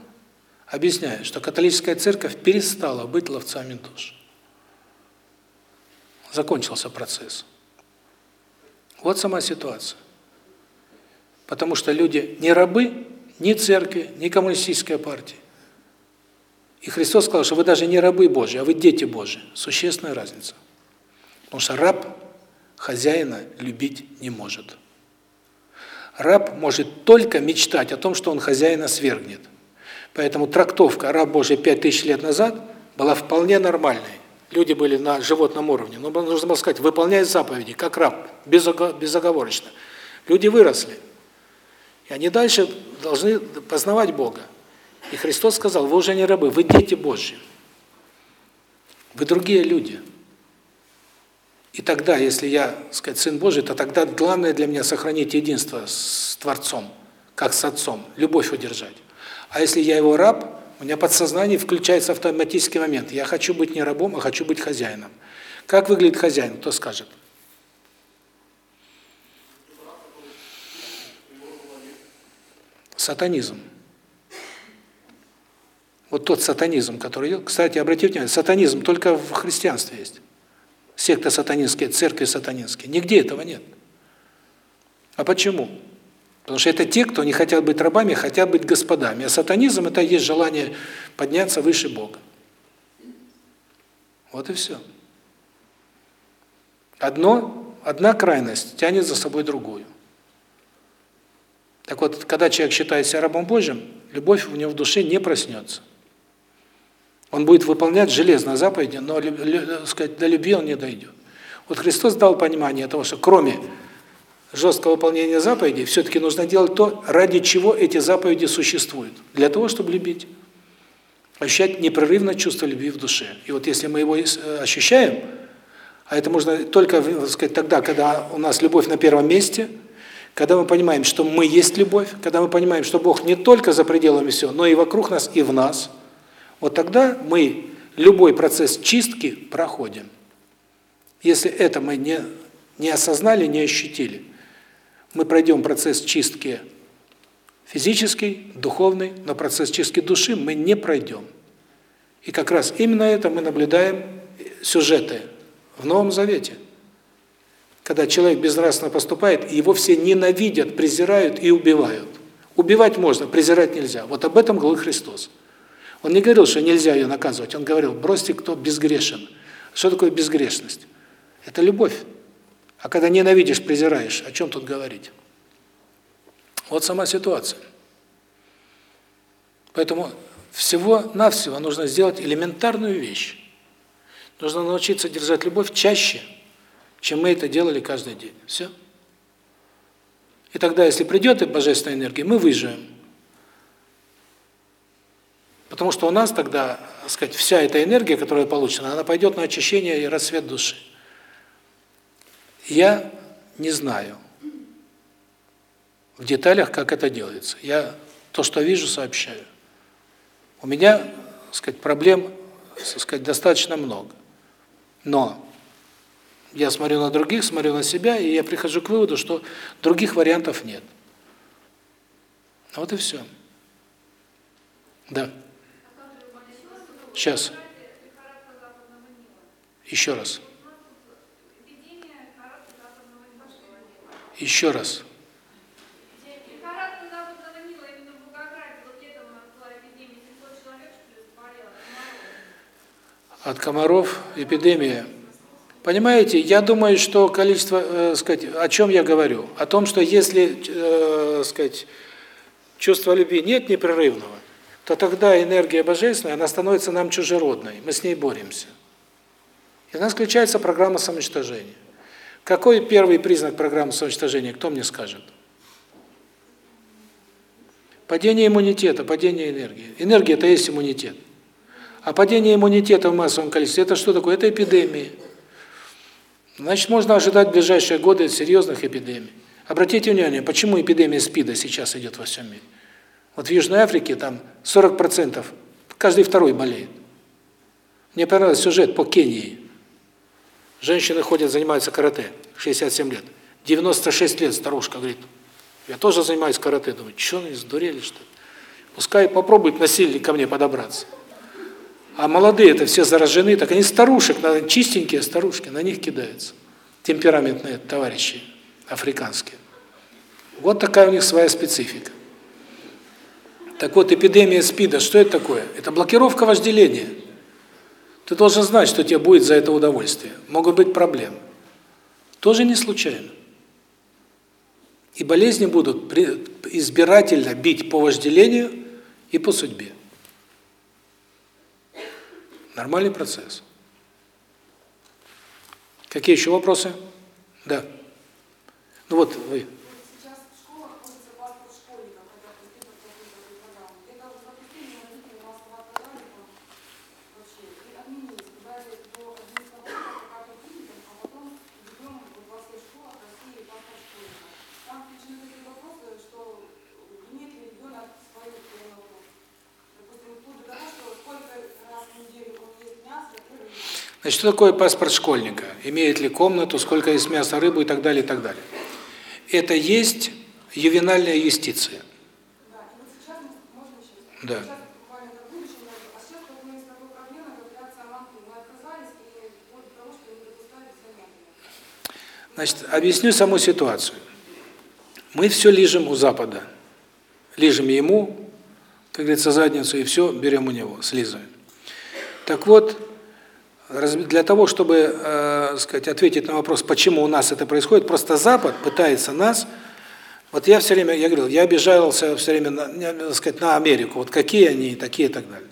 объясняет, что католическая церковь перестала быть ловцами душ. Закончился процесс. Вот сама ситуация. Потому что люди не рабы ни церкви, ни коммунистической партии. И Христос сказал, что вы даже не рабы Божьи, а вы дети Божьи. Существенная разница. Потому что раб хозяина любить не может. Раб может только мечтать о том, что он хозяина свергнет. Поэтому трактовка «раб Божий пять тысяч лет назад» была вполне нормальной. Люди были на животном уровне. Но нужно было сказать, выполняй заповеди, как раб, безоговорочно. Люди выросли. И они дальше должны познавать Бога. И Христос сказал, вы уже не рабы, вы дети Божьи. Вы другие люди. И тогда, если я, сказать, Сын Божий, то тогда главное для меня сохранить единство с Творцом, как с Отцом, любовь удержать. А если я его раб, у меня подсознание включается автоматический момент. Я хочу быть не рабом, а хочу быть хозяином. Как выглядит хозяин, кто скажет? Сатанизм. Вот тот сатанизм, который идет. Кстати, обратите внимание, сатанизм только в христианстве есть. Секта сатанинские, церкви сатанинские. Нигде этого нет. А почему? Потому что это те, кто не хотят быть рабами, хотят быть господами. А сатанизм – это есть желание подняться выше Бога. Вот и все. Одно, одна крайность тянет за собой другую. Так вот, когда человек считает себя рабом Божьим, любовь у него в душе не проснется. Он будет выполнять железно заповеди, но сказать, до любви он не дойдет. Вот Христос дал понимание того, что кроме жесткого выполнения заповедей, все-таки нужно делать то, ради чего эти заповеди существуют. Для того, чтобы любить. Ощущать непрерывное чувство любви в душе. И вот если мы его э, ощущаем, а это можно только сказать, тогда, когда у нас любовь на первом месте, когда мы понимаем, что мы есть любовь, когда мы понимаем, что Бог не только за пределами всего, но и вокруг нас, и в нас – вот тогда мы любой процесс чистки проходим. Если это мы не, не осознали, не ощутили, мы пройдем процесс чистки физический, духовный, но процесс чистки души мы не пройдем. И как раз именно это мы наблюдаем сюжеты в Новом Завете. Когда человек безнравственно поступает, его все ненавидят, презирают и убивают. Убивать можно, презирать нельзя. Вот об этом говорил Христос. Он не говорил, что нельзя ее наказывать, он говорил, бросьте, кто безгрешен. Что такое безгрешность? Это любовь. А когда ненавидишь, презираешь, о чем тут говорить? Вот сама ситуация. Поэтому всего-навсего нужно сделать элементарную вещь. Нужно научиться держать любовь чаще, чем мы это делали каждый день. Все. И тогда, если придет божественная энергия, мы выживем. Потому что у нас тогда, так сказать, вся эта энергия, которая получена, она пойдет на очищение и рассвет души. Я не знаю в деталях, как это делается. Я то, что вижу, сообщаю. У меня, так сказать, проблем, так сказать, достаточно много. Но я смотрю на других, смотрю на себя, и я прихожу к выводу, что других вариантов нет. Вот и все. Да. Сейчас. Еще раз. Еще раз. От комаров эпидемия. Понимаете, я думаю, что количество, э, сказать, о чем я говорю? О том, что если, э, сказать, чувства любви нет непрерывного, то тогда энергия божественная, она становится нам чужеродной, мы с ней боремся. И у нас включается программа самоуничтожения. Какой первый признак программы самоуничтожения, кто мне скажет? Падение иммунитета, падение энергии. Энергия – это есть иммунитет. А падение иммунитета в массовом количестве – это что такое? Это эпидемии. Значит, можно ожидать в ближайшие годы серьезных эпидемий. Обратите внимание, почему эпидемия СПИДа сейчас идет во всем мире. Вот в Южной Африке там 40%, каждый второй болеет. Мне понравился сюжет по Кении. Женщины ходят, занимаются карате, 67 лет. 96 лет старушка говорит, я тоже занимаюсь карате. Думаю, что они сдурели, что ли? Пускай попробуют насильник ко мне подобраться. А молодые это все заражены, так они старушек, чистенькие старушки, на них кидаются. Темпераментные товарищи африканские. Вот такая у них своя специфика. Так вот, эпидемия СПИДа, что это такое? Это блокировка вожделения. Ты должен знать, что тебе будет за это удовольствие. Могут быть проблемы. Тоже не случайно. И болезни будут избирательно бить по вожделению и по судьбе. Нормальный процесс. Какие еще вопросы? Да. Ну вот вы. Значит, что такое паспорт школьника? Имеет ли комнату, сколько есть мяса, рыбу и так далее, и так далее. Это есть ювенальная юстиция. Да. Значит, объясню саму ситуацию. Мы все лижем у Запада. Лижем ему, как говорится, задницу, и все берем у него, слизываем. Так вот, для того, чтобы, э, сказать, ответить на вопрос, почему у нас это происходит, просто Запад пытается нас вот я все время, я говорил, я обижался все время, на, так сказать, на Америку. Вот какие они, такие и так далее.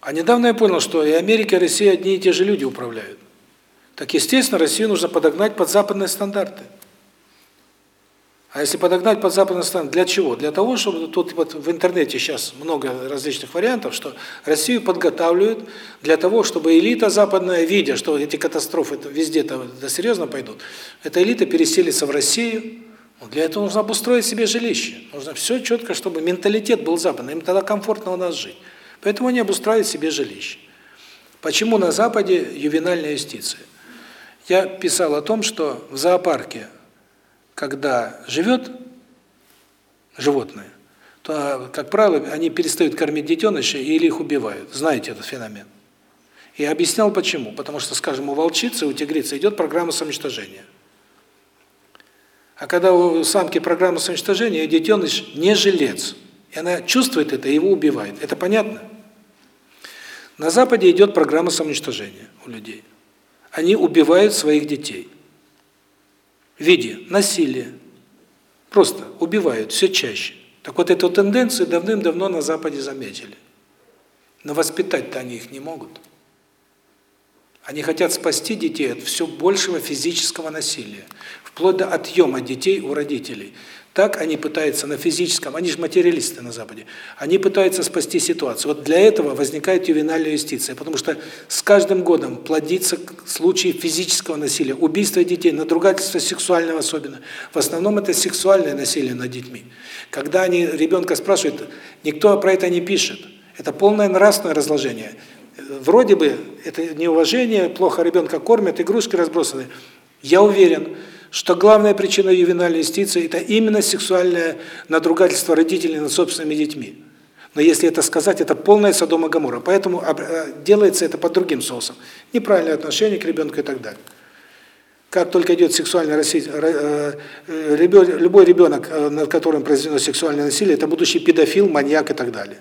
А недавно я понял, что и Америка, и Россия одни и те же люди управляют. Так, естественно, Россию нужно подогнать под западные стандарты. А если подогнать под западный стран, для чего? Для того, чтобы тут вот в интернете сейчас много различных вариантов, что Россию подготавливают для того, чтобы элита западная, видя, что эти катастрофы везде-то да, серьезно пойдут, эта элита переселится в Россию. Для этого нужно обустроить себе жилище. Нужно все четко, чтобы менталитет был западный, им тогда комфортно у нас жить. Поэтому они обустраивают себе жилище. Почему на Западе ювенальная юстиция? Я писал о том, что в зоопарке когда живет животное, то, как правило, они перестают кормить детенышей или их убивают. Знаете этот феномен. И объяснял почему. Потому что, скажем, у волчицы, у тигрицы идет программа самоуничтожения. А когда у самки программа самоуничтожения, детеныш не жилец. И она чувствует это, и его убивает. Это понятно? На Западе идет программа самоуничтожения у людей. Они убивают своих детей виде насилия. Просто убивают все чаще. Так вот эту тенденцию давным-давно на Западе заметили. Но воспитать-то они их не могут. Они хотят спасти детей от все большего физического насилия, вплоть до отъема детей у родителей. Так они пытаются на физическом, они же материалисты на Западе, они пытаются спасти ситуацию. Вот для этого возникает ювенальная юстиция, потому что с каждым годом плодится случаи физического насилия, убийства детей, надругательства сексуального особенно. В основном это сексуальное насилие над детьми. Когда они ребенка спрашивают, никто про это не пишет. Это полное нравственное разложение. Вроде бы это неуважение, плохо ребенка кормят, игрушки разбросаны. Я уверен, что главная причина ювенальной юстиции – это именно сексуальное надругательство родителей над собственными детьми. Но если это сказать, это полная Содома Гоморра. Поэтому э, делается это под другим соусом. Неправильное отношение к ребенку и так далее. Как только идет сексуальное насилие, э, э, любой ребенок, над которым произведено сексуальное насилие, это будущий педофил, маньяк и так далее.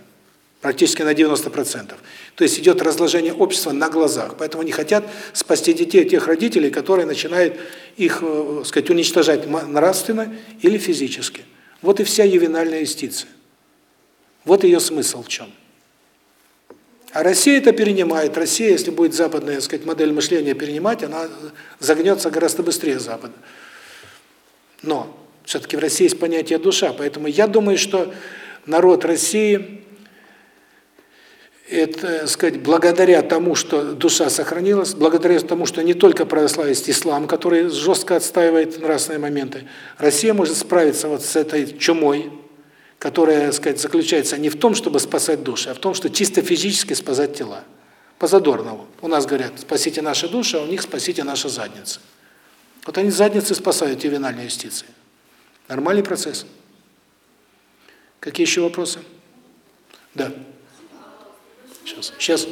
Практически на 90%. То есть идет разложение общества на глазах. Поэтому они хотят спасти детей тех родителей, которые начинают их, сказать, уничтожать нравственно или физически. Вот и вся ювенальная юстиция. Вот ее смысл в чем. А Россия это перенимает. Россия, если будет западная, так сказать, модель мышления перенимать, она загнется гораздо быстрее Запада. Но все-таки в России есть понятие душа, поэтому я думаю, что народ России, это, сказать, благодаря тому, что душа сохранилась, благодаря тому, что не только православие есть ислам, который жестко отстаивает нравственные моменты, Россия может справиться вот с этой чумой, которая, сказать, заключается не в том, чтобы спасать души, а в том, что чисто физически спасать тела. По Задорнову. У нас говорят, спасите наши души, а у них спасите наши задницы. Вот они задницы спасают ювенальной юстиции. Нормальный процесс. Какие еще вопросы? Да. Сейчас. Сейчас.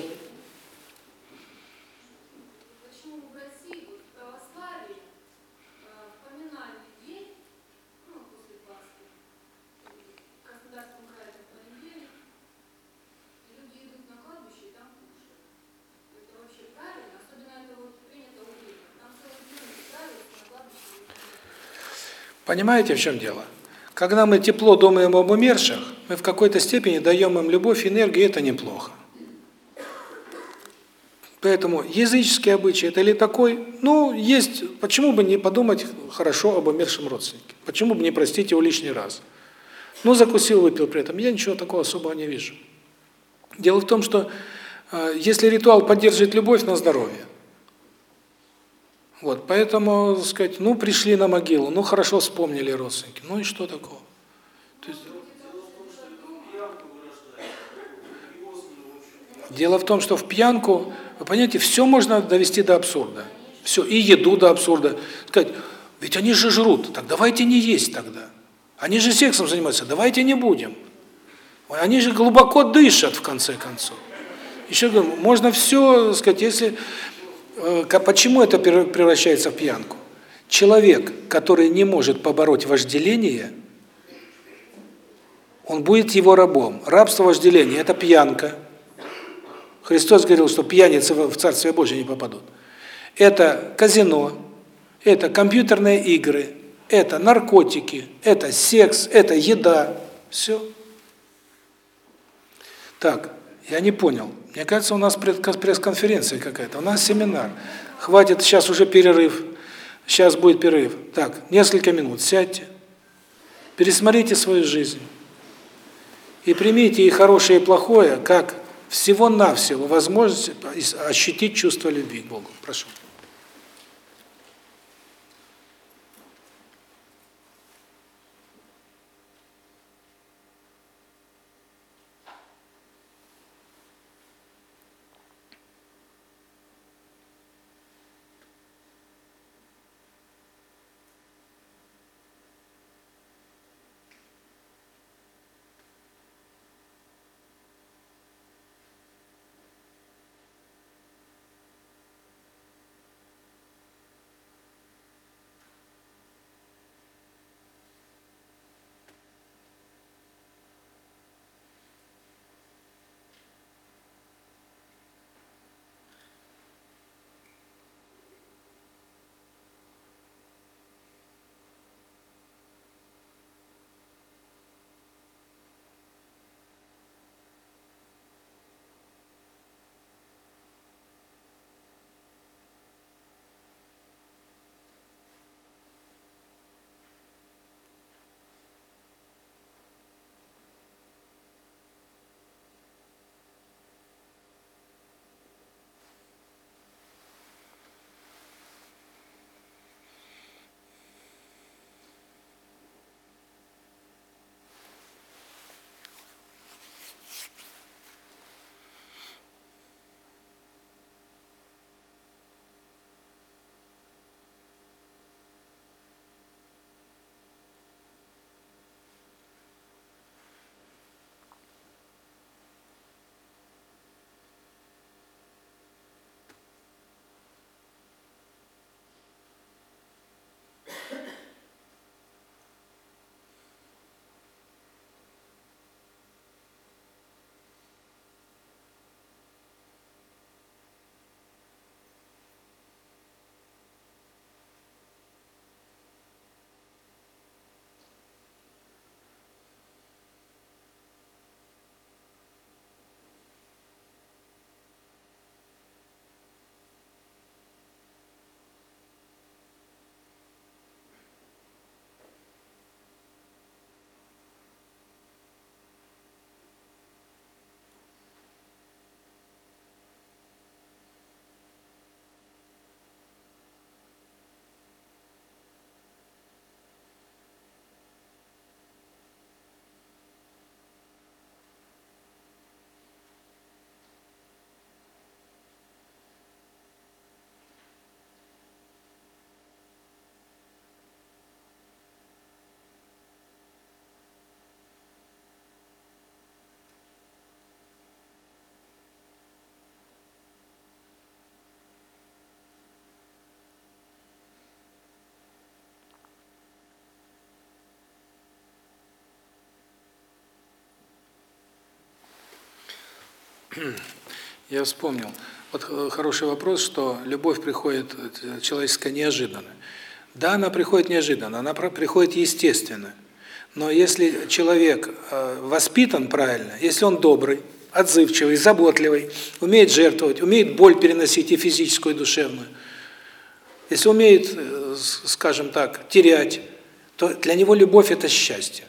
Понимаете, в чем дело? Когда мы тепло думаем об умерших, мы в какой-то степени даем им любовь, энергию, и это неплохо. Поэтому языческий обычай это ли такой? Ну, есть, почему бы не подумать хорошо об умершем родственнике? Почему бы не простить его лишний раз? Ну, закусил, выпил при этом. Я ничего такого особого не вижу. Дело в том, что э, если ритуал поддерживает любовь на здоровье, вот, поэтому, сказать, ну, пришли на могилу, ну, хорошо вспомнили родственники, ну и что такого? То есть... Дело в том, что в пьянку, вы понимаете, все можно довести до абсурда. Все, и еду до абсурда. Сказать, ведь они же жрут, так давайте не есть тогда. Они же сексом занимаются, давайте не будем. Они же глубоко дышат, в конце концов. Еще говорю, можно все, сказать, если Э, почему это превращается в пьянку? Человек, который не может побороть вожделение, он будет его рабом. Рабство вожделения – это пьянка. Христос говорил, что пьяницы в Царствие Божие не попадут. Это казино, это компьютерные игры, это наркотики, это секс, это еда. Все. Так, я не понял. Мне кажется, у нас пресс-конференция какая-то, у нас семинар. Хватит, сейчас уже перерыв. Сейчас будет перерыв. Так, несколько минут, сядьте. Пересмотрите свою жизнь. И примите и хорошее, и плохое, как всего-навсего возможность ощутить чувство любви к Богу. Прошу. Я вспомнил. Вот э, хороший вопрос, что любовь приходит э, человеческая неожиданно. Да, она приходит неожиданно, она приходит естественно. Но если человек э, воспитан правильно, если он добрый, отзывчивый, заботливый, умеет жертвовать, умеет боль переносить и физическую, и душевную, если умеет, скажем так, терять, то для него любовь – это счастье.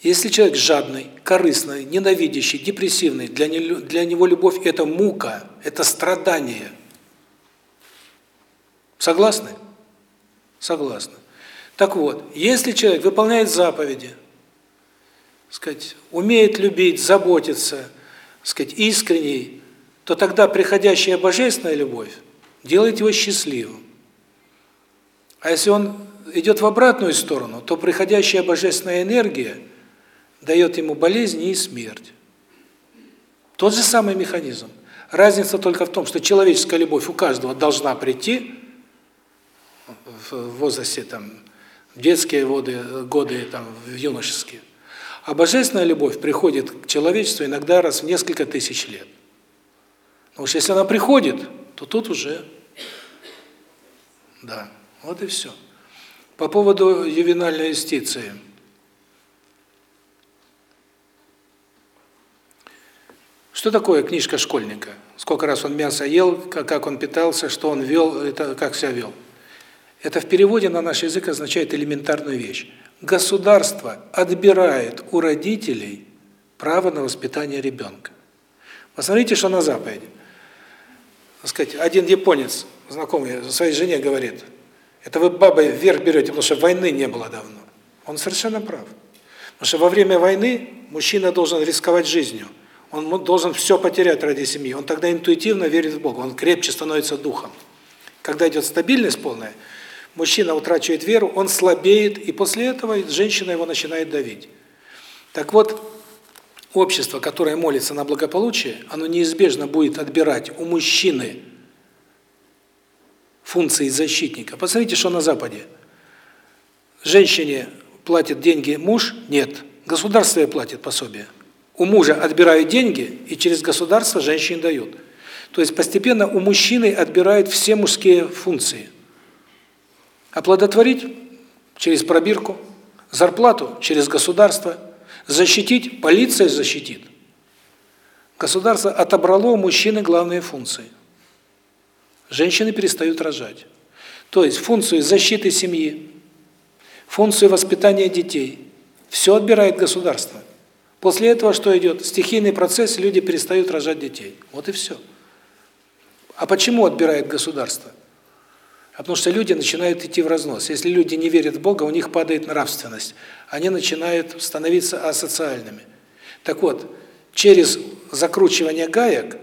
Если человек жадный, корыстный, ненавидящий, депрессивный, для него, для него любовь – это мука, это страдание. Согласны? Согласны. Так вот, если человек выполняет заповеди, сказать, умеет любить, заботиться, сказать, искренний, то тогда приходящая божественная любовь делает его счастливым. А если он идет в обратную сторону, то приходящая божественная энергия – дает ему болезни и смерть. Тот же самый механизм. Разница только в том, что человеческая любовь у каждого должна прийти в возрасте там детские годы, годы там в юношеские. А божественная любовь приходит к человечеству иногда раз в несколько тысяч лет. Потому что если она приходит, то тут уже да. Вот и все. По поводу ювенальной юстиции. Что такое книжка школьника? Сколько раз он мясо ел, как он питался, что он вел, это как себя вел. Это в переводе на наш язык означает элементарную вещь. Государство отбирает у родителей право на воспитание ребенка. Посмотрите, что на Западе. Так сказать, один японец, знакомый, своей жене говорит, это вы бабой вверх берете, потому что войны не было давно. Он совершенно прав. Потому что во время войны мужчина должен рисковать жизнью. Он должен все потерять ради семьи. Он тогда интуитивно верит в Бога, он крепче становится духом. Когда идет стабильность полная, мужчина утрачивает веру, он слабеет, и после этого женщина его начинает давить. Так вот, общество, которое молится на благополучие, оно неизбежно будет отбирать у мужчины функции защитника. Посмотрите, что на Западе. Женщине платит деньги муж? Нет. Государство платит пособие у мужа отбирают деньги и через государство женщине дают. То есть постепенно у мужчины отбирают все мужские функции. Оплодотворить через пробирку, зарплату через государство, защитить, полиция защитит. Государство отобрало у мужчины главные функции. Женщины перестают рожать. То есть функцию защиты семьи, функцию воспитания детей, все отбирает государство. После этого что идет? Стихийный процесс, люди перестают рожать детей. Вот и все. А почему отбирает государство? А потому что люди начинают идти в разнос. Если люди не верят в Бога, у них падает нравственность. Они начинают становиться асоциальными. Так вот, через закручивание гаек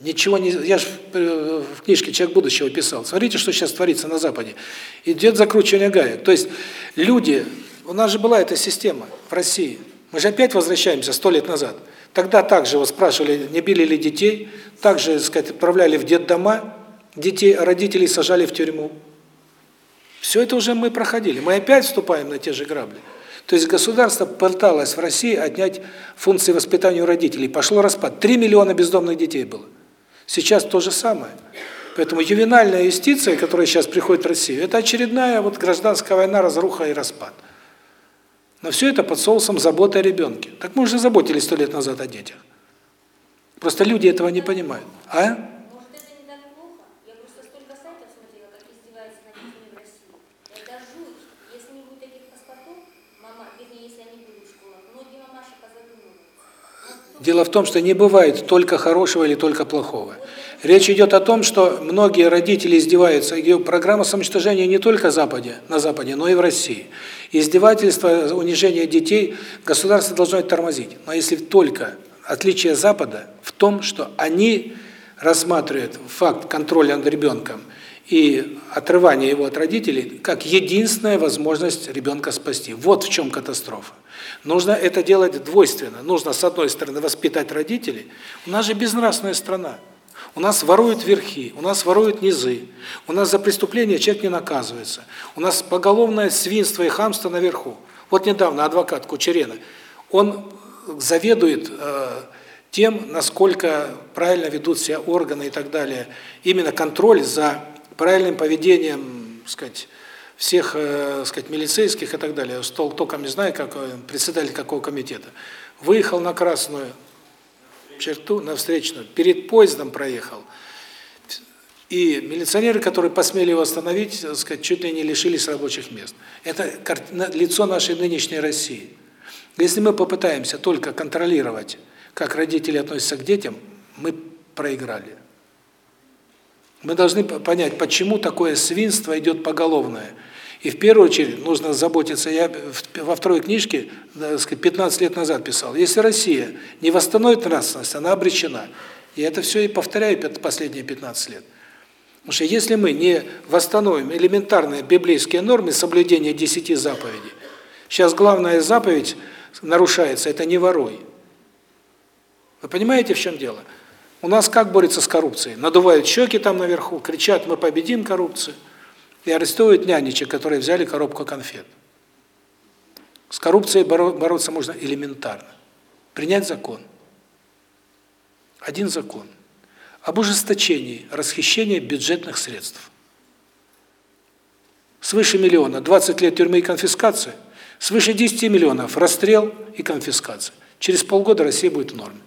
ничего не... Я же в книжке «Человек будущего» писал. Смотрите, что сейчас творится на Западе. Идет закручивание гаек. То есть люди... У нас же была эта система в России – мы же опять возвращаемся сто лет назад. Тогда также его спрашивали, не били ли детей, также, так сказать, отправляли в детдома детей, родителей сажали в тюрьму. Все это уже мы проходили. Мы опять вступаем на те же грабли. То есть государство пыталось в России отнять функции воспитания у родителей. Пошло распад. Три миллиона бездомных детей было. Сейчас то же самое. Поэтому ювенальная юстиция, которая сейчас приходит в Россию, это очередная вот гражданская война, разруха и распад. Но все это под соусом заботы о ребенке. Так мы уже заботились сто лет назад о детях. Просто люди этого не понимают. А? Дело в том, что не бывает только хорошего или только плохого. Речь идет о том, что многие родители издеваются. Программа самоуничтожения не только Западе, на Западе, но и в России. Издевательство, унижение детей государство должно тормозить. Но если только отличие Запада в том, что они рассматривают факт контроля над ребенком и отрывания его от родителей как единственная возможность ребенка спасти. Вот в чем катастрофа. Нужно это делать двойственно. Нужно, с одной стороны, воспитать родителей. У нас же безнравственная страна. У нас воруют верхи, у нас воруют низы. У нас за преступление человек не наказывается. У нас поголовное свинство и хамство наверху. Вот недавно адвокат Кучерена, он заведует э, тем, насколько правильно ведут себя органы и так далее. Именно контроль за правильным поведением, сказать, всех, э, сказать, милицейских и так далее. Стол толком не знаю, как председатель какого комитета. Выехал на красную черту, на встречную, перед поездом проехал. И милиционеры, которые посмели его остановить, сказать, чуть ли не лишились рабочих мест. Это лицо нашей нынешней России. Если мы попытаемся только контролировать как родители относятся к детям, мы проиграли. Мы должны понять, почему такое свинство идет поголовное. И в первую очередь нужно заботиться, я во второй книжке, так сказать, 15 лет назад писал, если Россия не восстановит нравственность, она обречена. И это все и повторяю последние 15 лет. Потому что если мы не восстановим элементарные библейские нормы соблюдения десяти заповедей, сейчас главная заповедь нарушается, это не воруй. Вы понимаете, в чем дело? У нас как борется с коррупцией? Надувают щеки там наверху, кричат, мы победим коррупцию. И арестуют нянечек, которые взяли коробку конфет. С коррупцией бороться можно элементарно. Принять закон. Один закон. Об ужесточении расхищения бюджетных средств. Свыше миллиона, 20 лет тюрьмы и конфискация. Свыше 10 миллионов расстрел и конфискация. Через полгода Россия будет в норме.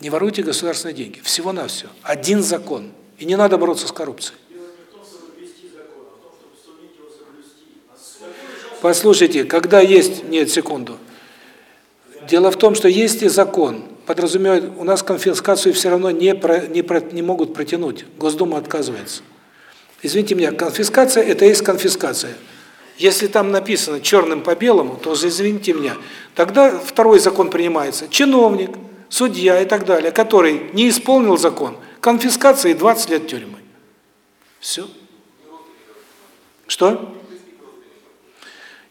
Не воруйте государственные деньги. Всего-навсего. Один закон. И не надо бороться с коррупцией. Послушайте, когда есть... Нет, секунду. Дело в том, что есть и закон, подразумевает, у нас конфискацию все равно не, про, не, про, не могут протянуть. Госдума отказывается. Извините меня, конфискация – это есть конфискация. Если там написано черным по белому, то, извините меня, тогда второй закон принимается. Чиновник – судья и так далее, который не исполнил закон, конфискация и 20 лет тюрьмы. Все. Что?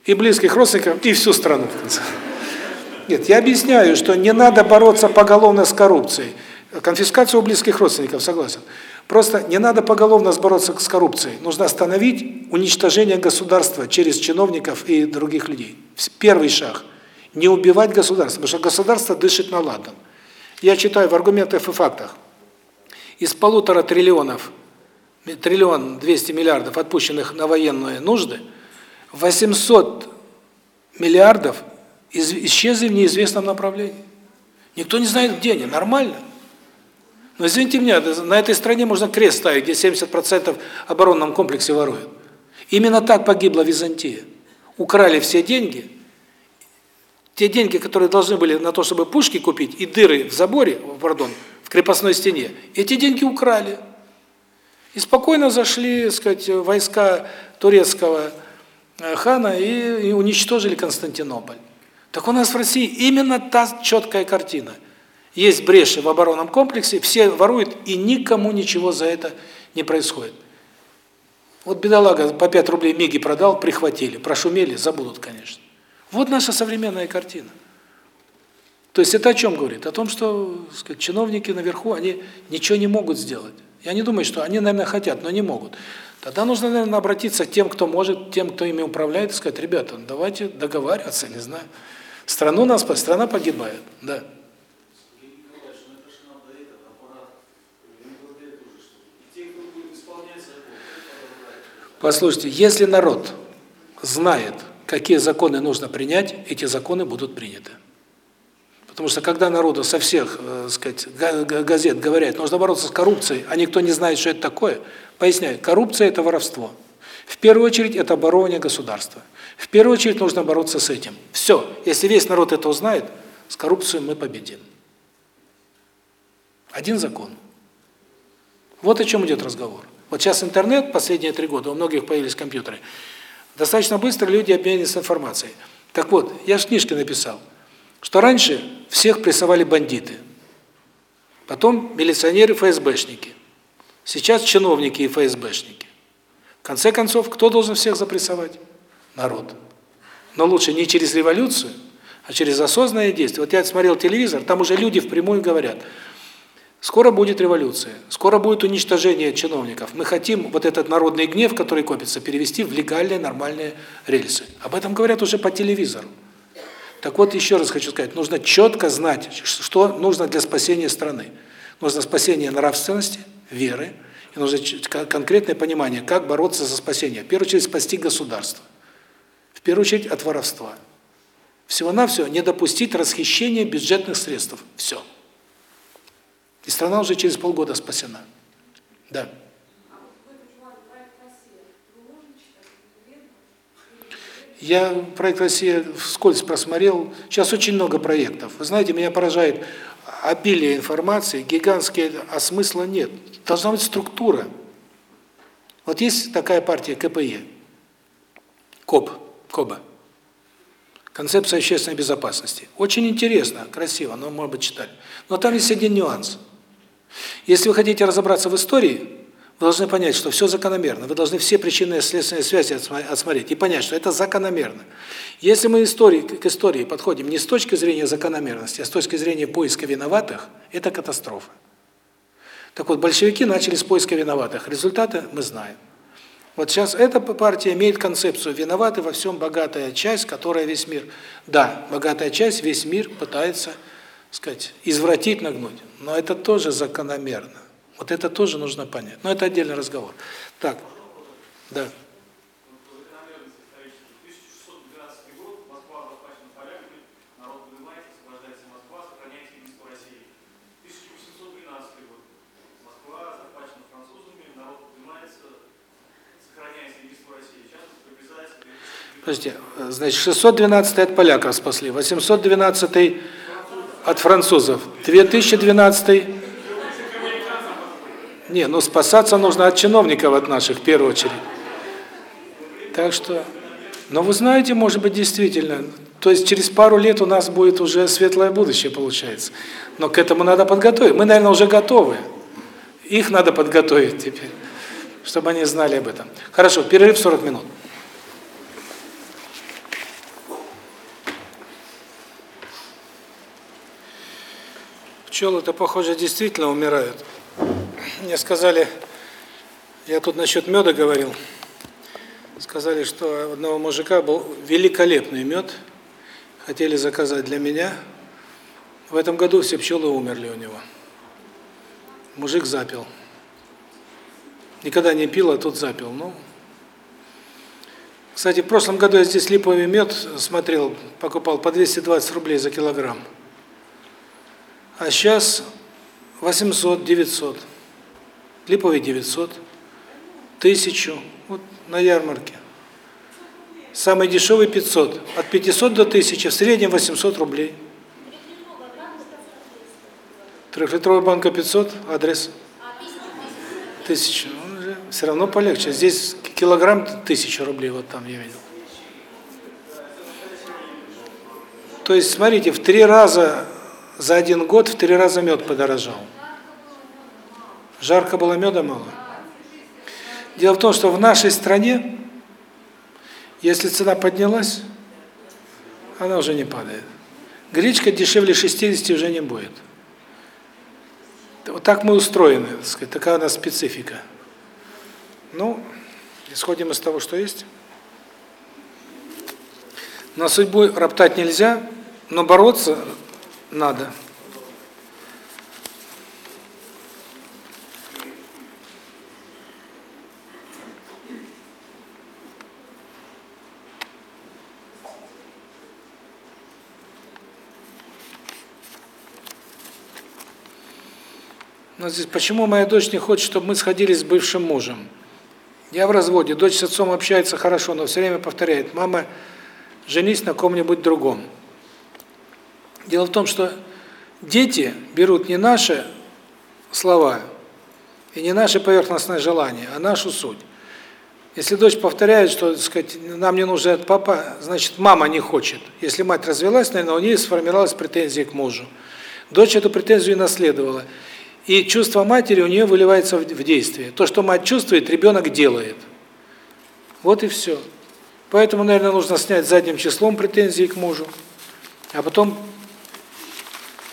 И близких родственников, и всю страну в конце. Нет, я объясняю, что не надо бороться поголовно с коррупцией. Конфискация у близких родственников, согласен. Просто не надо поголовно бороться с коррупцией. Нужно остановить уничтожение государства через чиновников и других людей. Первый шаг – не убивать государство, потому что государство дышит на ладан. Я читаю в аргументах и фактах. Из полутора триллионов, триллион 200 миллиардов, отпущенных на военные нужды, 800 миллиардов исчезли в неизвестном направлении. Никто не знает, где они. Нормально. Но извините меня, на этой стране можно крест ставить, где 70% оборонном комплексе воруют. Именно так погибла Византия. Украли все деньги – те деньги, которые должны были на то, чтобы пушки купить, и дыры в заборе, пардон, крепостной стене, эти деньги украли. И спокойно зашли, сказать, войска турецкого э, хана и, и уничтожили Константинополь. Так у нас в России именно та четкая картина. Есть бреши в оборонном комплексе, все воруют, и никому ничего за это не происходит. Вот бедолага по 5 рублей миги продал, прихватили, прошумели, забудут, конечно. Вот наша современная картина. То есть это о чем говорит? О том, что сказать, чиновники наверху, они ничего не могут сделать. Я не думаю, что они, наверное, хотят, но не могут. Тогда нужно, наверное, обратиться к тем, кто может, тем, кто ими управляет, и сказать, ребята, ну давайте договариваться, не знаю. Страну нас, страна погибает, да. Послушайте, если народ знает, какие законы нужно принять, эти законы будут приняты. Потому что когда народу со всех, э, сказать, газет говорят, нужно бороться с коррупцией, а никто не знает, что это такое, поясняю, коррупция – это воровство. В первую очередь, это оборонение государства. В первую очередь, нужно бороться с этим. Все. Если весь народ это узнает, с коррупцией мы победим. Один закон. Вот о чем идет разговор. Вот сейчас интернет, последние три года, у многих появились компьютеры – Достаточно быстро люди обмениваются информацией. Так вот, я же книжки написал, что раньше всех прессовали бандиты, потом милиционеры, ФСБшники, сейчас чиновники и ФСБшники. В конце концов, кто должен всех запрессовать? Народ. Но лучше не через революцию, а через осознанное действие. Вот я смотрел телевизор, там уже люди впрямую говорят – Скоро будет революция, скоро будет уничтожение чиновников. Мы хотим вот этот народный гнев, который копится, перевести в легальные, нормальные рельсы. Об этом говорят уже по телевизору. Так вот, еще раз хочу сказать, нужно четко знать, что нужно для спасения страны. Нужно спасение нравственности, веры, и нужно конкретное понимание, как бороться за спасение. В первую очередь, спасти государство. В первую очередь, от воровства. Всего-навсего не допустить расхищения бюджетных средств. Все. И страна уже через полгода спасена. Да. Я проект «Россия» вскользь просмотрел. Сейчас очень много проектов. Вы знаете, меня поражает обилие информации, гигантские, а смысла нет. Должна быть структура. Вот есть такая партия КПЕ, КОБ, КОБА. Концепция общественной безопасности. Очень интересно, красиво, но, может быть, читали. Но там есть один нюанс. Если вы хотите разобраться в истории, вы должны понять, что все закономерно. Вы должны все причинные и следственные связи отсмотреть и понять, что это закономерно. Если мы истории, к истории подходим не с точки зрения закономерности, а с точки зрения поиска виноватых, это катастрофа. Так вот, большевики начали с поиска виноватых. Результаты мы знаем. Вот сейчас эта партия имеет концепцию «виноваты во всем богатая часть, которая весь мир». Да, богатая часть, весь мир пытается, сказать, извратить, нагнуть. Но это тоже закономерно. Вот это тоже нужно понять. Но это отдельный разговор. Так, да. Подождите, значит, 612 от поляков спасли, 812 от французов, 2012 не, ну спасаться нужно от чиновников от наших, в первую очередь. Так что, но вы знаете, может быть, действительно, то есть через пару лет у нас будет уже светлое будущее, получается. Но к этому надо подготовить. Мы, наверное, уже готовы. Их надо подготовить теперь, чтобы они знали об этом. Хорошо, перерыв 40 минут. Пчелы-то, похоже, действительно умирают. Мне сказали, я тут насчет меда говорил, сказали, что у одного мужика был великолепный мед, хотели заказать для меня. В этом году все пчелы умерли у него. Мужик запил. Никогда не пил, а тут запил. Ну, кстати, в прошлом году я здесь липовый мед смотрел, покупал по 220 рублей за килограмм. А сейчас 800, 900. Липовый 900, 1000, вот на ярмарке. Самый дешевый 500, от 500 до 1000, в среднем 800 рублей. Трехлитровая банка 500, адрес 1000. Ну, все равно полегче. Здесь килограмм 1000 рублей, вот там я видел. То есть, смотрите, в три раза за один год в три раза мед подорожал. Жарко было, меда мало. Дело в том, что в нашей стране, если цена поднялась, она уже не падает. Гречка дешевле 60 уже не будет. Вот так мы устроены, так сказать, такая у нас специфика. Ну, исходим из того, что есть. На судьбу роптать нельзя, но бороться надо. Почему моя дочь не хочет, чтобы мы сходились с бывшим мужем? Я в разводе, дочь с отцом общается хорошо, но все время повторяет: "Мама, женись на ком-нибудь другом". Дело в том, что дети берут не наши слова и не наши поверхностные желания, а нашу суть. Если дочь повторяет, что, так сказать, нам не нужен этот папа, значит, мама не хочет. Если мать развелась, наверное, у нее сформировалась претензия к мужу. Дочь эту претензию наследовала. И чувство матери у нее выливается в действие. То, что мать чувствует, ребенок делает. Вот и все. Поэтому, наверное, нужно снять задним числом претензии к мужу, а потом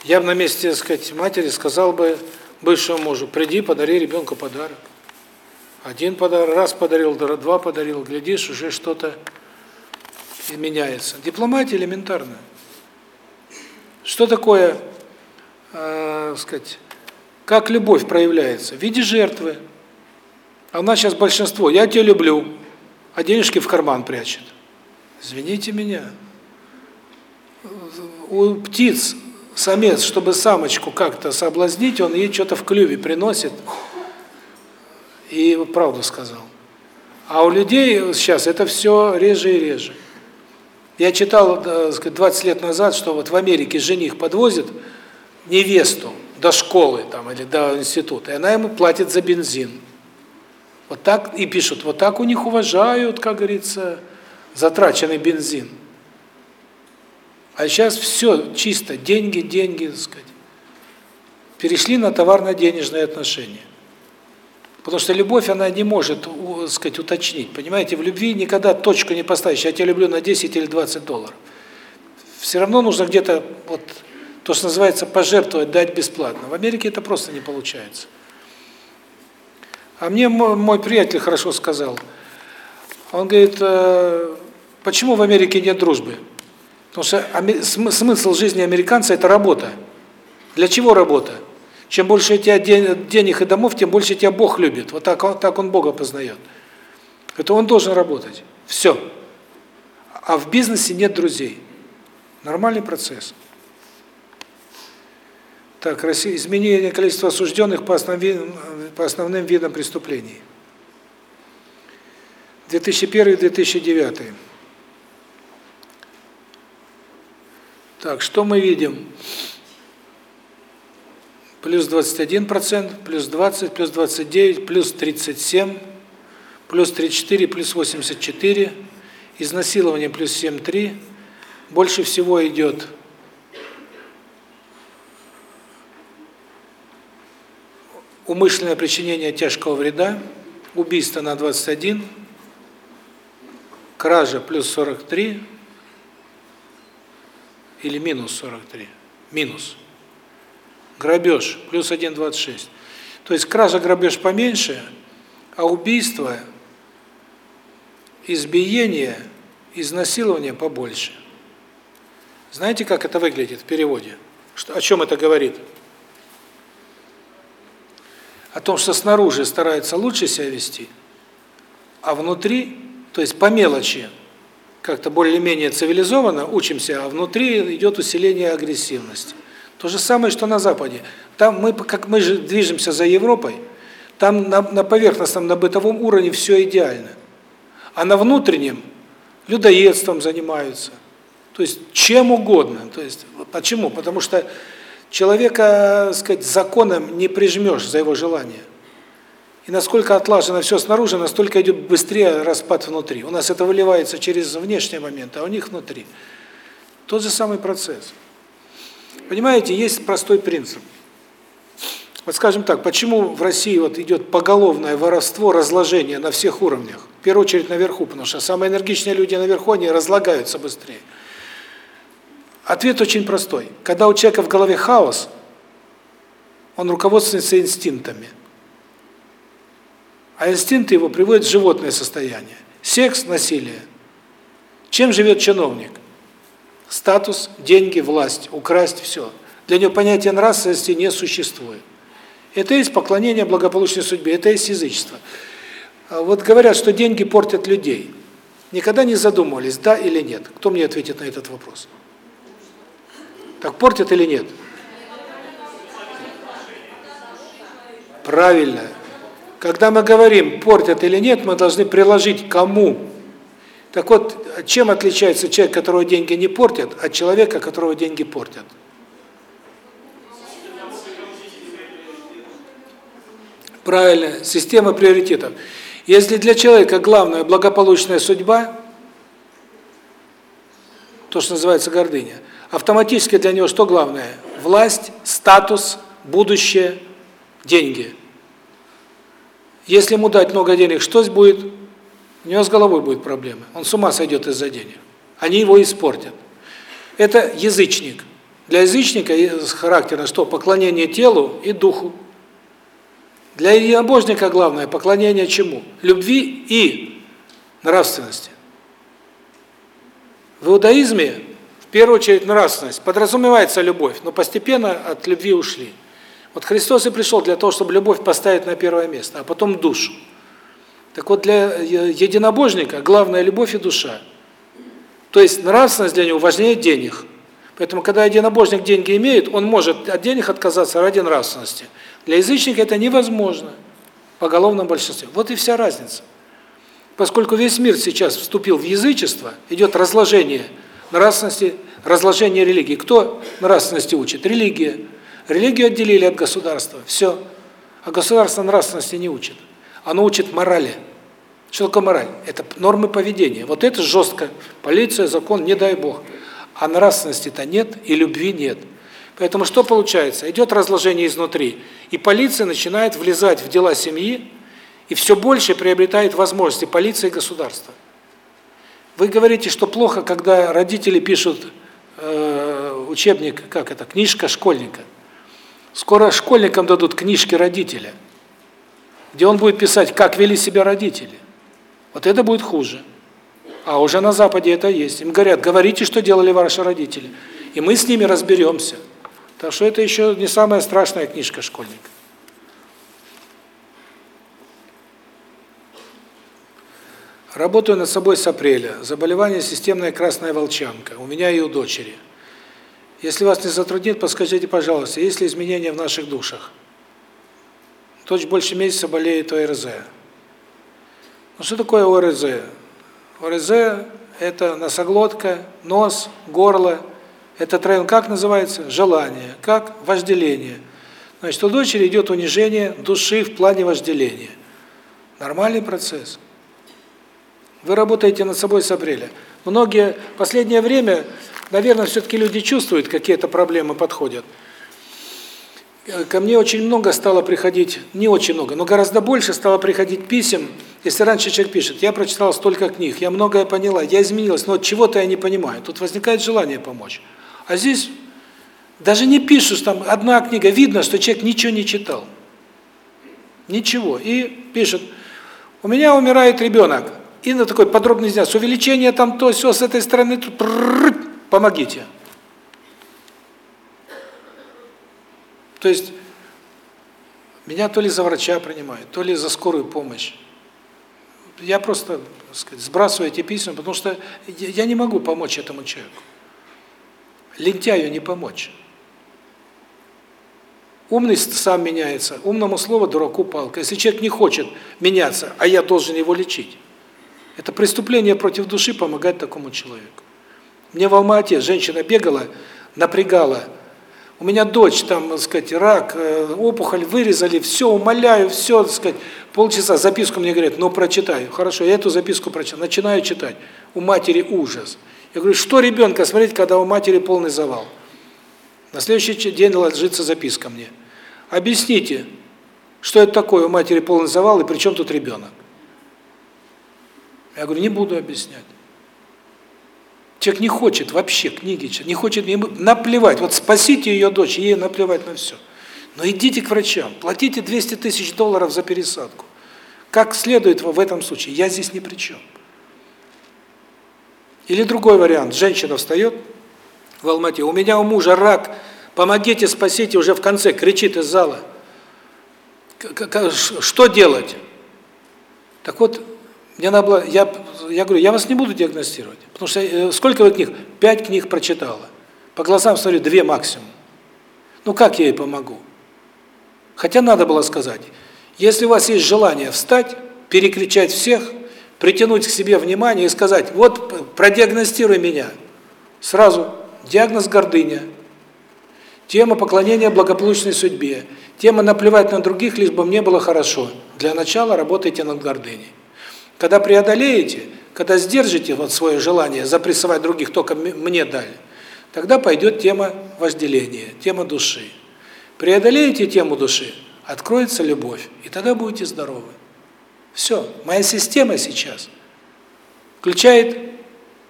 я бы на месте, сказать, матери сказал бы бывшему мужу, приди, подари ребенку подарок. Один подарок, раз подарил, два подарил, глядишь, уже что-то меняется. Дипломатия элементарная. Что такое, э, сказать, как любовь проявляется? В виде жертвы. А нас сейчас большинство «я тебя люблю», а денежки в карман прячет. Извините меня. У птиц самец, чтобы самочку как-то соблазнить, он ей что-то в клюве приносит и правду сказал. А у людей сейчас это все реже и реже. Я читал, так сказать, 20 лет назад, что вот в Америке жених подвозит невесту до школы там или до института, и она ему платит за бензин. Вот так и пишут, вот так у них уважают, как говорится, затраченный бензин. А сейчас все чисто, деньги, деньги, так сказать. Перешли на товарно-денежные отношения. Потому что любовь, она не может, так сказать, уточнить. Понимаете, в любви никогда точку не поставишь, я тебя люблю на 10 или 20 долларов. Все равно нужно где-то, вот, то, что называется, пожертвовать, дать бесплатно. В Америке это просто не получается. А мне мой, мой приятель хорошо сказал. Он говорит, э, почему в Америке нет дружбы? Потому что смысл жизни американца – это работа. Для чего работа? Чем больше у тебя денег и домов, тем больше тебя Бог любит. Вот так, так он Бога познает. Это он должен работать. Все. А в бизнесе нет друзей. Нормальный процесс. Так, изменение количества осужденных по основным, по основным видам преступлений. 2001-2009. Так, что мы видим? Плюс 21%, плюс 20, плюс 29, плюс 37, плюс 34, плюс 84, изнасилование плюс 7,3. Больше всего идет умышленное причинение тяжкого вреда, убийство на 21, кража плюс 43, или минус 43, минус. Грабеж плюс 1,26. То есть кража, грабеж поменьше, а убийство, избиение, изнасилование побольше. Знаете, как это выглядит в переводе? Что, о чем это говорит? О том, что снаружи стараются лучше себя вести, а внутри, то есть по мелочи, как-то более-менее цивилизованно учимся, а внутри идет усиление агрессивности. То же самое, что на Западе. Там мы, как мы же движемся за Европой, там на, на поверхностном, на бытовом уровне все идеально. А на внутреннем людоедством занимаются. То есть чем угодно. То есть почему? Потому что человека, сказать, законом не прижмешь за его желание. И насколько отлажено все снаружи, настолько идет быстрее распад внутри. У нас это выливается через внешние моменты, а у них внутри. Тот же самый процесс. Понимаете, есть простой принцип. Вот скажем так, почему в России вот идет поголовное воровство, разложение на всех уровнях? В первую очередь наверху, потому что самые энергичные люди наверху, они разлагаются быстрее. Ответ очень простой. Когда у человека в голове хаос, он руководствуется инстинктами – а инстинкты его приводят в животное состояние. Секс, насилие. Чем живет чиновник? Статус, деньги, власть, украсть все. Для него понятия нравственности не существует. Это есть поклонение благополучной судьбе, это есть язычество. А вот говорят, что деньги портят людей. Никогда не задумывались, да или нет? Кто мне ответит на этот вопрос? Так портят или нет? Правильно. Когда мы говорим, портят или нет, мы должны приложить кому. Так вот, чем отличается человек, которого деньги не портят, от человека, которого деньги портят? Правильно, система приоритетов. Если для человека главная благополучная судьба, то, что называется гордыня, автоматически для него что главное? Власть, статус, будущее, деньги – если ему дать много денег, что будет? У него с головой будет проблемы. Он с ума сойдет из-за денег. Они его испортят. Это язычник. Для язычника характерно что? Поклонение телу и духу. Для единобожника главное поклонение чему? Любви и нравственности. В иудаизме, В первую очередь нравственность. Подразумевается любовь, но постепенно от любви ушли. Вот Христос и пришел для того, чтобы любовь поставить на первое место, а потом душу. Так вот, для единобожника главная любовь и душа. То есть нравственность для него важнее денег. Поэтому, когда единобожник деньги имеет, он может от денег отказаться ради нравственности. Для язычника это невозможно по головному большинстве. Вот и вся разница. Поскольку весь мир сейчас вступил в язычество, идет разложение нравственности, разложение религии. Кто нравственности учит? Религия. Религию отделили от государства. Все. А государство нравственности не учит. Оно учит морали. Что такое мораль? Это нормы поведения. Вот это жестко. Полиция, закон, не дай бог. А нравственности-то нет и любви нет. Поэтому что получается? Идет разложение изнутри. И полиция начинает влезать в дела семьи, и все больше приобретает возможности полиции и государства. Вы говорите, что плохо, когда родители пишут э, учебник, как это, книжка школьника. Скоро школьникам дадут книжки родителя, где он будет писать, как вели себя родители. Вот это будет хуже. А уже на Западе это есть. Им говорят, говорите, что делали ваши родители. И мы с ними разберемся. Так что это еще не самая страшная книжка школьника. Работаю над собой с апреля. Заболевание системная красная волчанка. У меня и у дочери. Если вас не затруднит, подскажите, пожалуйста, есть ли изменения в наших душах? Дочь больше месяца болеет ОРЗ. Ну что такое ОРЗ? ОРЗ – это носоглотка, нос, горло. Этот район как называется? Желание. Как? Вожделение. Значит, у дочери идет унижение души в плане вожделения. Нормальный процесс. Вы работаете над собой с апреля. Многие последнее время, наверное, все-таки люди чувствуют, какие-то проблемы подходят. Ко мне очень много стало приходить, не очень много, но гораздо больше стало приходить писем. Если раньше человек пишет, я прочитал столько книг, я многое поняла, я изменилась, но чего-то я не понимаю. Тут возникает желание помочь. А здесь даже не пишешь, там одна книга, видно, что человек ничего не читал. Ничего. И пишет, у меня умирает ребенок. И на такой подробный взгляд, увеличение там то, все с этой стороны, тут, помогите. То есть меня то ли за врача принимают, то ли за скорую помощь. Я просто, так сказать, сбрасываю эти письма, потому что я не могу помочь этому человеку. Лентяю не помочь. Умный сам меняется, умному слову дураку палка. Если человек не хочет меняться, а я должен его лечить, это преступление против души помогать такому человеку. Мне в Алма-Ате женщина бегала, напрягала. У меня дочь, там, так сказать, рак, э, опухоль, вырезали, все, умоляю, все, так сказать, полчаса записку мне говорят, ну, прочитаю. Хорошо, я эту записку прочитаю, начинаю читать. У матери ужас. Я говорю, что ребенка смотреть, когда у матери полный завал? На следующий день ложится записка мне. Объясните, что это такое у матери полный завал и при чем тут ребенок? Я говорю, не буду объяснять. Человек не хочет вообще книги не хочет ему наплевать. Вот спасите ее дочь, ей наплевать на все. Но идите к врачам, платите 200 тысяч долларов за пересадку. Как следует в этом случае, я здесь ни при чем. Или другой вариант, женщина встает в Алмате, у меня у мужа рак, помогите, спасите, уже в конце кричит из зала. Что делать? Так вот, мне надо было, я, я говорю, я вас не буду диагностировать, потому что э, сколько вы книг? Пять книг прочитала. По глазам смотрю, две максимум. Ну как я ей помогу? Хотя надо было сказать, если у вас есть желание встать, перекричать всех, притянуть к себе внимание и сказать, вот продиагностируй меня. Сразу диагноз гордыня, тема поклонения благополучной судьбе, тема наплевать на других, лишь бы мне было хорошо. Для начала работайте над гордыней. Когда преодолеете, когда сдержите вот свое желание запрессовать других, только мне дали, тогда пойдет тема вожделения, тема души. Преодолеете тему души, откроется любовь, и тогда будете здоровы. Все, моя система сейчас включает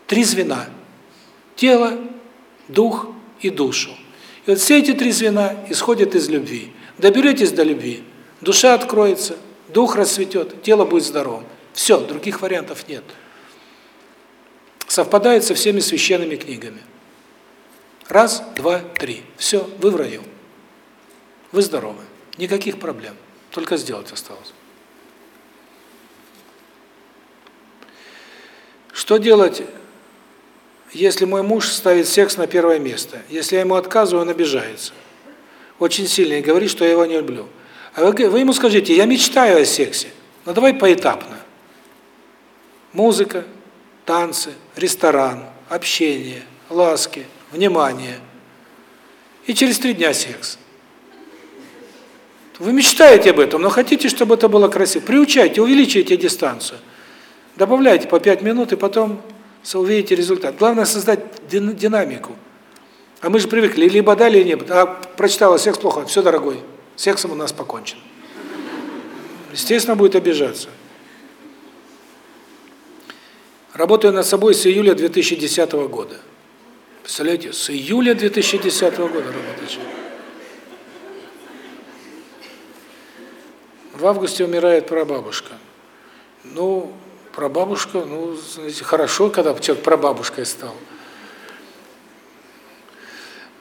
три звена – тело, дух и душу. И вот все эти три звена исходят из любви. Доберетесь до любви, душа откроется, дух расцветет, тело будет здоровым. Все, других вариантов нет. Совпадает со всеми священными книгами. Раз, два, три. Все, вы в раю. Вы здоровы. Никаких проблем. Только сделать осталось. Что делать, если мой муж ставит секс на первое место? Если я ему отказываю, он обижается. Очень сильно и говорит, что я его не люблю. А вы, вы ему скажите, я мечтаю о сексе, но давай поэтапно. Музыка, танцы, ресторан, общение, ласки, внимание. И через три дня секс. Вы мечтаете об этом, но хотите, чтобы это было красиво. Приучайте, увеличивайте дистанцию. Добавляйте по 5 минут, и потом увидите результат. Главное создать динамику. А мы же привыкли, либо да, либо нет. А прочитала секс плохо, все, дорогой, сексом у нас покончен. Естественно, будет обижаться. Работаю над собой с июля 2010 года. Представляете, с июля 2010 года работаю. В августе умирает прабабушка. Ну, прабабушка, ну, знаете, хорошо, когда человек прабабушкой стал.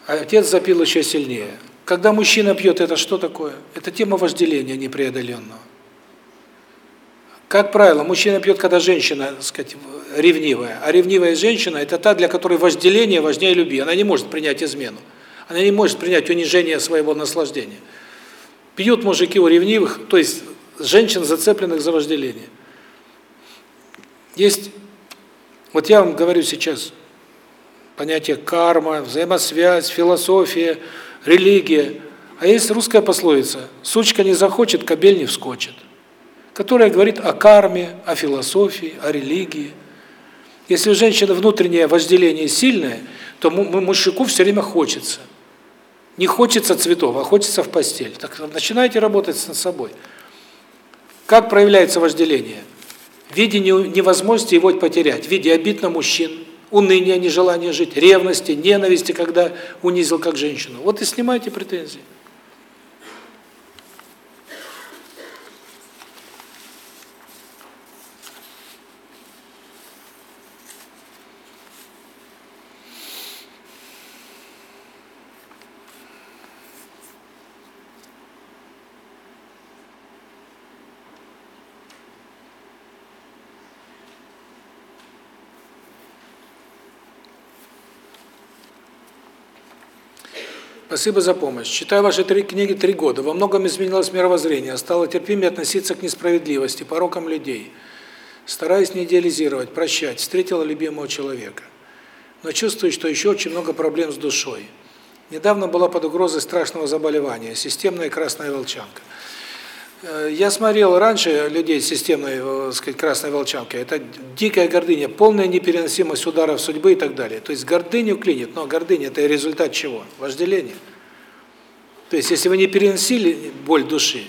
А отец запил еще сильнее. Когда мужчина пьет, это что такое? Это тема вожделения непреодоленного. Как правило, мужчина пьет, когда женщина, так сказать, ревнивая. А ревнивая женщина – это та, для которой вожделение важнее любви. Она не может принять измену. Она не может принять унижение своего наслаждения. Пьют мужики у ревнивых, то есть женщин, зацепленных за вожделение. Есть, вот я вам говорю сейчас, понятие карма, взаимосвязь, философия, религия. А есть русская пословица «сучка не захочет, кобель не вскочит», которая говорит о карме, о философии, о религии. Если у женщины внутреннее вожделение сильное, то мужику все время хочется. Не хочется цветов, а хочется в постель. Так начинайте работать над собой. Как проявляется вожделение? В виде невозможности его потерять, в виде обид на мужчин, уныния, нежелания жить, ревности, ненависти, когда унизил как женщину. Вот и снимайте претензии. Спасибо за помощь. Читаю ваши три книги три года. Во многом изменилось мировоззрение, стало терпимее относиться к несправедливости, порокам людей. Стараюсь не идеализировать, прощать. Встретила любимого человека. Но чувствую, что еще очень много проблем с душой. Недавно была под угрозой страшного заболевания, системная красная волчанка. Э, я смотрел раньше людей с системной, э, сказать, красной волчанкой. Это дикая гордыня, полная непереносимость ударов судьбы и так далее. То есть гордыню клинит, но гордыня это результат чего? Вожделение. То есть если вы не переносили боль души,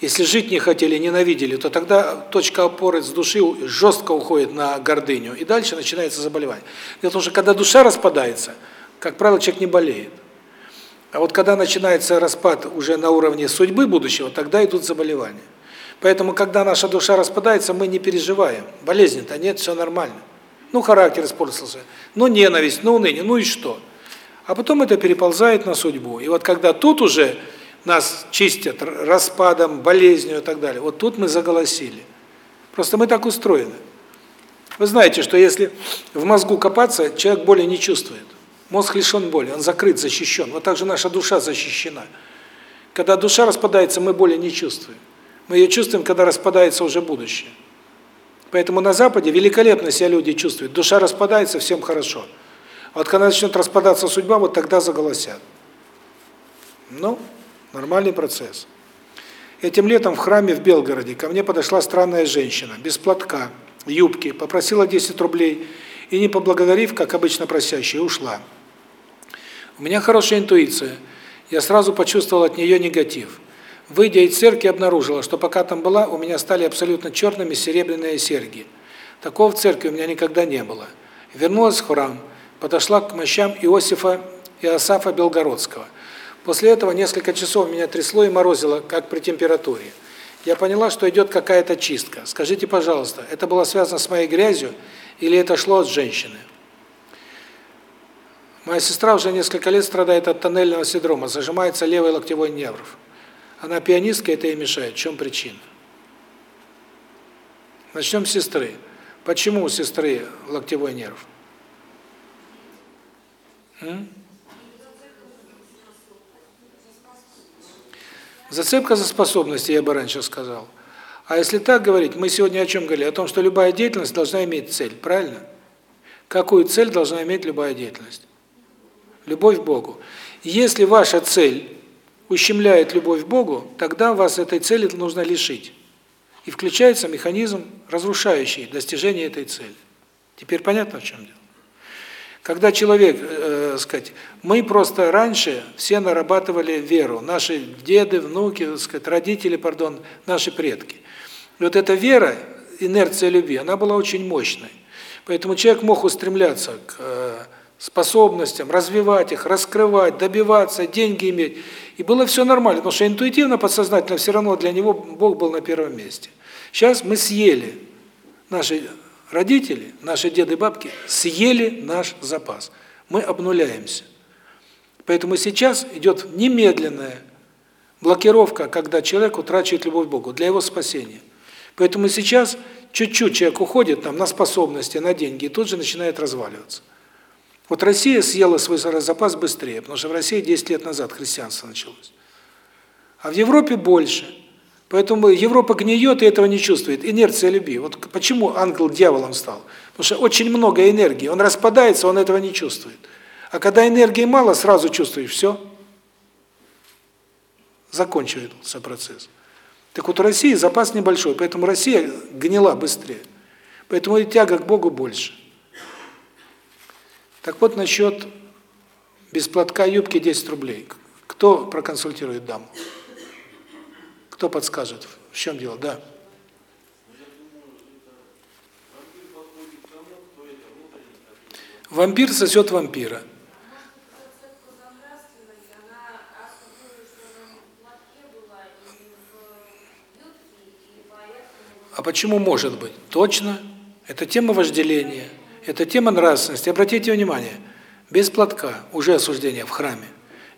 если жить не хотели, ненавидели, то тогда точка опоры с души жестко уходит на гордыню, и дальше начинается заболевание. Том, что когда душа распадается, как правило, человек не болеет. А вот когда начинается распад уже на уровне судьбы будущего, тогда идут заболевания. Поэтому, когда наша душа распадается, мы не переживаем. Болезни-то нет, все нормально. Ну, характер испортился, ну, ненависть, ну, уныние, ну и что? А потом это переползает на судьбу. И вот когда тут уже нас чистят распадом, болезнью и так далее, вот тут мы заголосили. Просто мы так устроены. Вы знаете, что если в мозгу копаться, человек боли не чувствует. Мозг лишен боли, он закрыт, защищен. Вот так же наша душа защищена. Когда душа распадается, мы боли не чувствуем. Мы ее чувствуем, когда распадается уже будущее. Поэтому на Западе великолепно себя люди чувствуют. Душа распадается, всем хорошо. А вот когда начнет распадаться судьба, вот тогда заголосят. Ну, нормальный процесс. Этим летом в храме в Белгороде ко мне подошла странная женщина, без платка, юбки, попросила 10 рублей и, не поблагодарив, как обычно просящая, ушла. У меня хорошая интуиция. Я сразу почувствовал от нее негатив. Выйдя из церкви, обнаружила, что пока там была, у меня стали абсолютно черными серебряные серьги. Такого в церкви у меня никогда не было. Вернулась в храм, подошла к мощам Иосифа Иосафа Белгородского. После этого несколько часов меня трясло и морозило, как при температуре. Я поняла, что идет какая-то чистка. Скажите, пожалуйста, это было связано с моей грязью или это шло от женщины? Моя сестра уже несколько лет страдает от тоннельного синдрома, зажимается левый локтевой нерв. Она пианистка, это ей мешает. В чем причина? Начнем с сестры. Почему у сестры локтевой нерв? М? Зацепка за способности, я бы раньше сказал. А если так говорить, мы сегодня о чем говорили? О том, что любая деятельность должна иметь цель, правильно? Какую цель должна иметь любая деятельность? Любовь к Богу. Если ваша цель ущемляет любовь к Богу, тогда вас этой цели нужно лишить. И включается механизм, разрушающий достижение этой цели. Теперь понятно, в чем дело? Когда человек, э, сказать, мы просто раньше все нарабатывали веру, наши деды, внуки, сказать, родители, пардон, наши предки. И вот эта вера, инерция любви, она была очень мощной. Поэтому человек мог устремляться к э, способностям, развивать их, раскрывать, добиваться, деньги иметь. И было все нормально, потому что интуитивно, подсознательно все равно для него Бог был на первом месте. Сейчас мы съели наши родители, наши деды и бабки съели наш запас. Мы обнуляемся. Поэтому сейчас идет немедленная блокировка, когда человек утрачивает любовь к Богу для его спасения. Поэтому сейчас чуть-чуть человек уходит там на способности, на деньги, и тут же начинает разваливаться. Вот Россия съела свой запас быстрее, потому что в России 10 лет назад христианство началось. А в Европе больше. Поэтому Европа гниет и этого не чувствует. Инерция любви. Вот почему ангел дьяволом стал? Потому что очень много энергии. Он распадается, он этого не чувствует. А когда энергии мало, сразу чувствуешь, все. Заканчивается процесс. Так вот у России запас небольшой, поэтому Россия гнила быстрее. Поэтому и тяга к Богу больше. Так вот насчет без платка юбки 10 рублей. Кто проконсультирует даму? Кто подскажет, в чем дело? Да. Вампир сосет вампира. А почему может быть? Точно. Это тема вожделения, это тема нравственности. Обратите внимание, без платка уже осуждение в храме,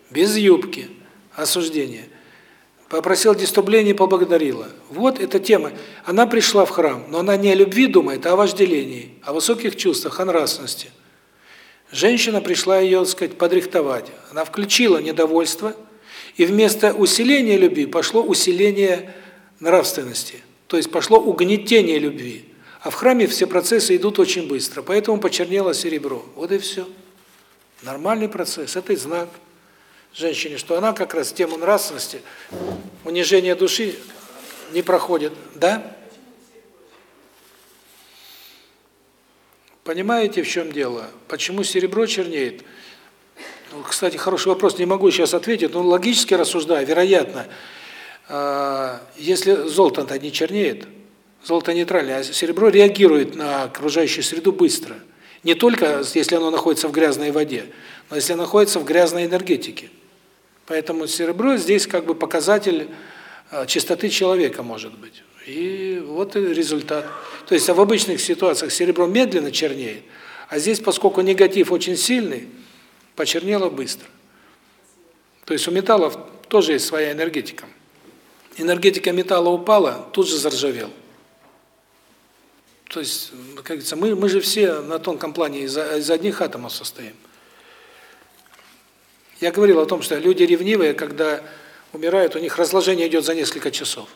без юбки осуждение – попросил дистубление, поблагодарила. Вот эта тема. Она пришла в храм, но она не о любви думает, а о вожделении, о высоких чувствах, о нравственности. Женщина пришла ее, так сказать, подрихтовать. Она включила недовольство, и вместо усиления любви пошло усиление нравственности. То есть пошло угнетение любви. А в храме все процессы идут очень быстро, поэтому почернело серебро. Вот и все. Нормальный процесс, это знак женщине, что она как раз тему нравственности, унижения души не проходит. Да? Понимаете, в чем дело? Почему серебро чернеет? Кстати, хороший вопрос, не могу сейчас ответить, но логически рассуждая, вероятно, а, если золото-то не чернеет, золото нейтральное, а серебро реагирует на окружающую среду быстро. Не только если оно находится в грязной воде, но если находится в грязной энергетике. Поэтому серебро здесь как бы показатель э, чистоты человека может быть. И вот и результат. То есть в обычных ситуациях серебро медленно чернеет, а здесь, поскольку негатив очень сильный, почернело быстро. То есть у металлов тоже есть своя энергетика. Энергетика металла упала, тут же заржавел. То есть, как говорится, мы, мы же все на тонком плане из, из одних атомов состоим. Я говорил о том, что люди ревнивые, когда умирают, у них разложение идет за несколько часов.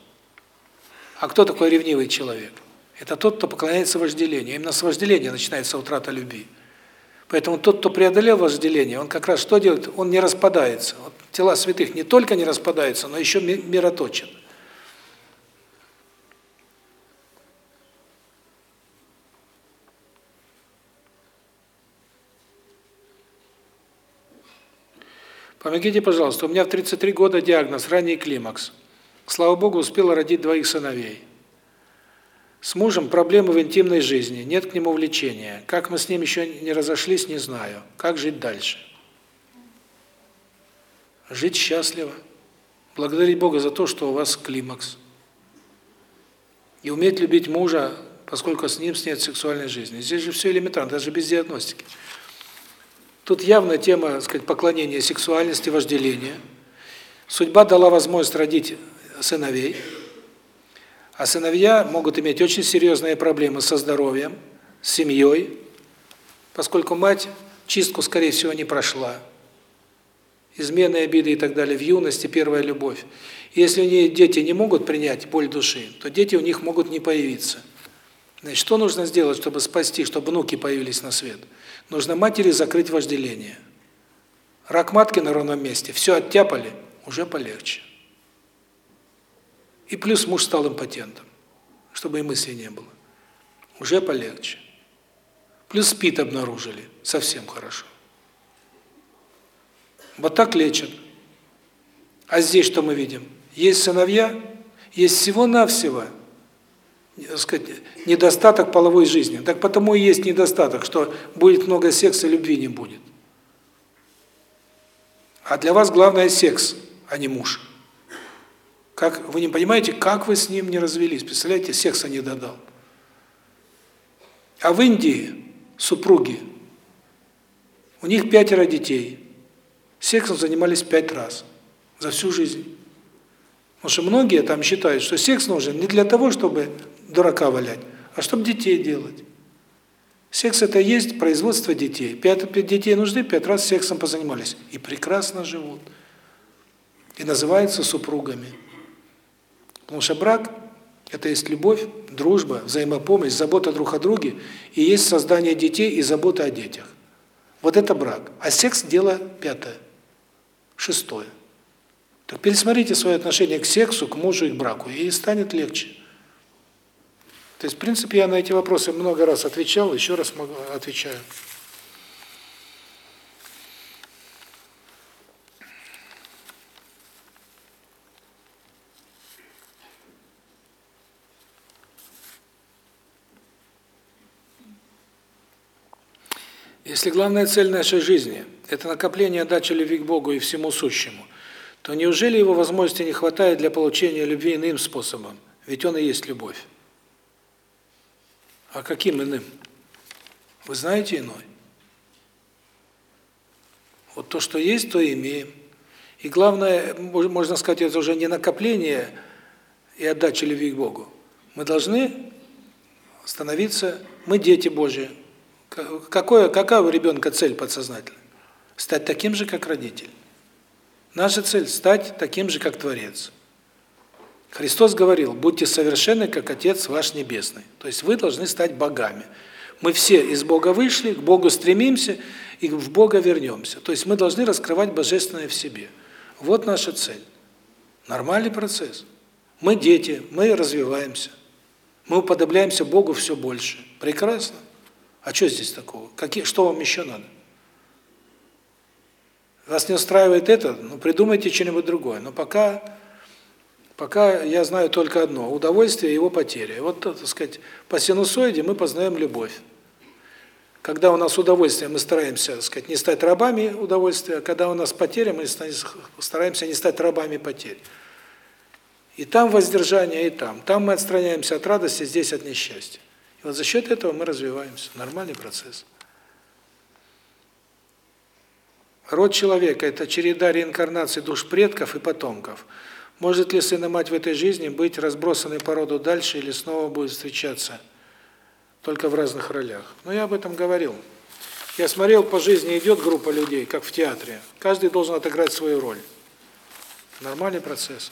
А кто такой ревнивый человек? Это тот, кто поклоняется вожделению. Именно с вожделения начинается утрата любви. Поэтому тот, кто преодолел вожделение, он как раз что делает? Он не распадается. Вот тела святых не только не распадаются, но еще мироточат. Помогите, пожалуйста, у меня в 33 года диагноз ранний климакс. Слава Богу, успела родить двоих сыновей. С мужем проблемы в интимной жизни, нет к нему влечения. Как мы с ним еще не разошлись, не знаю. Как жить дальше? Жить счастливо. Благодарить Бога за то, что у вас климакс. И уметь любить мужа, поскольку с ним нет сексуальной жизни. Здесь же все элементарно, даже без диагностики. Тут явно тема, так сказать, поклонения сексуальности, вожделения. Судьба дала возможность родить сыновей, а сыновья могут иметь очень серьезные проблемы со здоровьем, с семьей, поскольку мать чистку, скорее всего, не прошла. Измены, обиды и так далее в юности, первая любовь. Если у нее дети не могут принять боль души, то дети у них могут не появиться. Значит, что нужно сделать, чтобы спасти, чтобы внуки появились на свет? Нужно матери закрыть вожделение. Рак матки на ровном месте, все оттяпали, уже полегче. И плюс муж стал импотентом, чтобы и мысли не было. Уже полегче. Плюс СПИД обнаружили, совсем хорошо. Вот так лечат. А здесь что мы видим? Есть сыновья, есть всего-навсего сказать, недостаток половой жизни. Так потому и есть недостаток, что будет много секса, любви не будет. А для вас главное секс, а не муж. Как вы не понимаете, как вы с ним не развелись? Представляете, секса не додал. А в Индии супруги, у них пятеро детей. Сексом занимались пять раз за всю жизнь. Потому что многие там считают, что секс нужен не для того, чтобы дурака валять, а чтобы детей делать. Секс – это есть производство детей. Пять, пять детей нужны, пять раз сексом позанимались. И прекрасно живут. И называются супругами. Потому что брак – это есть любовь, дружба, взаимопомощь, забота друг о друге, и есть создание детей и забота о детях. Вот это брак. А секс – дело пятое, шестое. Так пересмотрите свое отношение к сексу, к мужу и к браку, и станет легче. То есть, в принципе, я на эти вопросы много раз отвечал, еще раз отвечаю. Если главная цель нашей жизни – это накопление отдачи любви к Богу и всему сущему, то неужели его возможности не хватает для получения любви иным способом? Ведь он и есть любовь. А каким иным? Вы знаете иной? Вот то, что есть, то имеем. И главное, можно сказать, это уже не накопление и отдача любви к Богу. Мы должны становиться, мы дети Божьи. Какое, какая у ребенка цель подсознательная? Стать таким же, как родитель. Наша цель – стать таким же, как Творец. Христос говорил, будьте совершенны, как Отец ваш Небесный. То есть вы должны стать богами. Мы все из Бога вышли, к Богу стремимся и в Бога вернемся. То есть мы должны раскрывать Божественное в себе. Вот наша цель. Нормальный процесс. Мы дети, мы развиваемся. Мы уподобляемся Богу все больше. Прекрасно. А что здесь такого? Какие, что вам еще надо? Вас не устраивает это? Ну, придумайте что-нибудь другое. Но пока Пока я знаю только одно – удовольствие и его потеря. Вот, так сказать, по синусоиде мы познаем любовь. Когда у нас удовольствие, мы стараемся, так сказать, не стать рабами удовольствия, а когда у нас потеря, мы стараемся не стать рабами потерь. И там воздержание, и там. Там мы отстраняемся от радости, здесь от несчастья. И вот за счет этого мы развиваемся. Нормальный процесс. Род человека – это череда реинкарнаций душ предков и потомков – может ли сын и мать в этой жизни быть разбросаны по роду дальше или снова будет встречаться только в разных ролях? Но я об этом говорил. Я смотрел, по жизни идет группа людей, как в театре. Каждый должен отыграть свою роль. Нормальный процесс.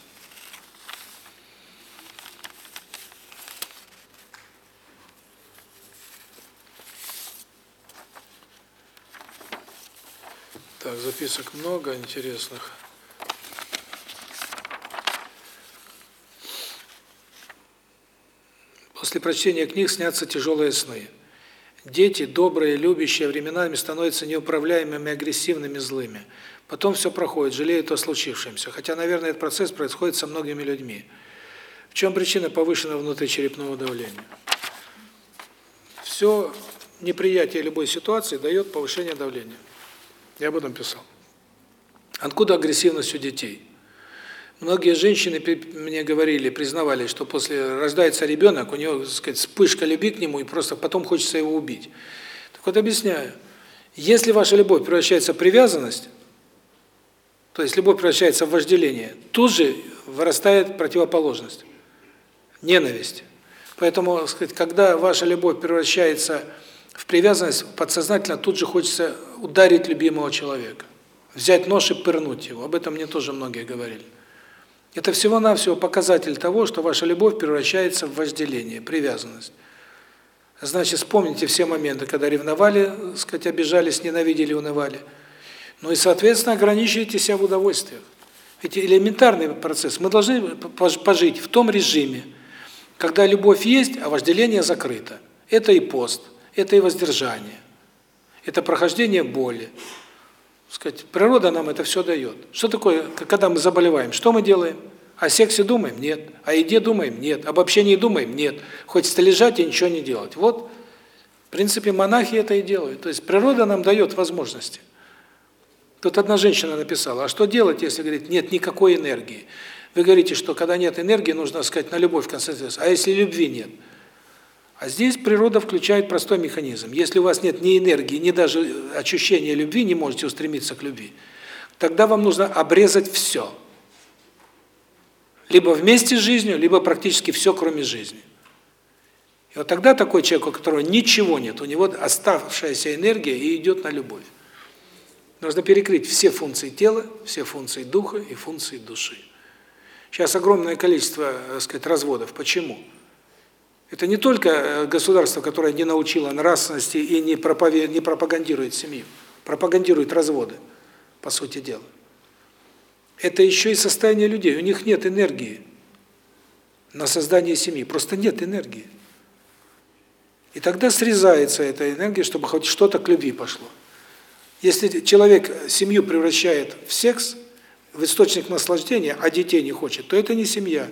Так, записок много интересных. После прочтения книг снятся тяжелые сны. Дети, добрые, любящие, временами становятся неуправляемыми, агрессивными, злыми. Потом все проходит, жалеют о случившемся. Хотя, наверное, этот процесс происходит со многими людьми. В чем причина повышенного внутричерепного давления? Все неприятие любой ситуации дает повышение давления. Я об этом писал. Откуда агрессивность у детей? Многие женщины мне говорили, признавали, что после рождается ребенок, у него, так сказать, вспышка любви к нему, и просто потом хочется его убить. Так вот объясняю. Если ваша любовь превращается в привязанность, то есть любовь превращается в вожделение, тут же вырастает противоположность – ненависть. Поэтому, сказать, когда ваша любовь превращается в привязанность, подсознательно тут же хочется ударить любимого человека, взять нож и пырнуть его. Об этом мне тоже многие говорили. Это всего-навсего показатель того, что ваша любовь превращается в вожделение, привязанность. Значит, вспомните все моменты, когда ревновали, сказать, обижались, ненавидели, унывали. Ну и, соответственно, ограничивайте себя в удовольствиях. Ведь элементарный процесс. Мы должны пожить в том режиме, когда любовь есть, а вожделение закрыто. Это и пост, это и воздержание, это прохождение боли. Сказать, природа нам это все дает. Что такое, когда мы заболеваем, что мы делаем? О сексе думаем? Нет. О еде думаем? Нет. Об общении думаем? Нет. Хочется лежать и ничего не делать. Вот, в принципе, монахи это и делают. То есть природа нам дает возможности. Тут одна женщина написала, а что делать, если, говорит, нет никакой энергии? Вы говорите, что когда нет энергии, нужно сказать на любовь концентрироваться. А если любви нет? А здесь природа включает простой механизм. Если у вас нет ни энергии, ни даже ощущения любви, не можете устремиться к любви, тогда вам нужно обрезать все. Либо вместе с жизнью, либо практически все, кроме жизни. И вот тогда такой человек, у которого ничего нет, у него оставшаяся энергия и идет на любовь. Нужно перекрыть все функции тела, все функции духа и функции души. Сейчас огромное количество, так сказать, разводов. Почему? Это не только э, государство, которое не научило нравственности и не не пропагандирует семью, пропагандирует разводы, по сути дела. Это еще и состояние людей. У них нет энергии на создание семьи, просто нет энергии. И тогда срезается эта энергия, чтобы хоть что-то к любви пошло. Если человек семью превращает в секс, в источник наслаждения, а детей не хочет, то это не семья.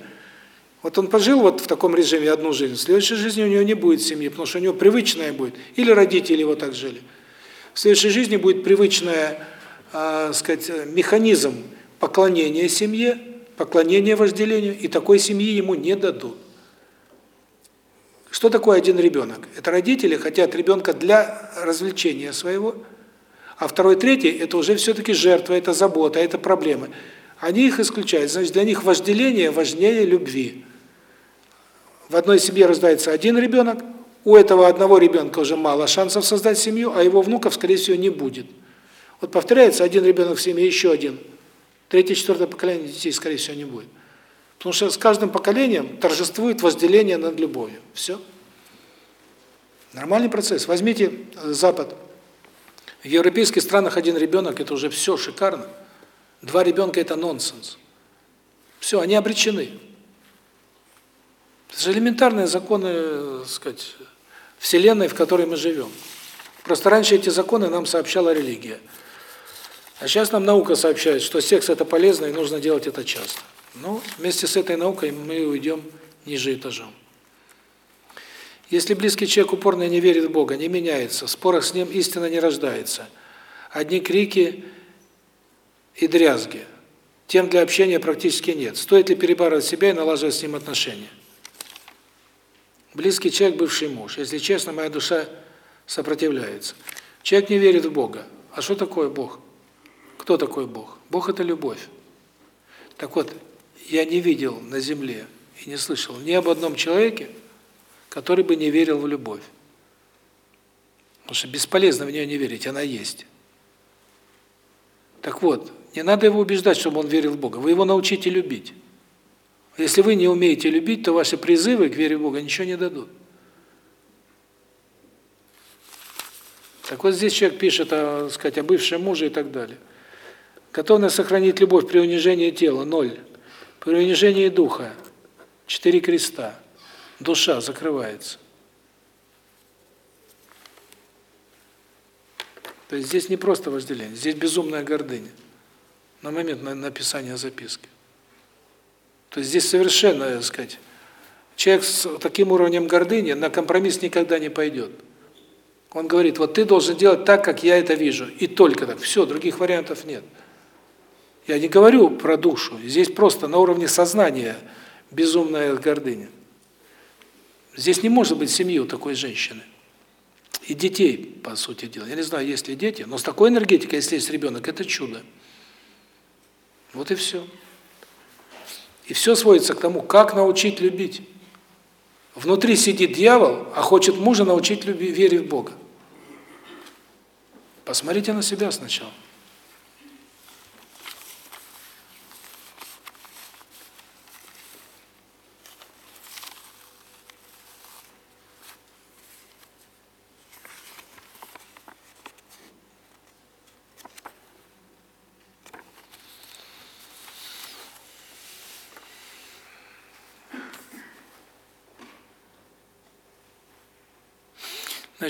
Вот он пожил вот в таком режиме одну жизнь, в следующей жизни у него не будет семьи, потому что у него привычная будет. Или родители его так жили. В следующей жизни будет привычная, э, сказать, механизм поклонения семье, поклонения вожделению, и такой семьи ему не дадут. Что такое один ребенок? Это родители хотят ребенка для развлечения своего, а второй, третий – это уже все-таки жертва, это забота, это проблемы. Они их исключают, значит, для них вожделение важнее любви. В одной семье рождается один ребенок, у этого одного ребенка уже мало шансов создать семью, а его внуков, скорее всего, не будет. Вот повторяется, один ребенок в семье, еще один. Третье, четвертое поколение детей, скорее всего, не будет. Потому что с каждым поколением торжествует возделение над любовью. Все. Нормальный процесс. Возьмите Запад. В европейских странах один ребенок – это уже все шикарно. Два ребенка – это нонсенс. Все, они обречены. Это же элементарные законы, так сказать, Вселенной, в которой мы живем. Просто раньше эти законы нам сообщала религия. А сейчас нам наука сообщает, что секс – это полезно и нужно делать это часто. Ну, вместе с этой наукой мы уйдем ниже этажом. Если близкий человек упорно не верит в Бога, не меняется, в спорах с ним истина не рождается, одни крики и дрязги, тем для общения практически нет. Стоит ли перебарывать себя и налаживать с ним отношения? Близкий человек – бывший муж. Если честно, моя душа сопротивляется. Человек не верит в Бога. А что такое Бог? Кто такой Бог? Бог – это любовь. Так вот, я не видел на земле и не слышал ни об одном человеке, который бы не верил в любовь. Потому что бесполезно в нее не верить, она есть. Так вот, не надо его убеждать, чтобы он верил в Бога. Вы его научите любить. Если вы не умеете любить, то ваши призывы к вере в Бога ничего не дадут. Так вот здесь человек пишет, о, сказать, о бывшем муже и так далее. Готовность сохранить любовь при унижении тела – ноль. При унижении духа – четыре креста душа закрывается. То есть здесь не просто вожделение, здесь безумная гордыня на момент написания записки. То есть здесь совершенно, так сказать, человек с таким уровнем гордыни на компромисс никогда не пойдет. Он говорит, вот ты должен делать так, как я это вижу, и только так. Все, других вариантов нет. Я не говорю про душу, здесь просто на уровне сознания безумная гордыня. Здесь не может быть семьи у такой женщины. И детей, по сути дела. Я не знаю, есть ли дети, но с такой энергетикой, если есть ребенок, это чудо. Вот и все. И все сводится к тому, как научить любить. Внутри сидит дьявол, а хочет мужа научить любви, вере в Бога. Посмотрите на себя сначала.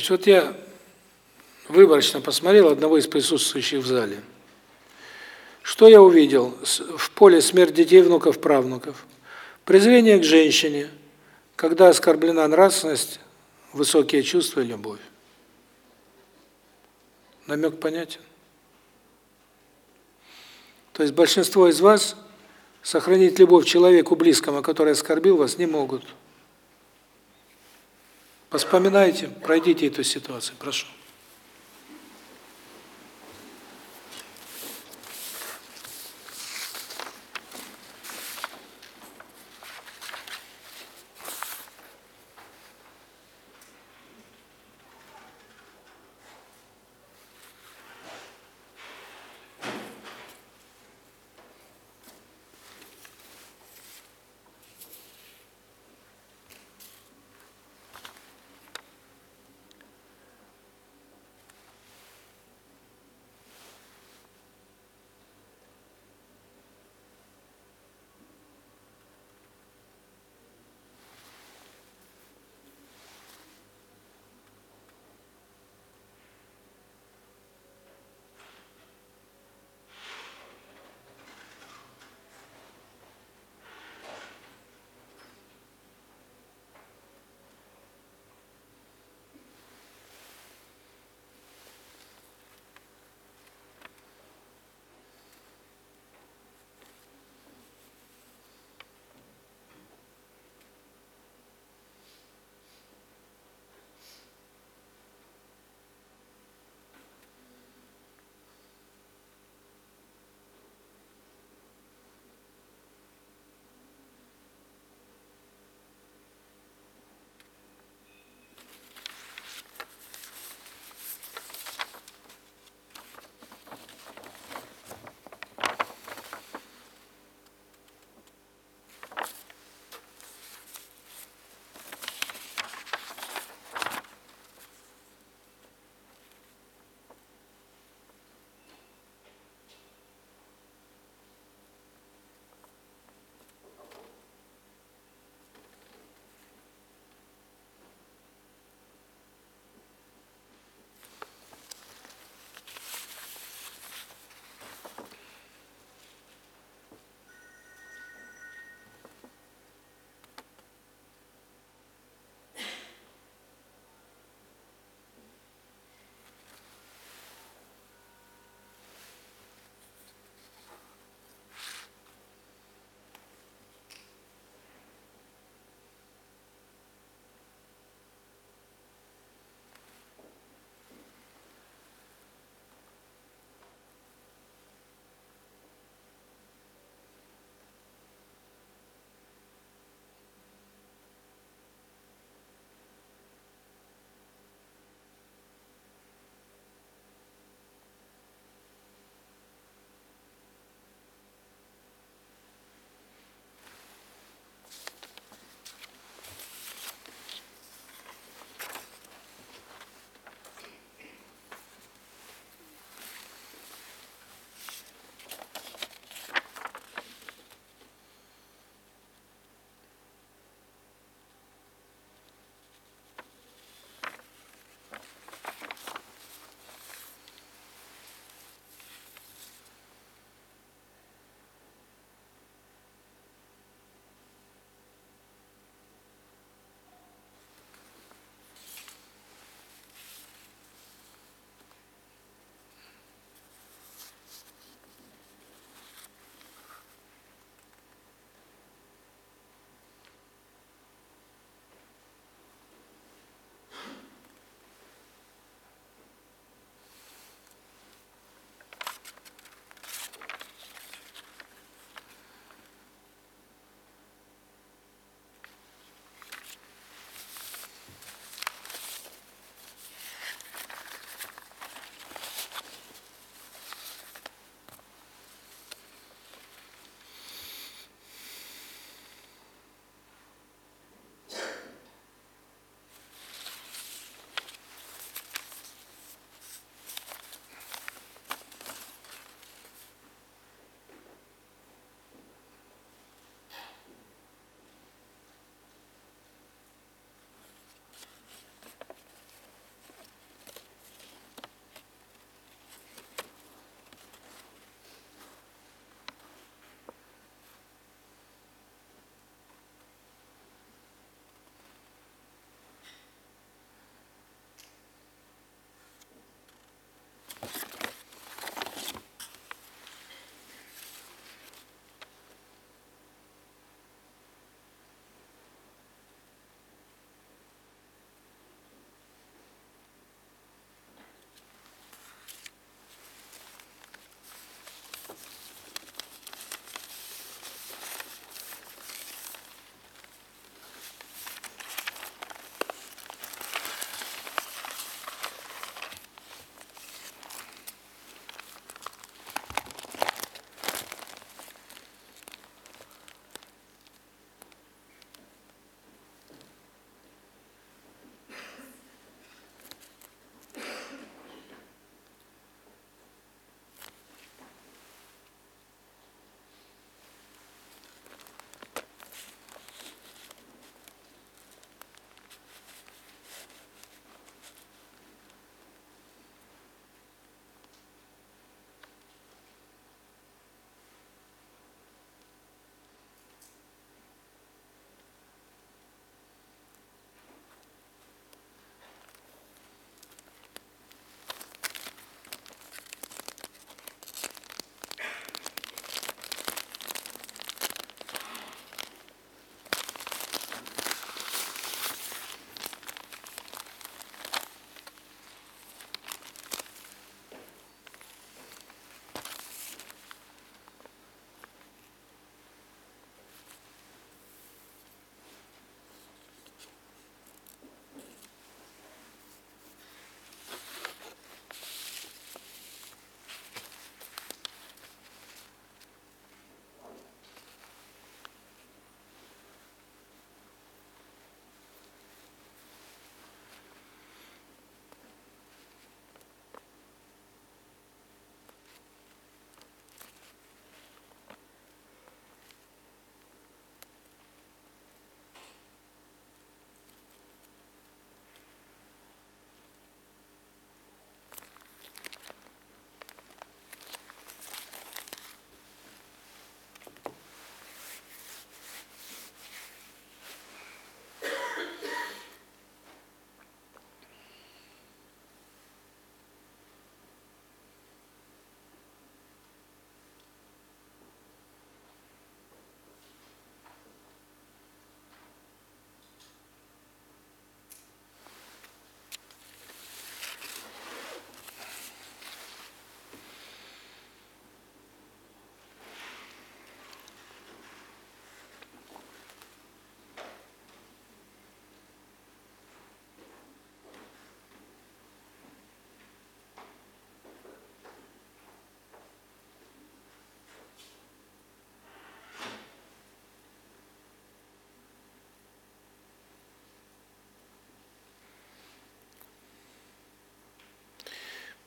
Значит, вот я выборочно посмотрел одного из присутствующих в зале. Что я увидел? В поле смерть детей, внуков, правнуков. Презрение к женщине, когда оскорблена нравственность, высокие чувства и любовь. Намек понятен? То есть большинство из вас сохранить любовь к человеку близкому, который оскорбил вас, не могут. Вспоминайте, пройдите эту ситуацию, прошу.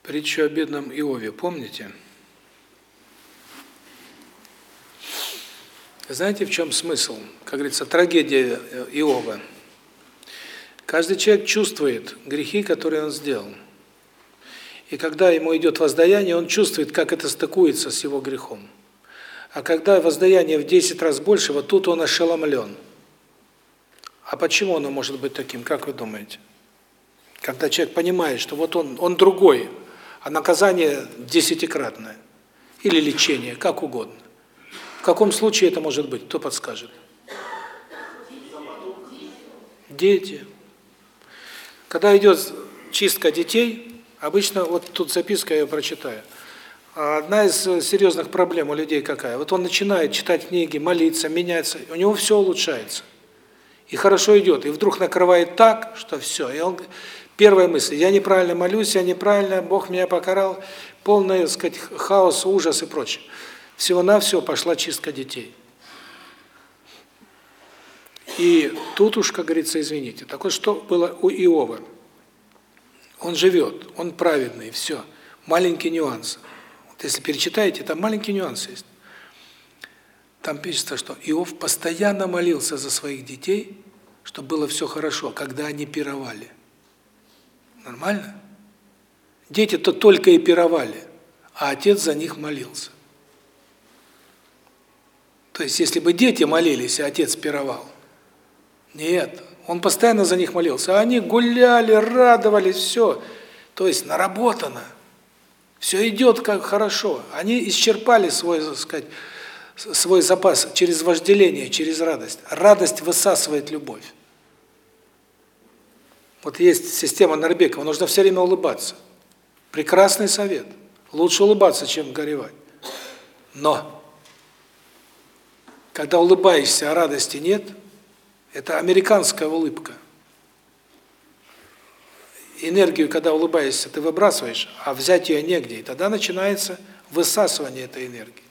Притчу о бедном Иове, помните? Знаете, в чем смысл? Как говорится, трагедия э, Иова. Каждый человек чувствует грехи, которые он сделал. И когда ему идет воздаяние, он чувствует, как это стыкуется с его грехом. А когда воздаяние в 10 раз больше, вот тут он ошеломлен. А почему оно может быть таким, как вы думаете? Когда человек понимает, что вот он, он другой, а наказание десятикратное. Или лечение, как угодно. В каком случае это может быть? Кто подскажет? Дети. Когда идет чистка детей, обычно, вот тут записка я прочитаю, одна из серьезных проблем у людей какая? Вот он начинает читать книги, молиться, меняться, у него все улучшается. И хорошо идет, и вдруг накрывает так, что все. И он Первая мысль: я неправильно молюсь, я неправильно, Бог меня покарал, полный, сказать, хаос, ужас и прочее. Всего-навсего пошла чистка детей. И тут уж, как говорится, извините. Так вот, что было у Иова? Он живет, он праведный, все. Маленький нюанс. Вот если перечитаете, там маленький нюанс есть. Там пишется, что Иов постоянно молился за своих детей, чтобы было все хорошо, когда они пировали. Нормально? Дети-то только и пировали, а отец за них молился. То есть, если бы дети молились, а отец пировал. Нет, он постоянно за них молился. А они гуляли, радовались, все. То есть, наработано. Все идет как хорошо. Они исчерпали свой, так сказать, свой запас через вожделение, через радость. Радость высасывает любовь. Вот есть система Нарбекова, нужно все время улыбаться. Прекрасный совет. Лучше улыбаться, чем горевать. Но когда улыбаешься, а радости нет, это американская улыбка. Энергию, когда улыбаешься, ты выбрасываешь, а взять ее негде, и тогда начинается высасывание этой энергии.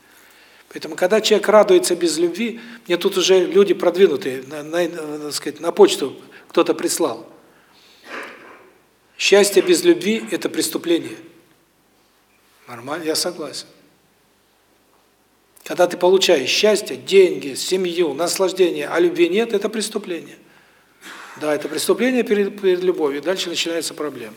Поэтому, когда человек радуется без любви, мне тут уже люди продвинутые, на, на, на, сказать, на почту кто-то прислал. Счастье без любви – это преступление. Нормально, я согласен. Когда ты получаешь счастье, деньги, семью, наслаждение, а любви нет – это преступление. Да, это преступление перед, перед любовью. Дальше начинается проблема.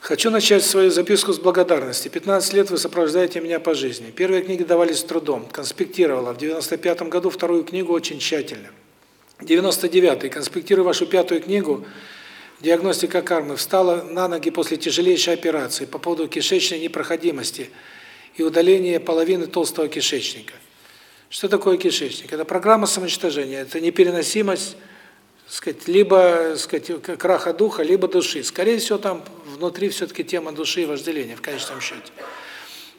Хочу начать свою записку с благодарности. 15 лет вы сопровождаете меня по жизни. Первые книги давались с трудом. Конспектировала в 95 году вторую книгу очень тщательно. 99-й. Конспектирую вашу пятую книгу «Диагностика кармы». Встала на ноги после тяжелейшей операции по поводу кишечной непроходимости и удаления половины толстого кишечника. Что такое кишечник? Это программа самоуничтожения, это непереносимость, сказать, либо, сказать, краха духа, либо души. Скорее всего, там внутри все-таки тема души и вожделения в конечном счете.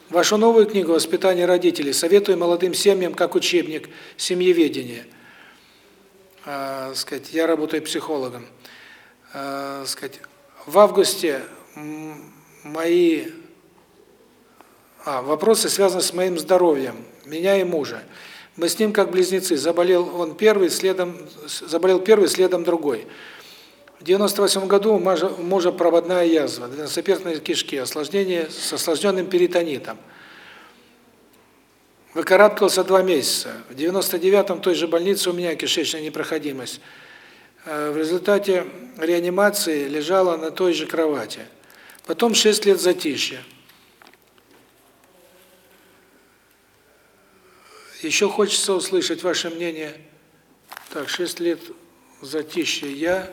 Вашу новую книгу «Воспитание родителей» советую молодым семьям как учебник семьеведения – э, сказать, я работаю психологом. Э, сказать, в августе мои а, вопросы связаны с моим здоровьем, меня и мужа. Мы с ним как близнецы. Заболел он первый, следом заболел первый, следом другой. В 98 году у мужа, у мужа проводная язва, двенадцатиперстной кишки, осложнение с осложненным перитонитом. Выкарабкался два месяца. В 99-м той же больнице у меня кишечная непроходимость. Э, в результате реанимации лежала на той же кровати. Потом 6 лет затишья. Еще хочется услышать ваше мнение. Так, 6 лет затишья я...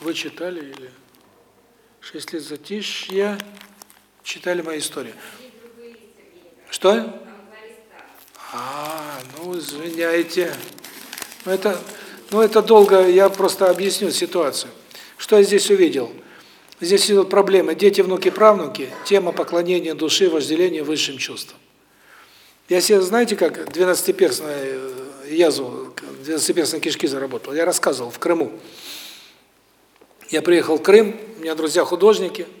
Вы читали или... 6 лет затишья читали мою историю. Что? А, ну, извиняйте. Ну, это, ну, это долго, я просто объясню ситуацию. Что я здесь увидел? Здесь идут проблемы дети, внуки, правнуки, тема поклонения души, вожделения высшим чувствам. Я себе, знаете, как 12-перстную язву, 12-перстной кишки заработал? Я рассказывал в Крыму. Я приехал в Крым, у меня друзья художники –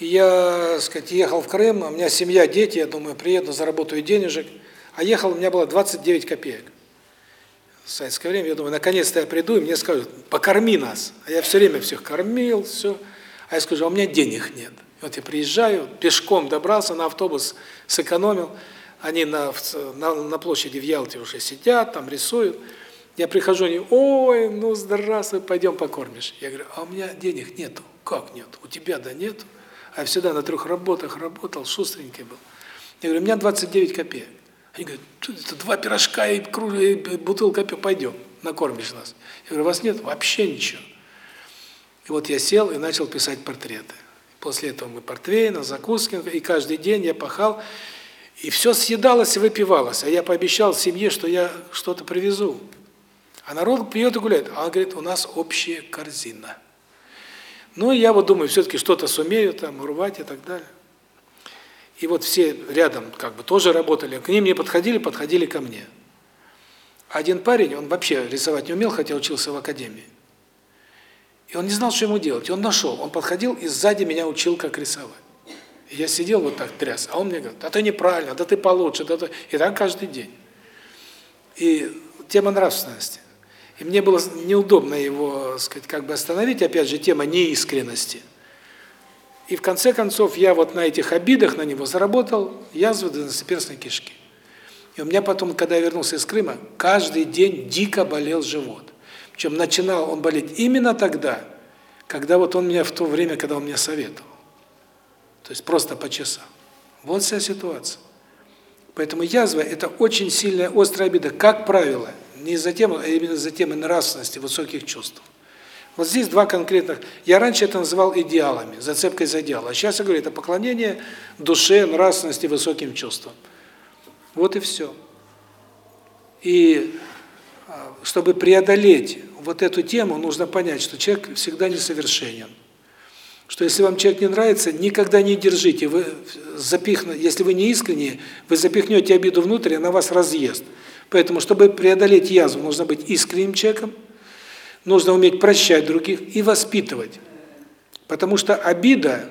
я, сказать, ехал в Крым, у меня семья, дети, я думаю, приеду, заработаю денежек. А ехал, у меня было 29 копеек. в советское время, я думаю, наконец-то я приду, и мне скажут, покорми нас. А я все время всех кормил, все. А я скажу, а у меня денег нет. И вот я приезжаю, пешком добрался, на автобус сэкономил. Они на, на, на площади в Ялте уже сидят, там рисуют. Я прихожу, они, ой, ну здравствуй, пойдем покормишь. Я говорю, а у меня денег нету. Как нет? У тебя да нет? А я всегда на трех работах работал, шустренький был. Я говорю, у меня 29 копеек. Они говорят, это два пирожка и, бутылка пива, пойдем, накормишь нас. Я говорю, у вас нет вообще ничего. И вот я сел и начал писать портреты. После этого мы портвейна, закуски, и каждый день я пахал, и все съедалось и выпивалось. А я пообещал семье, что я что-то привезу. А народ пьет и гуляет. А он говорит, у нас общая корзина. Ну, я вот думаю, все-таки что-то сумею там урвать и так далее. И вот все рядом как бы тоже работали. К ним не подходили, подходили ко мне. Один парень, он вообще рисовать не умел, хотя учился в академии. И он не знал, что ему делать. И он нашел. Он подходил и сзади меня учил, как рисовать. И я сидел вот так тряс, а он мне говорит, да ты неправильно, да ты получше, да ты... И так каждый день. И тема нравственности. И мне было неудобно его, сказать, как бы остановить, опять же, тема неискренности. И в конце концов я вот на этих обидах на него заработал язву двенадцатиперстной кишки. И у меня потом, когда я вернулся из Крыма, каждый день дико болел живот. Причем начинал он болеть именно тогда, когда вот он меня в то время, когда он мне советовал. То есть просто по часам. Вот вся ситуация. Поэтому язва – это очень сильная, острая обида, как правило, не за тем, а именно за темой нравственности, высоких чувств. Вот здесь два конкретных. Я раньше это называл идеалами, зацепкой за идеал. А сейчас я говорю, это поклонение душе, нравственности, высоким чувствам. Вот и все. И а, чтобы преодолеть вот эту тему, нужно понять, что человек всегда несовершенен. Что если вам человек не нравится, никогда не держите. Вы запихну, если вы не искренне, вы запихнете обиду внутрь, она вас разъест. Поэтому, чтобы преодолеть язву, нужно быть искренним человеком, нужно уметь прощать других и воспитывать. Потому что обида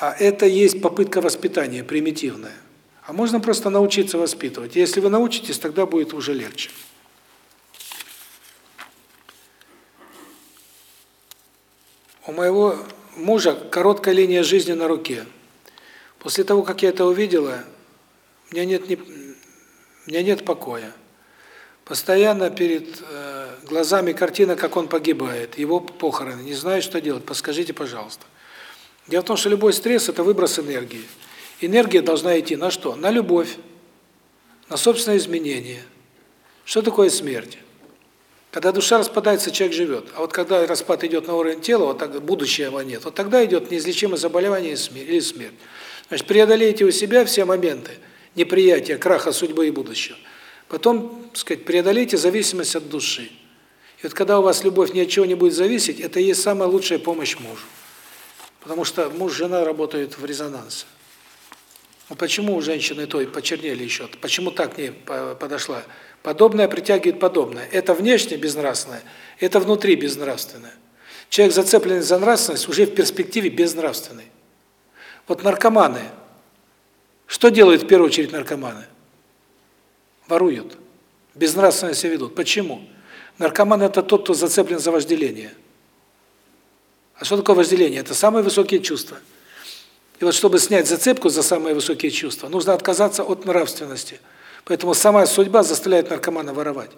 а это есть попытка воспитания примитивная. А можно просто научиться воспитывать. Если вы научитесь, тогда будет уже легче. У моего мужа короткая линия жизни на руке. После того, как я это увидела, у меня нет ни, у меня нет покоя. Постоянно перед э, глазами картина, как он погибает, его похороны. Не знаю, что делать, подскажите, пожалуйста. Дело в том, что любой стресс – это выброс энергии. Энергия должна идти на что? На любовь, на собственное изменение. Что такое смерть? Когда душа распадается, человек живет. А вот когда распад идет на уровень тела, вот так будущего нет, вот тогда идет неизлечимое заболевание или смерть. Значит, преодолейте у себя все моменты неприятия, краха судьбы и будущего. Потом, так сказать, преодолейте зависимость от души. И вот когда у вас любовь ни от чего не будет зависеть, это и есть самая лучшая помощь мужу. Потому что муж жена работают в резонансе. Ну почему у женщины той почернели еще? Почему так к ней подошла? Подобное притягивает подобное. Это внешне безнравственное, это внутри безнравственное. Человек, зацепленный за нравственность, уже в перспективе безнравственный. Вот наркоманы. Что делают в первую очередь наркоманы? воруют, безнравственно себя ведут. Почему? Наркоман – это тот, кто зацеплен за вожделение. А что такое вожделение? Это самые высокие чувства. И вот чтобы снять зацепку за самые высокие чувства, нужно отказаться от нравственности. Поэтому сама судьба заставляет наркомана воровать.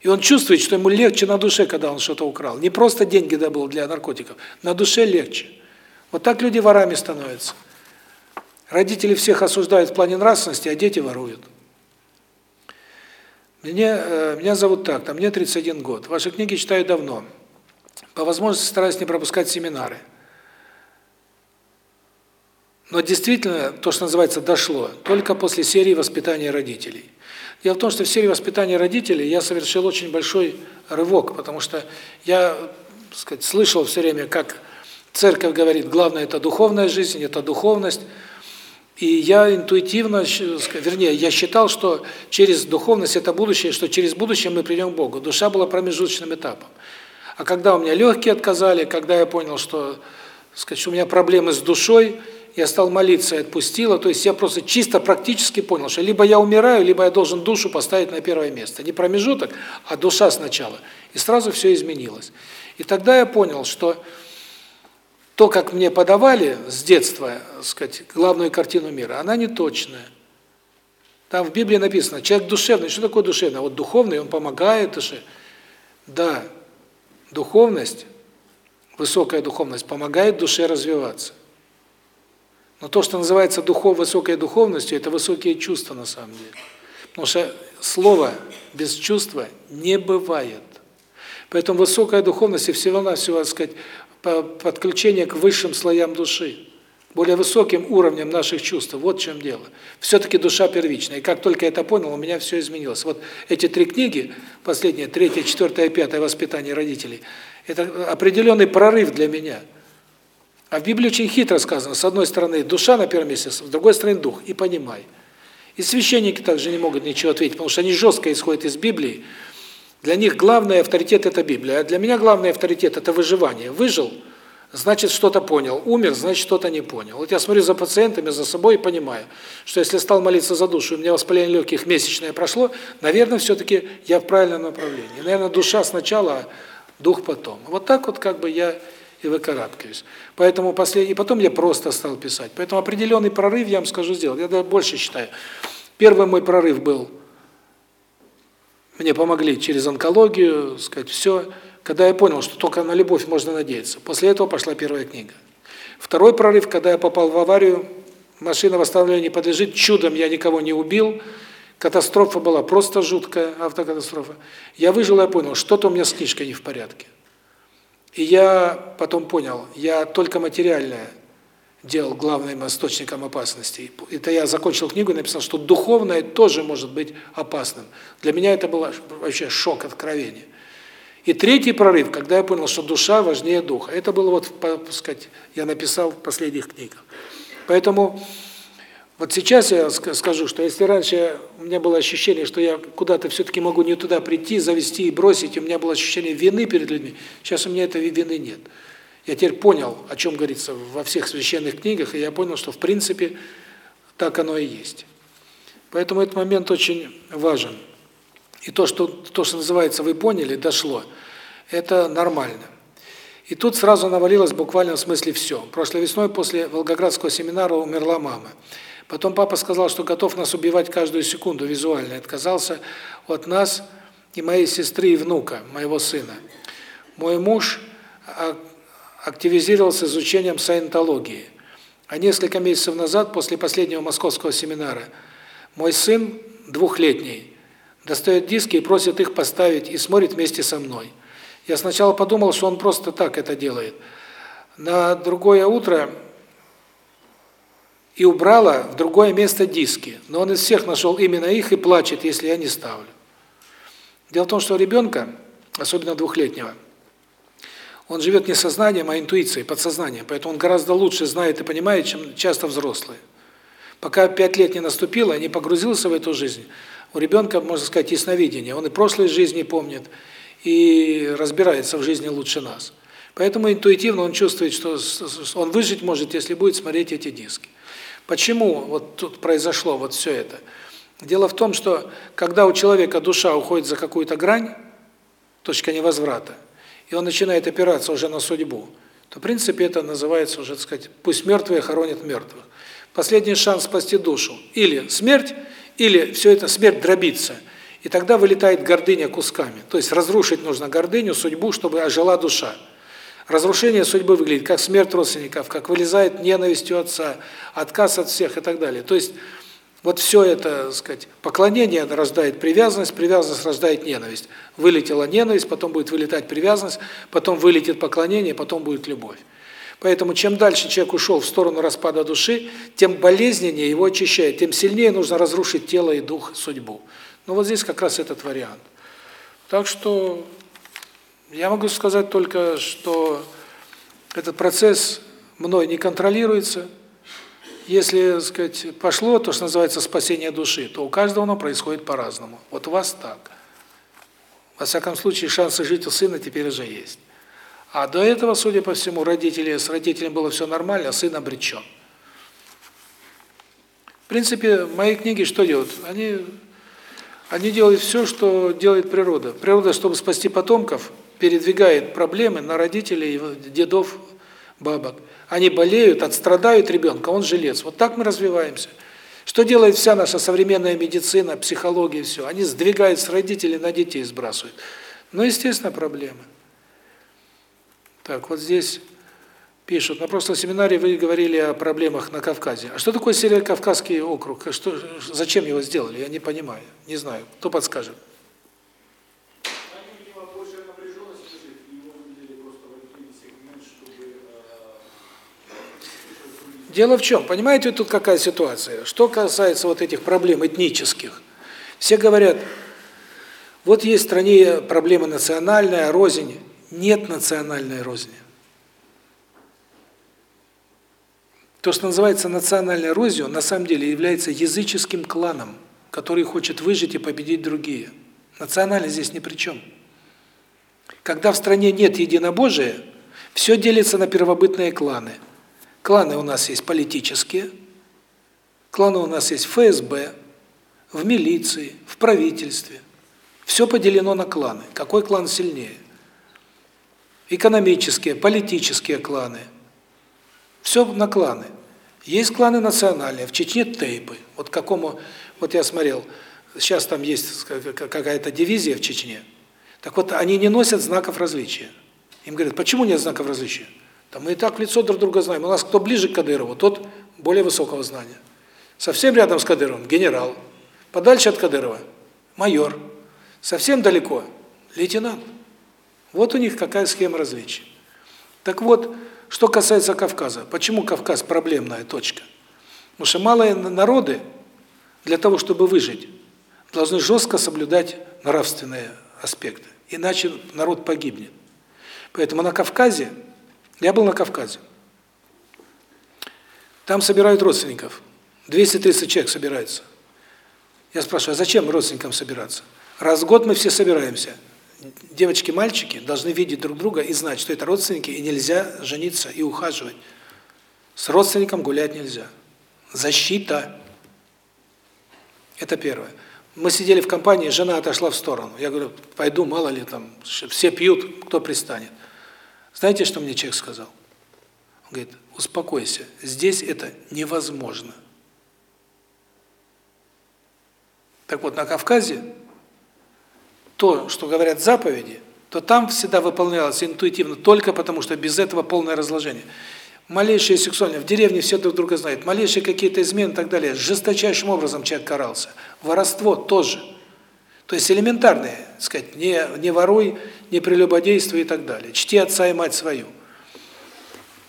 И он чувствует, что ему легче на душе, когда он что-то украл. Не просто деньги добыл для наркотиков, на душе легче. Вот так люди ворами становятся. Родители всех осуждают в плане нравственности, а дети воруют. Мне, э, меня зовут так, там мне 31 год. Ваши книги читаю давно. По возможности стараюсь не пропускать семинары. Но действительно, то, что называется, дошло только после серии воспитания родителей. Дело в том, что в серии воспитания родителей я совершил очень большой рывок, потому что я, так сказать, слышал все время, как церковь говорит, главное это духовная жизнь, это духовность. И я интуитивно, вернее, я считал, что через духовность это будущее, что через будущее мы придем к Богу. Душа была промежуточным этапом. А когда у меня легкие отказали, когда я понял, что, сказать, у меня проблемы с душой, я стал молиться и отпустила, то есть я просто чисто практически понял, что либо я умираю, либо я должен душу поставить на первое место. Не промежуток, а душа сначала. И сразу все изменилось. И тогда я понял, что то, как мне подавали с детства, сказать, главную картину мира, она не точная. Там в Библии написано, человек душевный. Что такое душевный? Вот духовный, он помогает душе. Да, духовность, высокая духовность помогает душе развиваться. Но то, что называется духов, высокой духовностью, это высокие чувства на самом деле. Потому что слово без чувства не бывает. Поэтому высокая духовность и всего-навсего, так сказать, подключение к высшим слоям души, более высоким уровнем наших чувств. Вот в чем дело. Все-таки душа первичная. И как только я это понял, у меня все изменилось. Вот эти три книги, последние, третья, четвертая, пятая «Воспитание родителей», это определенный прорыв для меня. А в Библии очень хитро сказано. С одной стороны душа на первом месте, с другой стороны дух. И понимай. И священники также не могут ничего ответить, потому что они жестко исходят из Библии, для них главный авторитет – это Библия, а для меня главный авторитет – это выживание. Выжил – значит, что-то понял. Умер – значит, что-то не понял. Вот я смотрю за пациентами, за собой и понимаю, что если стал молиться за душу, у меня воспаление легких месячное прошло, наверное, все-таки я в правильном направлении. Наверное, душа сначала, а дух потом. Вот так вот как бы я и выкарабкаюсь. Поэтому последний, и потом я просто стал писать. Поэтому определенный прорыв, я вам скажу, сделал. Я даже больше считаю. Первый мой прорыв был – мне помогли через онкологию, сказать, все. Когда я понял, что только на любовь можно надеяться. После этого пошла первая книга. Второй прорыв, когда я попал в аварию, машина восстановления не подлежит, чудом я никого не убил, катастрофа была просто жуткая, автокатастрофа. Я выжил, я понял, что-то у меня с книжкой не в порядке. И я потом понял, я только материальное делал главным источником опасности. Это я закончил книгу и написал, что духовное тоже может быть опасным. Для меня это было вообще шок, откровение. И третий прорыв, когда я понял, что душа важнее духа. Это было вот, так сказать, я написал в последних книгах. Поэтому вот сейчас я скажу, что если раньше у меня было ощущение, что я куда-то все-таки могу не туда прийти, завести и бросить, у меня было ощущение вины перед людьми, сейчас у меня этой вины нет. Я теперь понял, о чем говорится во всех священных книгах, и я понял, что в принципе так оно и есть. Поэтому этот момент очень важен. И то, что то, что называется, вы поняли, дошло, это нормально. И тут сразу навалилось буквально в смысле все. Прошлой весной после Волгоградского семинара умерла мама. Потом папа сказал, что готов нас убивать каждую секунду визуально. Отказался от нас и моей сестры и внука, моего сына. Мой муж а, активизировался изучением саентологии. А несколько месяцев назад, после последнего московского семинара, мой сын, двухлетний, достает диски и просит их поставить, и смотрит вместе со мной. Я сначала подумал, что он просто так это делает. На другое утро и убрала в другое место диски. Но он из всех нашел именно их и плачет, если я не ставлю. Дело в том, что ребенка, особенно двухлетнего, он живет не сознанием, а интуицией, подсознанием. Поэтому он гораздо лучше знает и понимает, чем часто взрослые. Пока пять лет не наступило, не погрузился в эту жизнь, у ребенка, можно сказать, ясновидение. Он и прошлой жизни помнит, и разбирается в жизни лучше нас. Поэтому интуитивно он чувствует, что он выжить может, если будет смотреть эти диски. Почему вот тут произошло вот все это? Дело в том, что когда у человека душа уходит за какую-то грань, точка невозврата, и он начинает опираться уже на судьбу, то в принципе это называется уже, так сказать, пусть мертвые хоронят мертвых. Последний шанс спасти душу. Или смерть, или все это смерть дробится. И тогда вылетает гордыня кусками. То есть разрушить нужно гордыню, судьбу, чтобы ожила душа. Разрушение судьбы выглядит как смерть родственников, как вылезает ненависть у отца, отказ от всех и так далее. То есть вот все это, так сказать, поклонение рождает привязанность, привязанность рождает ненависть. Вылетела ненависть, потом будет вылетать привязанность, потом вылетит поклонение, потом будет любовь. Поэтому чем дальше человек ушел в сторону распада души, тем болезненнее его очищает, тем сильнее нужно разрушить тело и дух, судьбу. Но вот здесь как раз этот вариант. Так что я могу сказать только, что этот процесс мной не контролируется, если, сказать, пошло то, что называется спасение души, то у каждого оно происходит по-разному. Вот у вас так. Во всяком случае, шансы жить у сына теперь уже есть. А до этого, судя по всему, родители с родителями было все нормально, а сын обречен. В принципе, мои книги что делают? Они они делают все, что делает природа. Природа, чтобы спасти потомков, передвигает проблемы на родителей, дедов, бабок. Они болеют, отстрадают ребенка, он жилец. Вот так мы развиваемся. Что делает вся наша современная медицина, психология, все? Они сдвигают с родителей на детей, сбрасывают. Ну, естественно, проблемы. Так, вот здесь пишут, на прошлом семинаре вы говорили о проблемах на Кавказе. А что такое Северо-Кавказский округ? Что, зачем его сделали? Я не понимаю, не знаю. Кто подскажет? Дело в чем? Понимаете, тут какая ситуация? Что касается вот этих проблем этнических. Все говорят, вот есть в стране проблема национальная, рознь. Нет национальной розни. То, что называется национальной эрозией, на самом деле является языческим кланом, который хочет выжить и победить другие. Национальность здесь ни при чем. Когда в стране нет единобожия, все делится на первобытные кланы – Кланы у нас есть политические, кланы у нас есть в ФСБ, в милиции, в правительстве. Все поделено на кланы. Какой клан сильнее? Экономические, политические кланы. Все на кланы. Есть кланы национальные, в Чечне тейпы. Вот какому, вот я смотрел, сейчас там есть какая-то дивизия в Чечне. Так вот, они не носят знаков различия. Им говорят, почему нет знаков различия? Там мы и так в лицо друг друга знаем. У нас кто ближе к Кадырову, тот более высокого знания. Совсем рядом с Кадыровым – генерал. Подальше от Кадырова – майор. Совсем далеко – лейтенант. Вот у них какая схема различий. Так вот, что касается Кавказа. Почему Кавказ проблемная точка? Потому что малые народы для того, чтобы выжить, должны жестко соблюдать нравственные аспекты. Иначе народ погибнет. Поэтому на Кавказе я был на Кавказе. Там собирают родственников. 230 человек собираются. Я спрашиваю, а зачем родственникам собираться? Раз в год мы все собираемся. Девочки, мальчики должны видеть друг друга и знать, что это родственники, и нельзя жениться и ухаживать. С родственником гулять нельзя. Защита. Это первое. Мы сидели в компании, жена отошла в сторону. Я говорю, пойду, мало ли там, все пьют, кто пристанет. Знаете, что мне человек сказал? Он говорит, успокойся, здесь это невозможно. Так вот, на Кавказе то, что говорят заповеди, то там всегда выполнялось интуитивно, только потому, что без этого полное разложение. Малейшие сексуальные, в деревне все друг друга знают, малейшие какие-то измены и так далее, жесточайшим образом человек карался. Воровство тоже. То есть элементарные, сказать, не не воруй, не прелюбодействуй и так далее. Чти отца и мать свою.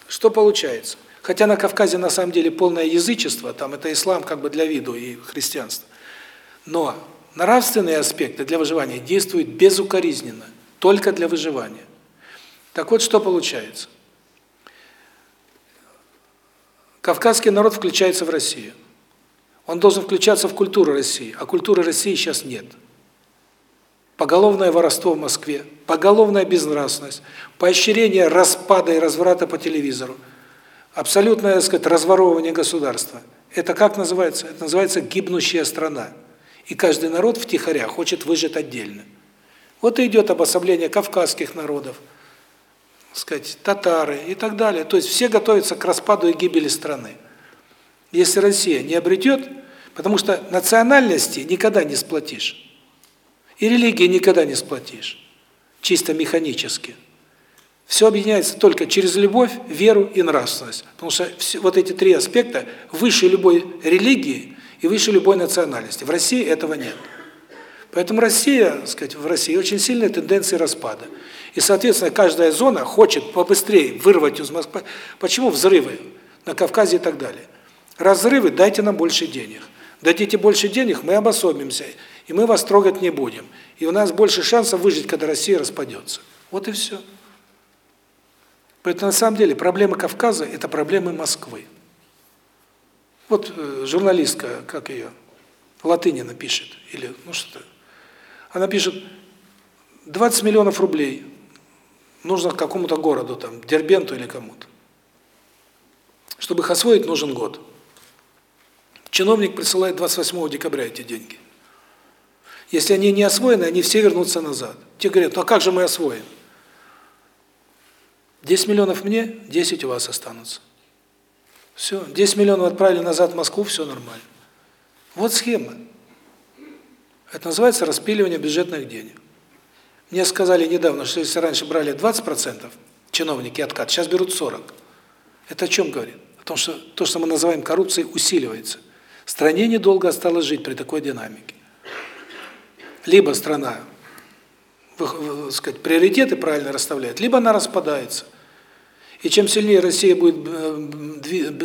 Что получается? Хотя на Кавказе на самом деле полное язычество, там это ислам как бы для виду и христианство. Но нравственные аспекты для выживания действуют безукоризненно, только для выживания. Так вот, что получается? Кавказский народ включается в Россию. Он должен включаться в культуру России, а культуры России сейчас нет поголовное воровство в Москве, поголовная безнравственность, поощрение распада и разврата по телевизору, абсолютное, так сказать, разворовывание государства. Это как называется? Это называется гибнущая страна. И каждый народ втихаря хочет выжить отдельно. Вот и идет обособление кавказских народов, сказать, татары и так далее. То есть все готовятся к распаду и гибели страны. Если Россия не обретет, потому что национальности никогда не сплотишь. И религии никогда не сплотишь, чисто механически. Все объединяется только через любовь, веру и нравственность. Потому что все, вот эти три аспекта выше любой религии и выше любой национальности. В России этого нет. Поэтому Россия, сказать, в России очень сильная тенденция распада. И, соответственно, каждая зона хочет побыстрее вырвать из Москвы. Почему взрывы на Кавказе и так далее? Разрывы, дайте нам больше денег. Дадите больше денег, мы обособимся и мы вас трогать не будем. И у нас больше шансов выжить, когда Россия распадется. Вот и все. Поэтому на самом деле проблема Кавказа – это проблемы Москвы. Вот э, журналистка, как ее, Латынина пишет, или ну что она пишет, 20 миллионов рублей нужно какому-то городу, там, Дербенту или кому-то. Чтобы их освоить, нужен год. Чиновник присылает 28 декабря эти деньги. Если они не освоены, они все вернутся назад. Те говорят, а как же мы освоим? 10 миллионов мне, 10 у вас останутся. Все, 10 миллионов отправили назад в Москву, все нормально. Вот схема. Это называется распиливание бюджетных денег. Мне сказали недавно, что если раньше брали 20% чиновники откат, сейчас берут 40%. Это о чем говорит? О том, что то, что мы называем коррупцией, усиливается. Стране недолго осталось жить при такой динамике. Либо страна сказать, приоритеты правильно расставляет, либо она распадается. И чем сильнее Россия будет э,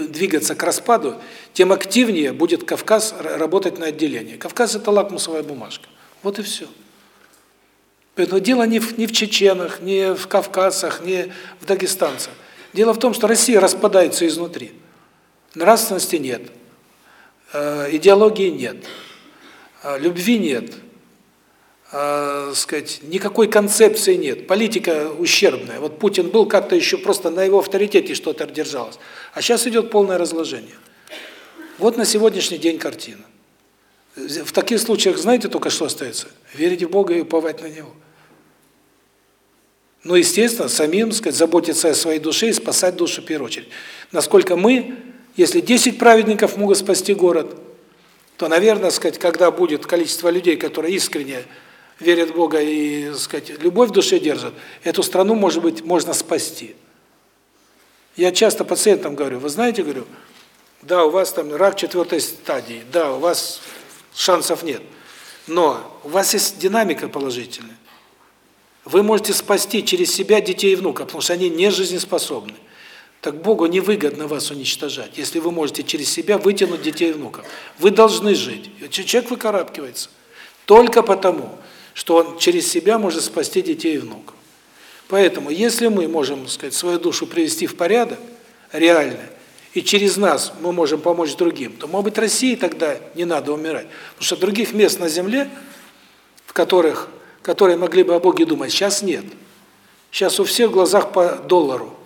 двигаться к распаду, тем активнее будет Кавказ работать на отделение. Кавказ – это лакмусовая бумажка. Вот и все. Поэтому дело не в, не в чеченах, не в кавказцах, не в дагестанцах. Дело в том, что Россия распадается изнутри. Нравственности нет, э, идеологии нет, э, любви нет, э, сказать, никакой концепции нет, политика ущербная. Вот Путин был как-то еще просто на его авторитете что-то держалось, а сейчас идет полное разложение. Вот на сегодняшний день картина. В таких случаях, знаете, только что остается? Верить в Бога и уповать на Него. Но, естественно, самим, сказать, заботиться о своей душе и спасать душу в первую очередь. Насколько мы, если 10 праведников могут спасти город, то, наверное, сказать, когда будет количество людей, которые искренне верят в Бога и, сказать, любовь в душе держат, эту страну, может быть, можно спасти. Я часто пациентам говорю, вы знаете, говорю, да, у вас там рак четвертой стадии, да, у вас шансов нет, но у вас есть динамика положительная. Вы можете спасти через себя детей и внуков, потому что они не жизнеспособны. Так Богу невыгодно вас уничтожать, если вы можете через себя вытянуть детей и внуков. Вы должны жить. Человек выкарабкивается только потому, что он через себя может спасти детей и внуков. Поэтому, если мы можем, так сказать, свою душу привести в порядок, реально, и через нас мы можем помочь другим, то, может быть, России тогда не надо умирать. Потому что других мест на земле, в которых, которые могли бы о Боге думать, сейчас нет. Сейчас у всех в глазах по доллару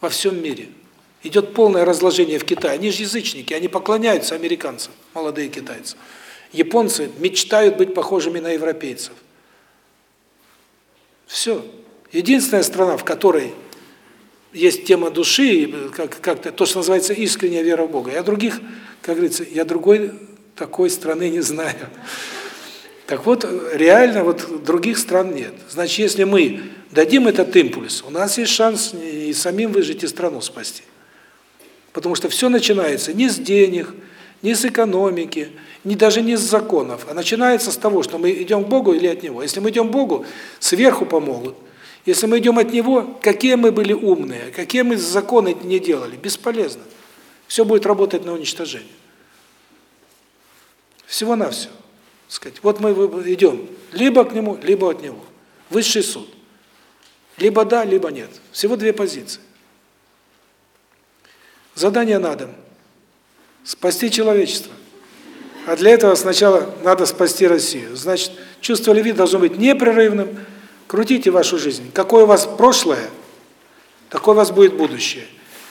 во всем мире. Идет полное разложение в Китае. Они же язычники, они поклоняются американцам, молодые китайцы. Японцы мечтают быть похожими на европейцев. Все. Единственная страна, в которой есть тема души, как как-то то, что называется искренняя вера в Бога. Я других, как говорится, я другой такой страны не знаю. Так вот, реально вот других стран нет. Значит, если мы дадим этот импульс, у нас есть шанс и самим выжить, и страну спасти. Потому что все начинается не с денег, не с экономики, не даже не с законов, а начинается с того, что мы идем к Богу или от Него. Если мы идем к Богу, сверху помогут. Если мы идем от Него, какие мы были умные, какие мы законы не делали, бесполезно. Все будет работать на уничтожение. Всего-навсего. Сказать, вот мы идем либо к Нему, либо от Него. Высший суд. Либо да, либо нет. Всего две позиции. Задание на дом. Спасти человечество. А для этого сначала надо спасти Россию. Значит, чувство любви должно быть непрерывным. Крутите вашу жизнь. Какое у вас прошлое, такое у вас будет будущее.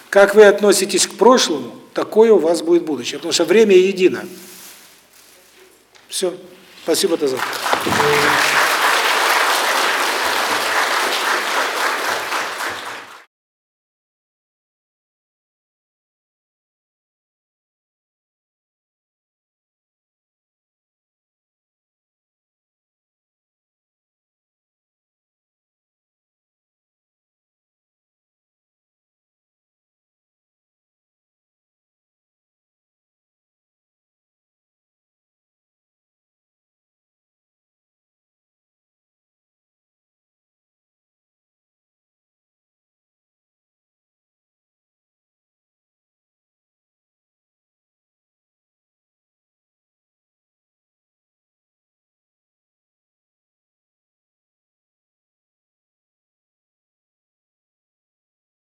Как вы относитесь к прошлому, такое у вас будет будущее. Потому что время едино. Все. Спасибо, до завтра.